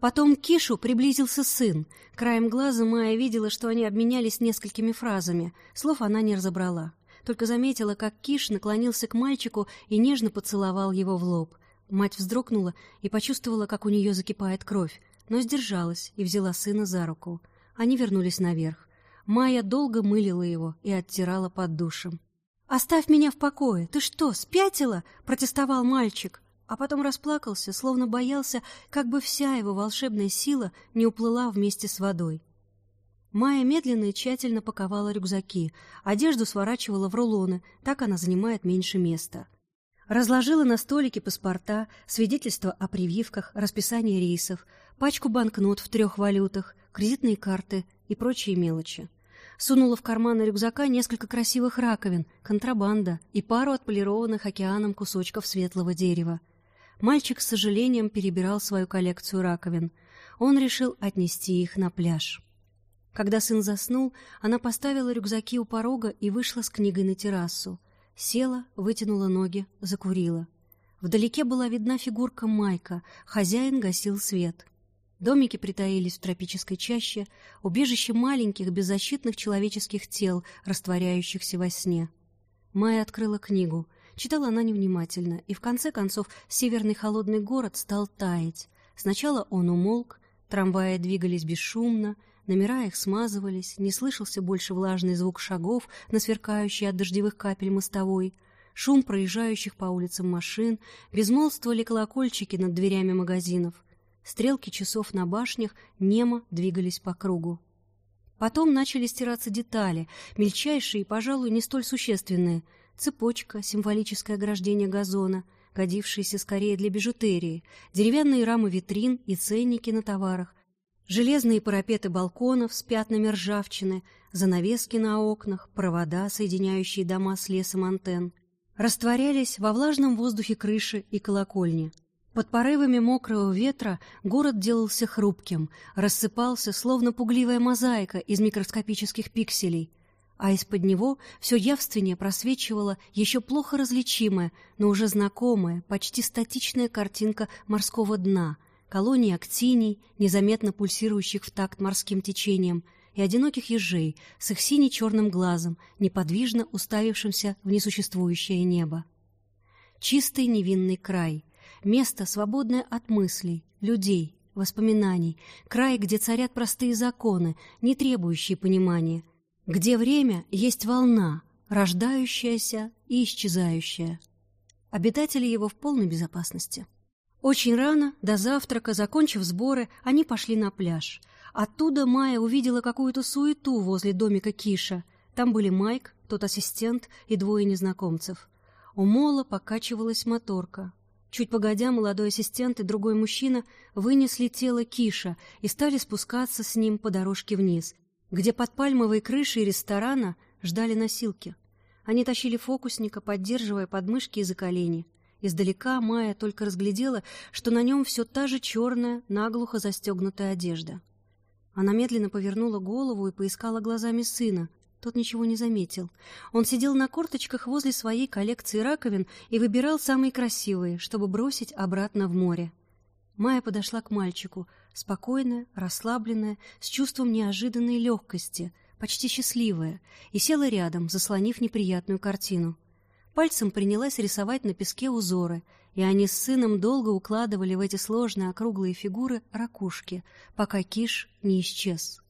Потом к Кишу приблизился сын. Краем глаза Майя видела, что они обменялись несколькими фразами. Слов она не разобрала. Только заметила, как Киш наклонился к мальчику и нежно поцеловал его в лоб. Мать вздрогнула и почувствовала, как у нее закипает кровь, но сдержалась и взяла сына за руку. Они вернулись наверх. Майя долго мылила его и оттирала под душем. «Оставь меня в покое! Ты что, спятила?» — протестовал мальчик а потом расплакался, словно боялся, как бы вся его волшебная сила не уплыла вместе с водой. Майя медленно и тщательно паковала рюкзаки, одежду сворачивала в рулоны, так она занимает меньше места. Разложила на столике паспорта, свидетельства о прививках, расписание рейсов, пачку банкнот в трех валютах, кредитные карты и прочие мелочи. Сунула в карманы рюкзака несколько красивых раковин, контрабанда и пару отполированных океаном кусочков светлого дерева. Мальчик с сожалением перебирал свою коллекцию раковин. Он решил отнести их на пляж. Когда сын заснул, она поставила рюкзаки у порога и вышла с книгой на террасу. Села, вытянула ноги, закурила. Вдалеке была видна фигурка Майка, хозяин гасил свет. Домики притаились в тропической чаще, убежище маленьких беззащитных человеческих тел, растворяющихся во сне. Майя открыла книгу — Читала она невнимательно, и в конце концов северный холодный город стал таять. Сначала он умолк, трамваи двигались бесшумно, номера их смазывались, не слышался больше влажный звук шагов на сверкающей от дождевых капель мостовой, шум проезжающих по улицам машин, безмолвствовали колокольчики над дверями магазинов. Стрелки часов на башнях немо двигались по кругу. Потом начали стираться детали, мельчайшие и, пожалуй, не столь существенные — цепочка, символическое ограждение газона, годившиеся скорее для бижутерии, деревянные рамы витрин и ценники на товарах, железные парапеты балконов с пятнами ржавчины, занавески на окнах, провода, соединяющие дома с лесом антенн, растворялись во влажном воздухе крыши и колокольни. Под порывами мокрого ветра город делался хрупким, рассыпался, словно пугливая мозаика из микроскопических пикселей, а из-под него все явственнее просвечивала еще плохо различимая, но уже знакомая, почти статичная картинка морского дна, колонии актиний, незаметно пульсирующих в такт морским течением, и одиноких ежей с их сине-черным глазом, неподвижно уставившимся в несуществующее небо. Чистый невинный край, место, свободное от мыслей, людей, воспоминаний, край, где царят простые законы, не требующие понимания — где время есть волна, рождающаяся и исчезающая. Обитатели его в полной безопасности. Очень рано, до завтрака, закончив сборы, они пошли на пляж. Оттуда Майя увидела какую-то суету возле домика Киша. Там были Майк, тот ассистент и двое незнакомцев. У мола покачивалась моторка. Чуть погодя, молодой ассистент и другой мужчина вынесли тело Киша и стали спускаться с ним по дорожке вниз — где под пальмовой крышей ресторана ждали носилки. Они тащили фокусника, поддерживая подмышки и за колени. Издалека Майя только разглядела, что на нем все та же черная, наглухо застегнутая одежда. Она медленно повернула голову и поискала глазами сына. Тот ничего не заметил. Он сидел на корточках возле своей коллекции раковин и выбирал самые красивые, чтобы бросить обратно в море. Майя подошла к мальчику, спокойная, расслабленная, с чувством неожиданной легкости, почти счастливая, и села рядом, заслонив неприятную картину. Пальцем принялась рисовать на песке узоры, и они с сыном долго укладывали в эти сложные округлые фигуры ракушки, пока киш не исчез.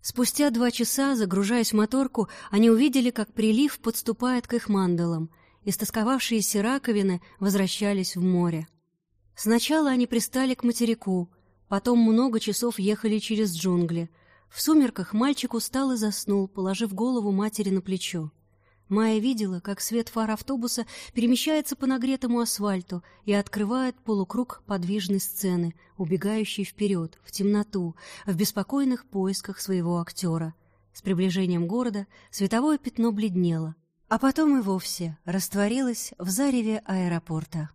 Спустя два часа, загружаясь в моторку, они увидели, как прилив подступает к их мандалам, и стосковавшиеся раковины возвращались в море. Сначала они пристали к материку, потом много часов ехали через джунгли. В сумерках мальчик устал и заснул, положив голову матери на плечо. Майя видела, как свет фар автобуса перемещается по нагретому асфальту и открывает полукруг подвижной сцены, убегающей вперед, в темноту, в беспокойных поисках своего актера. С приближением города световое пятно бледнело, а потом и вовсе растворилось в зареве аэропорта.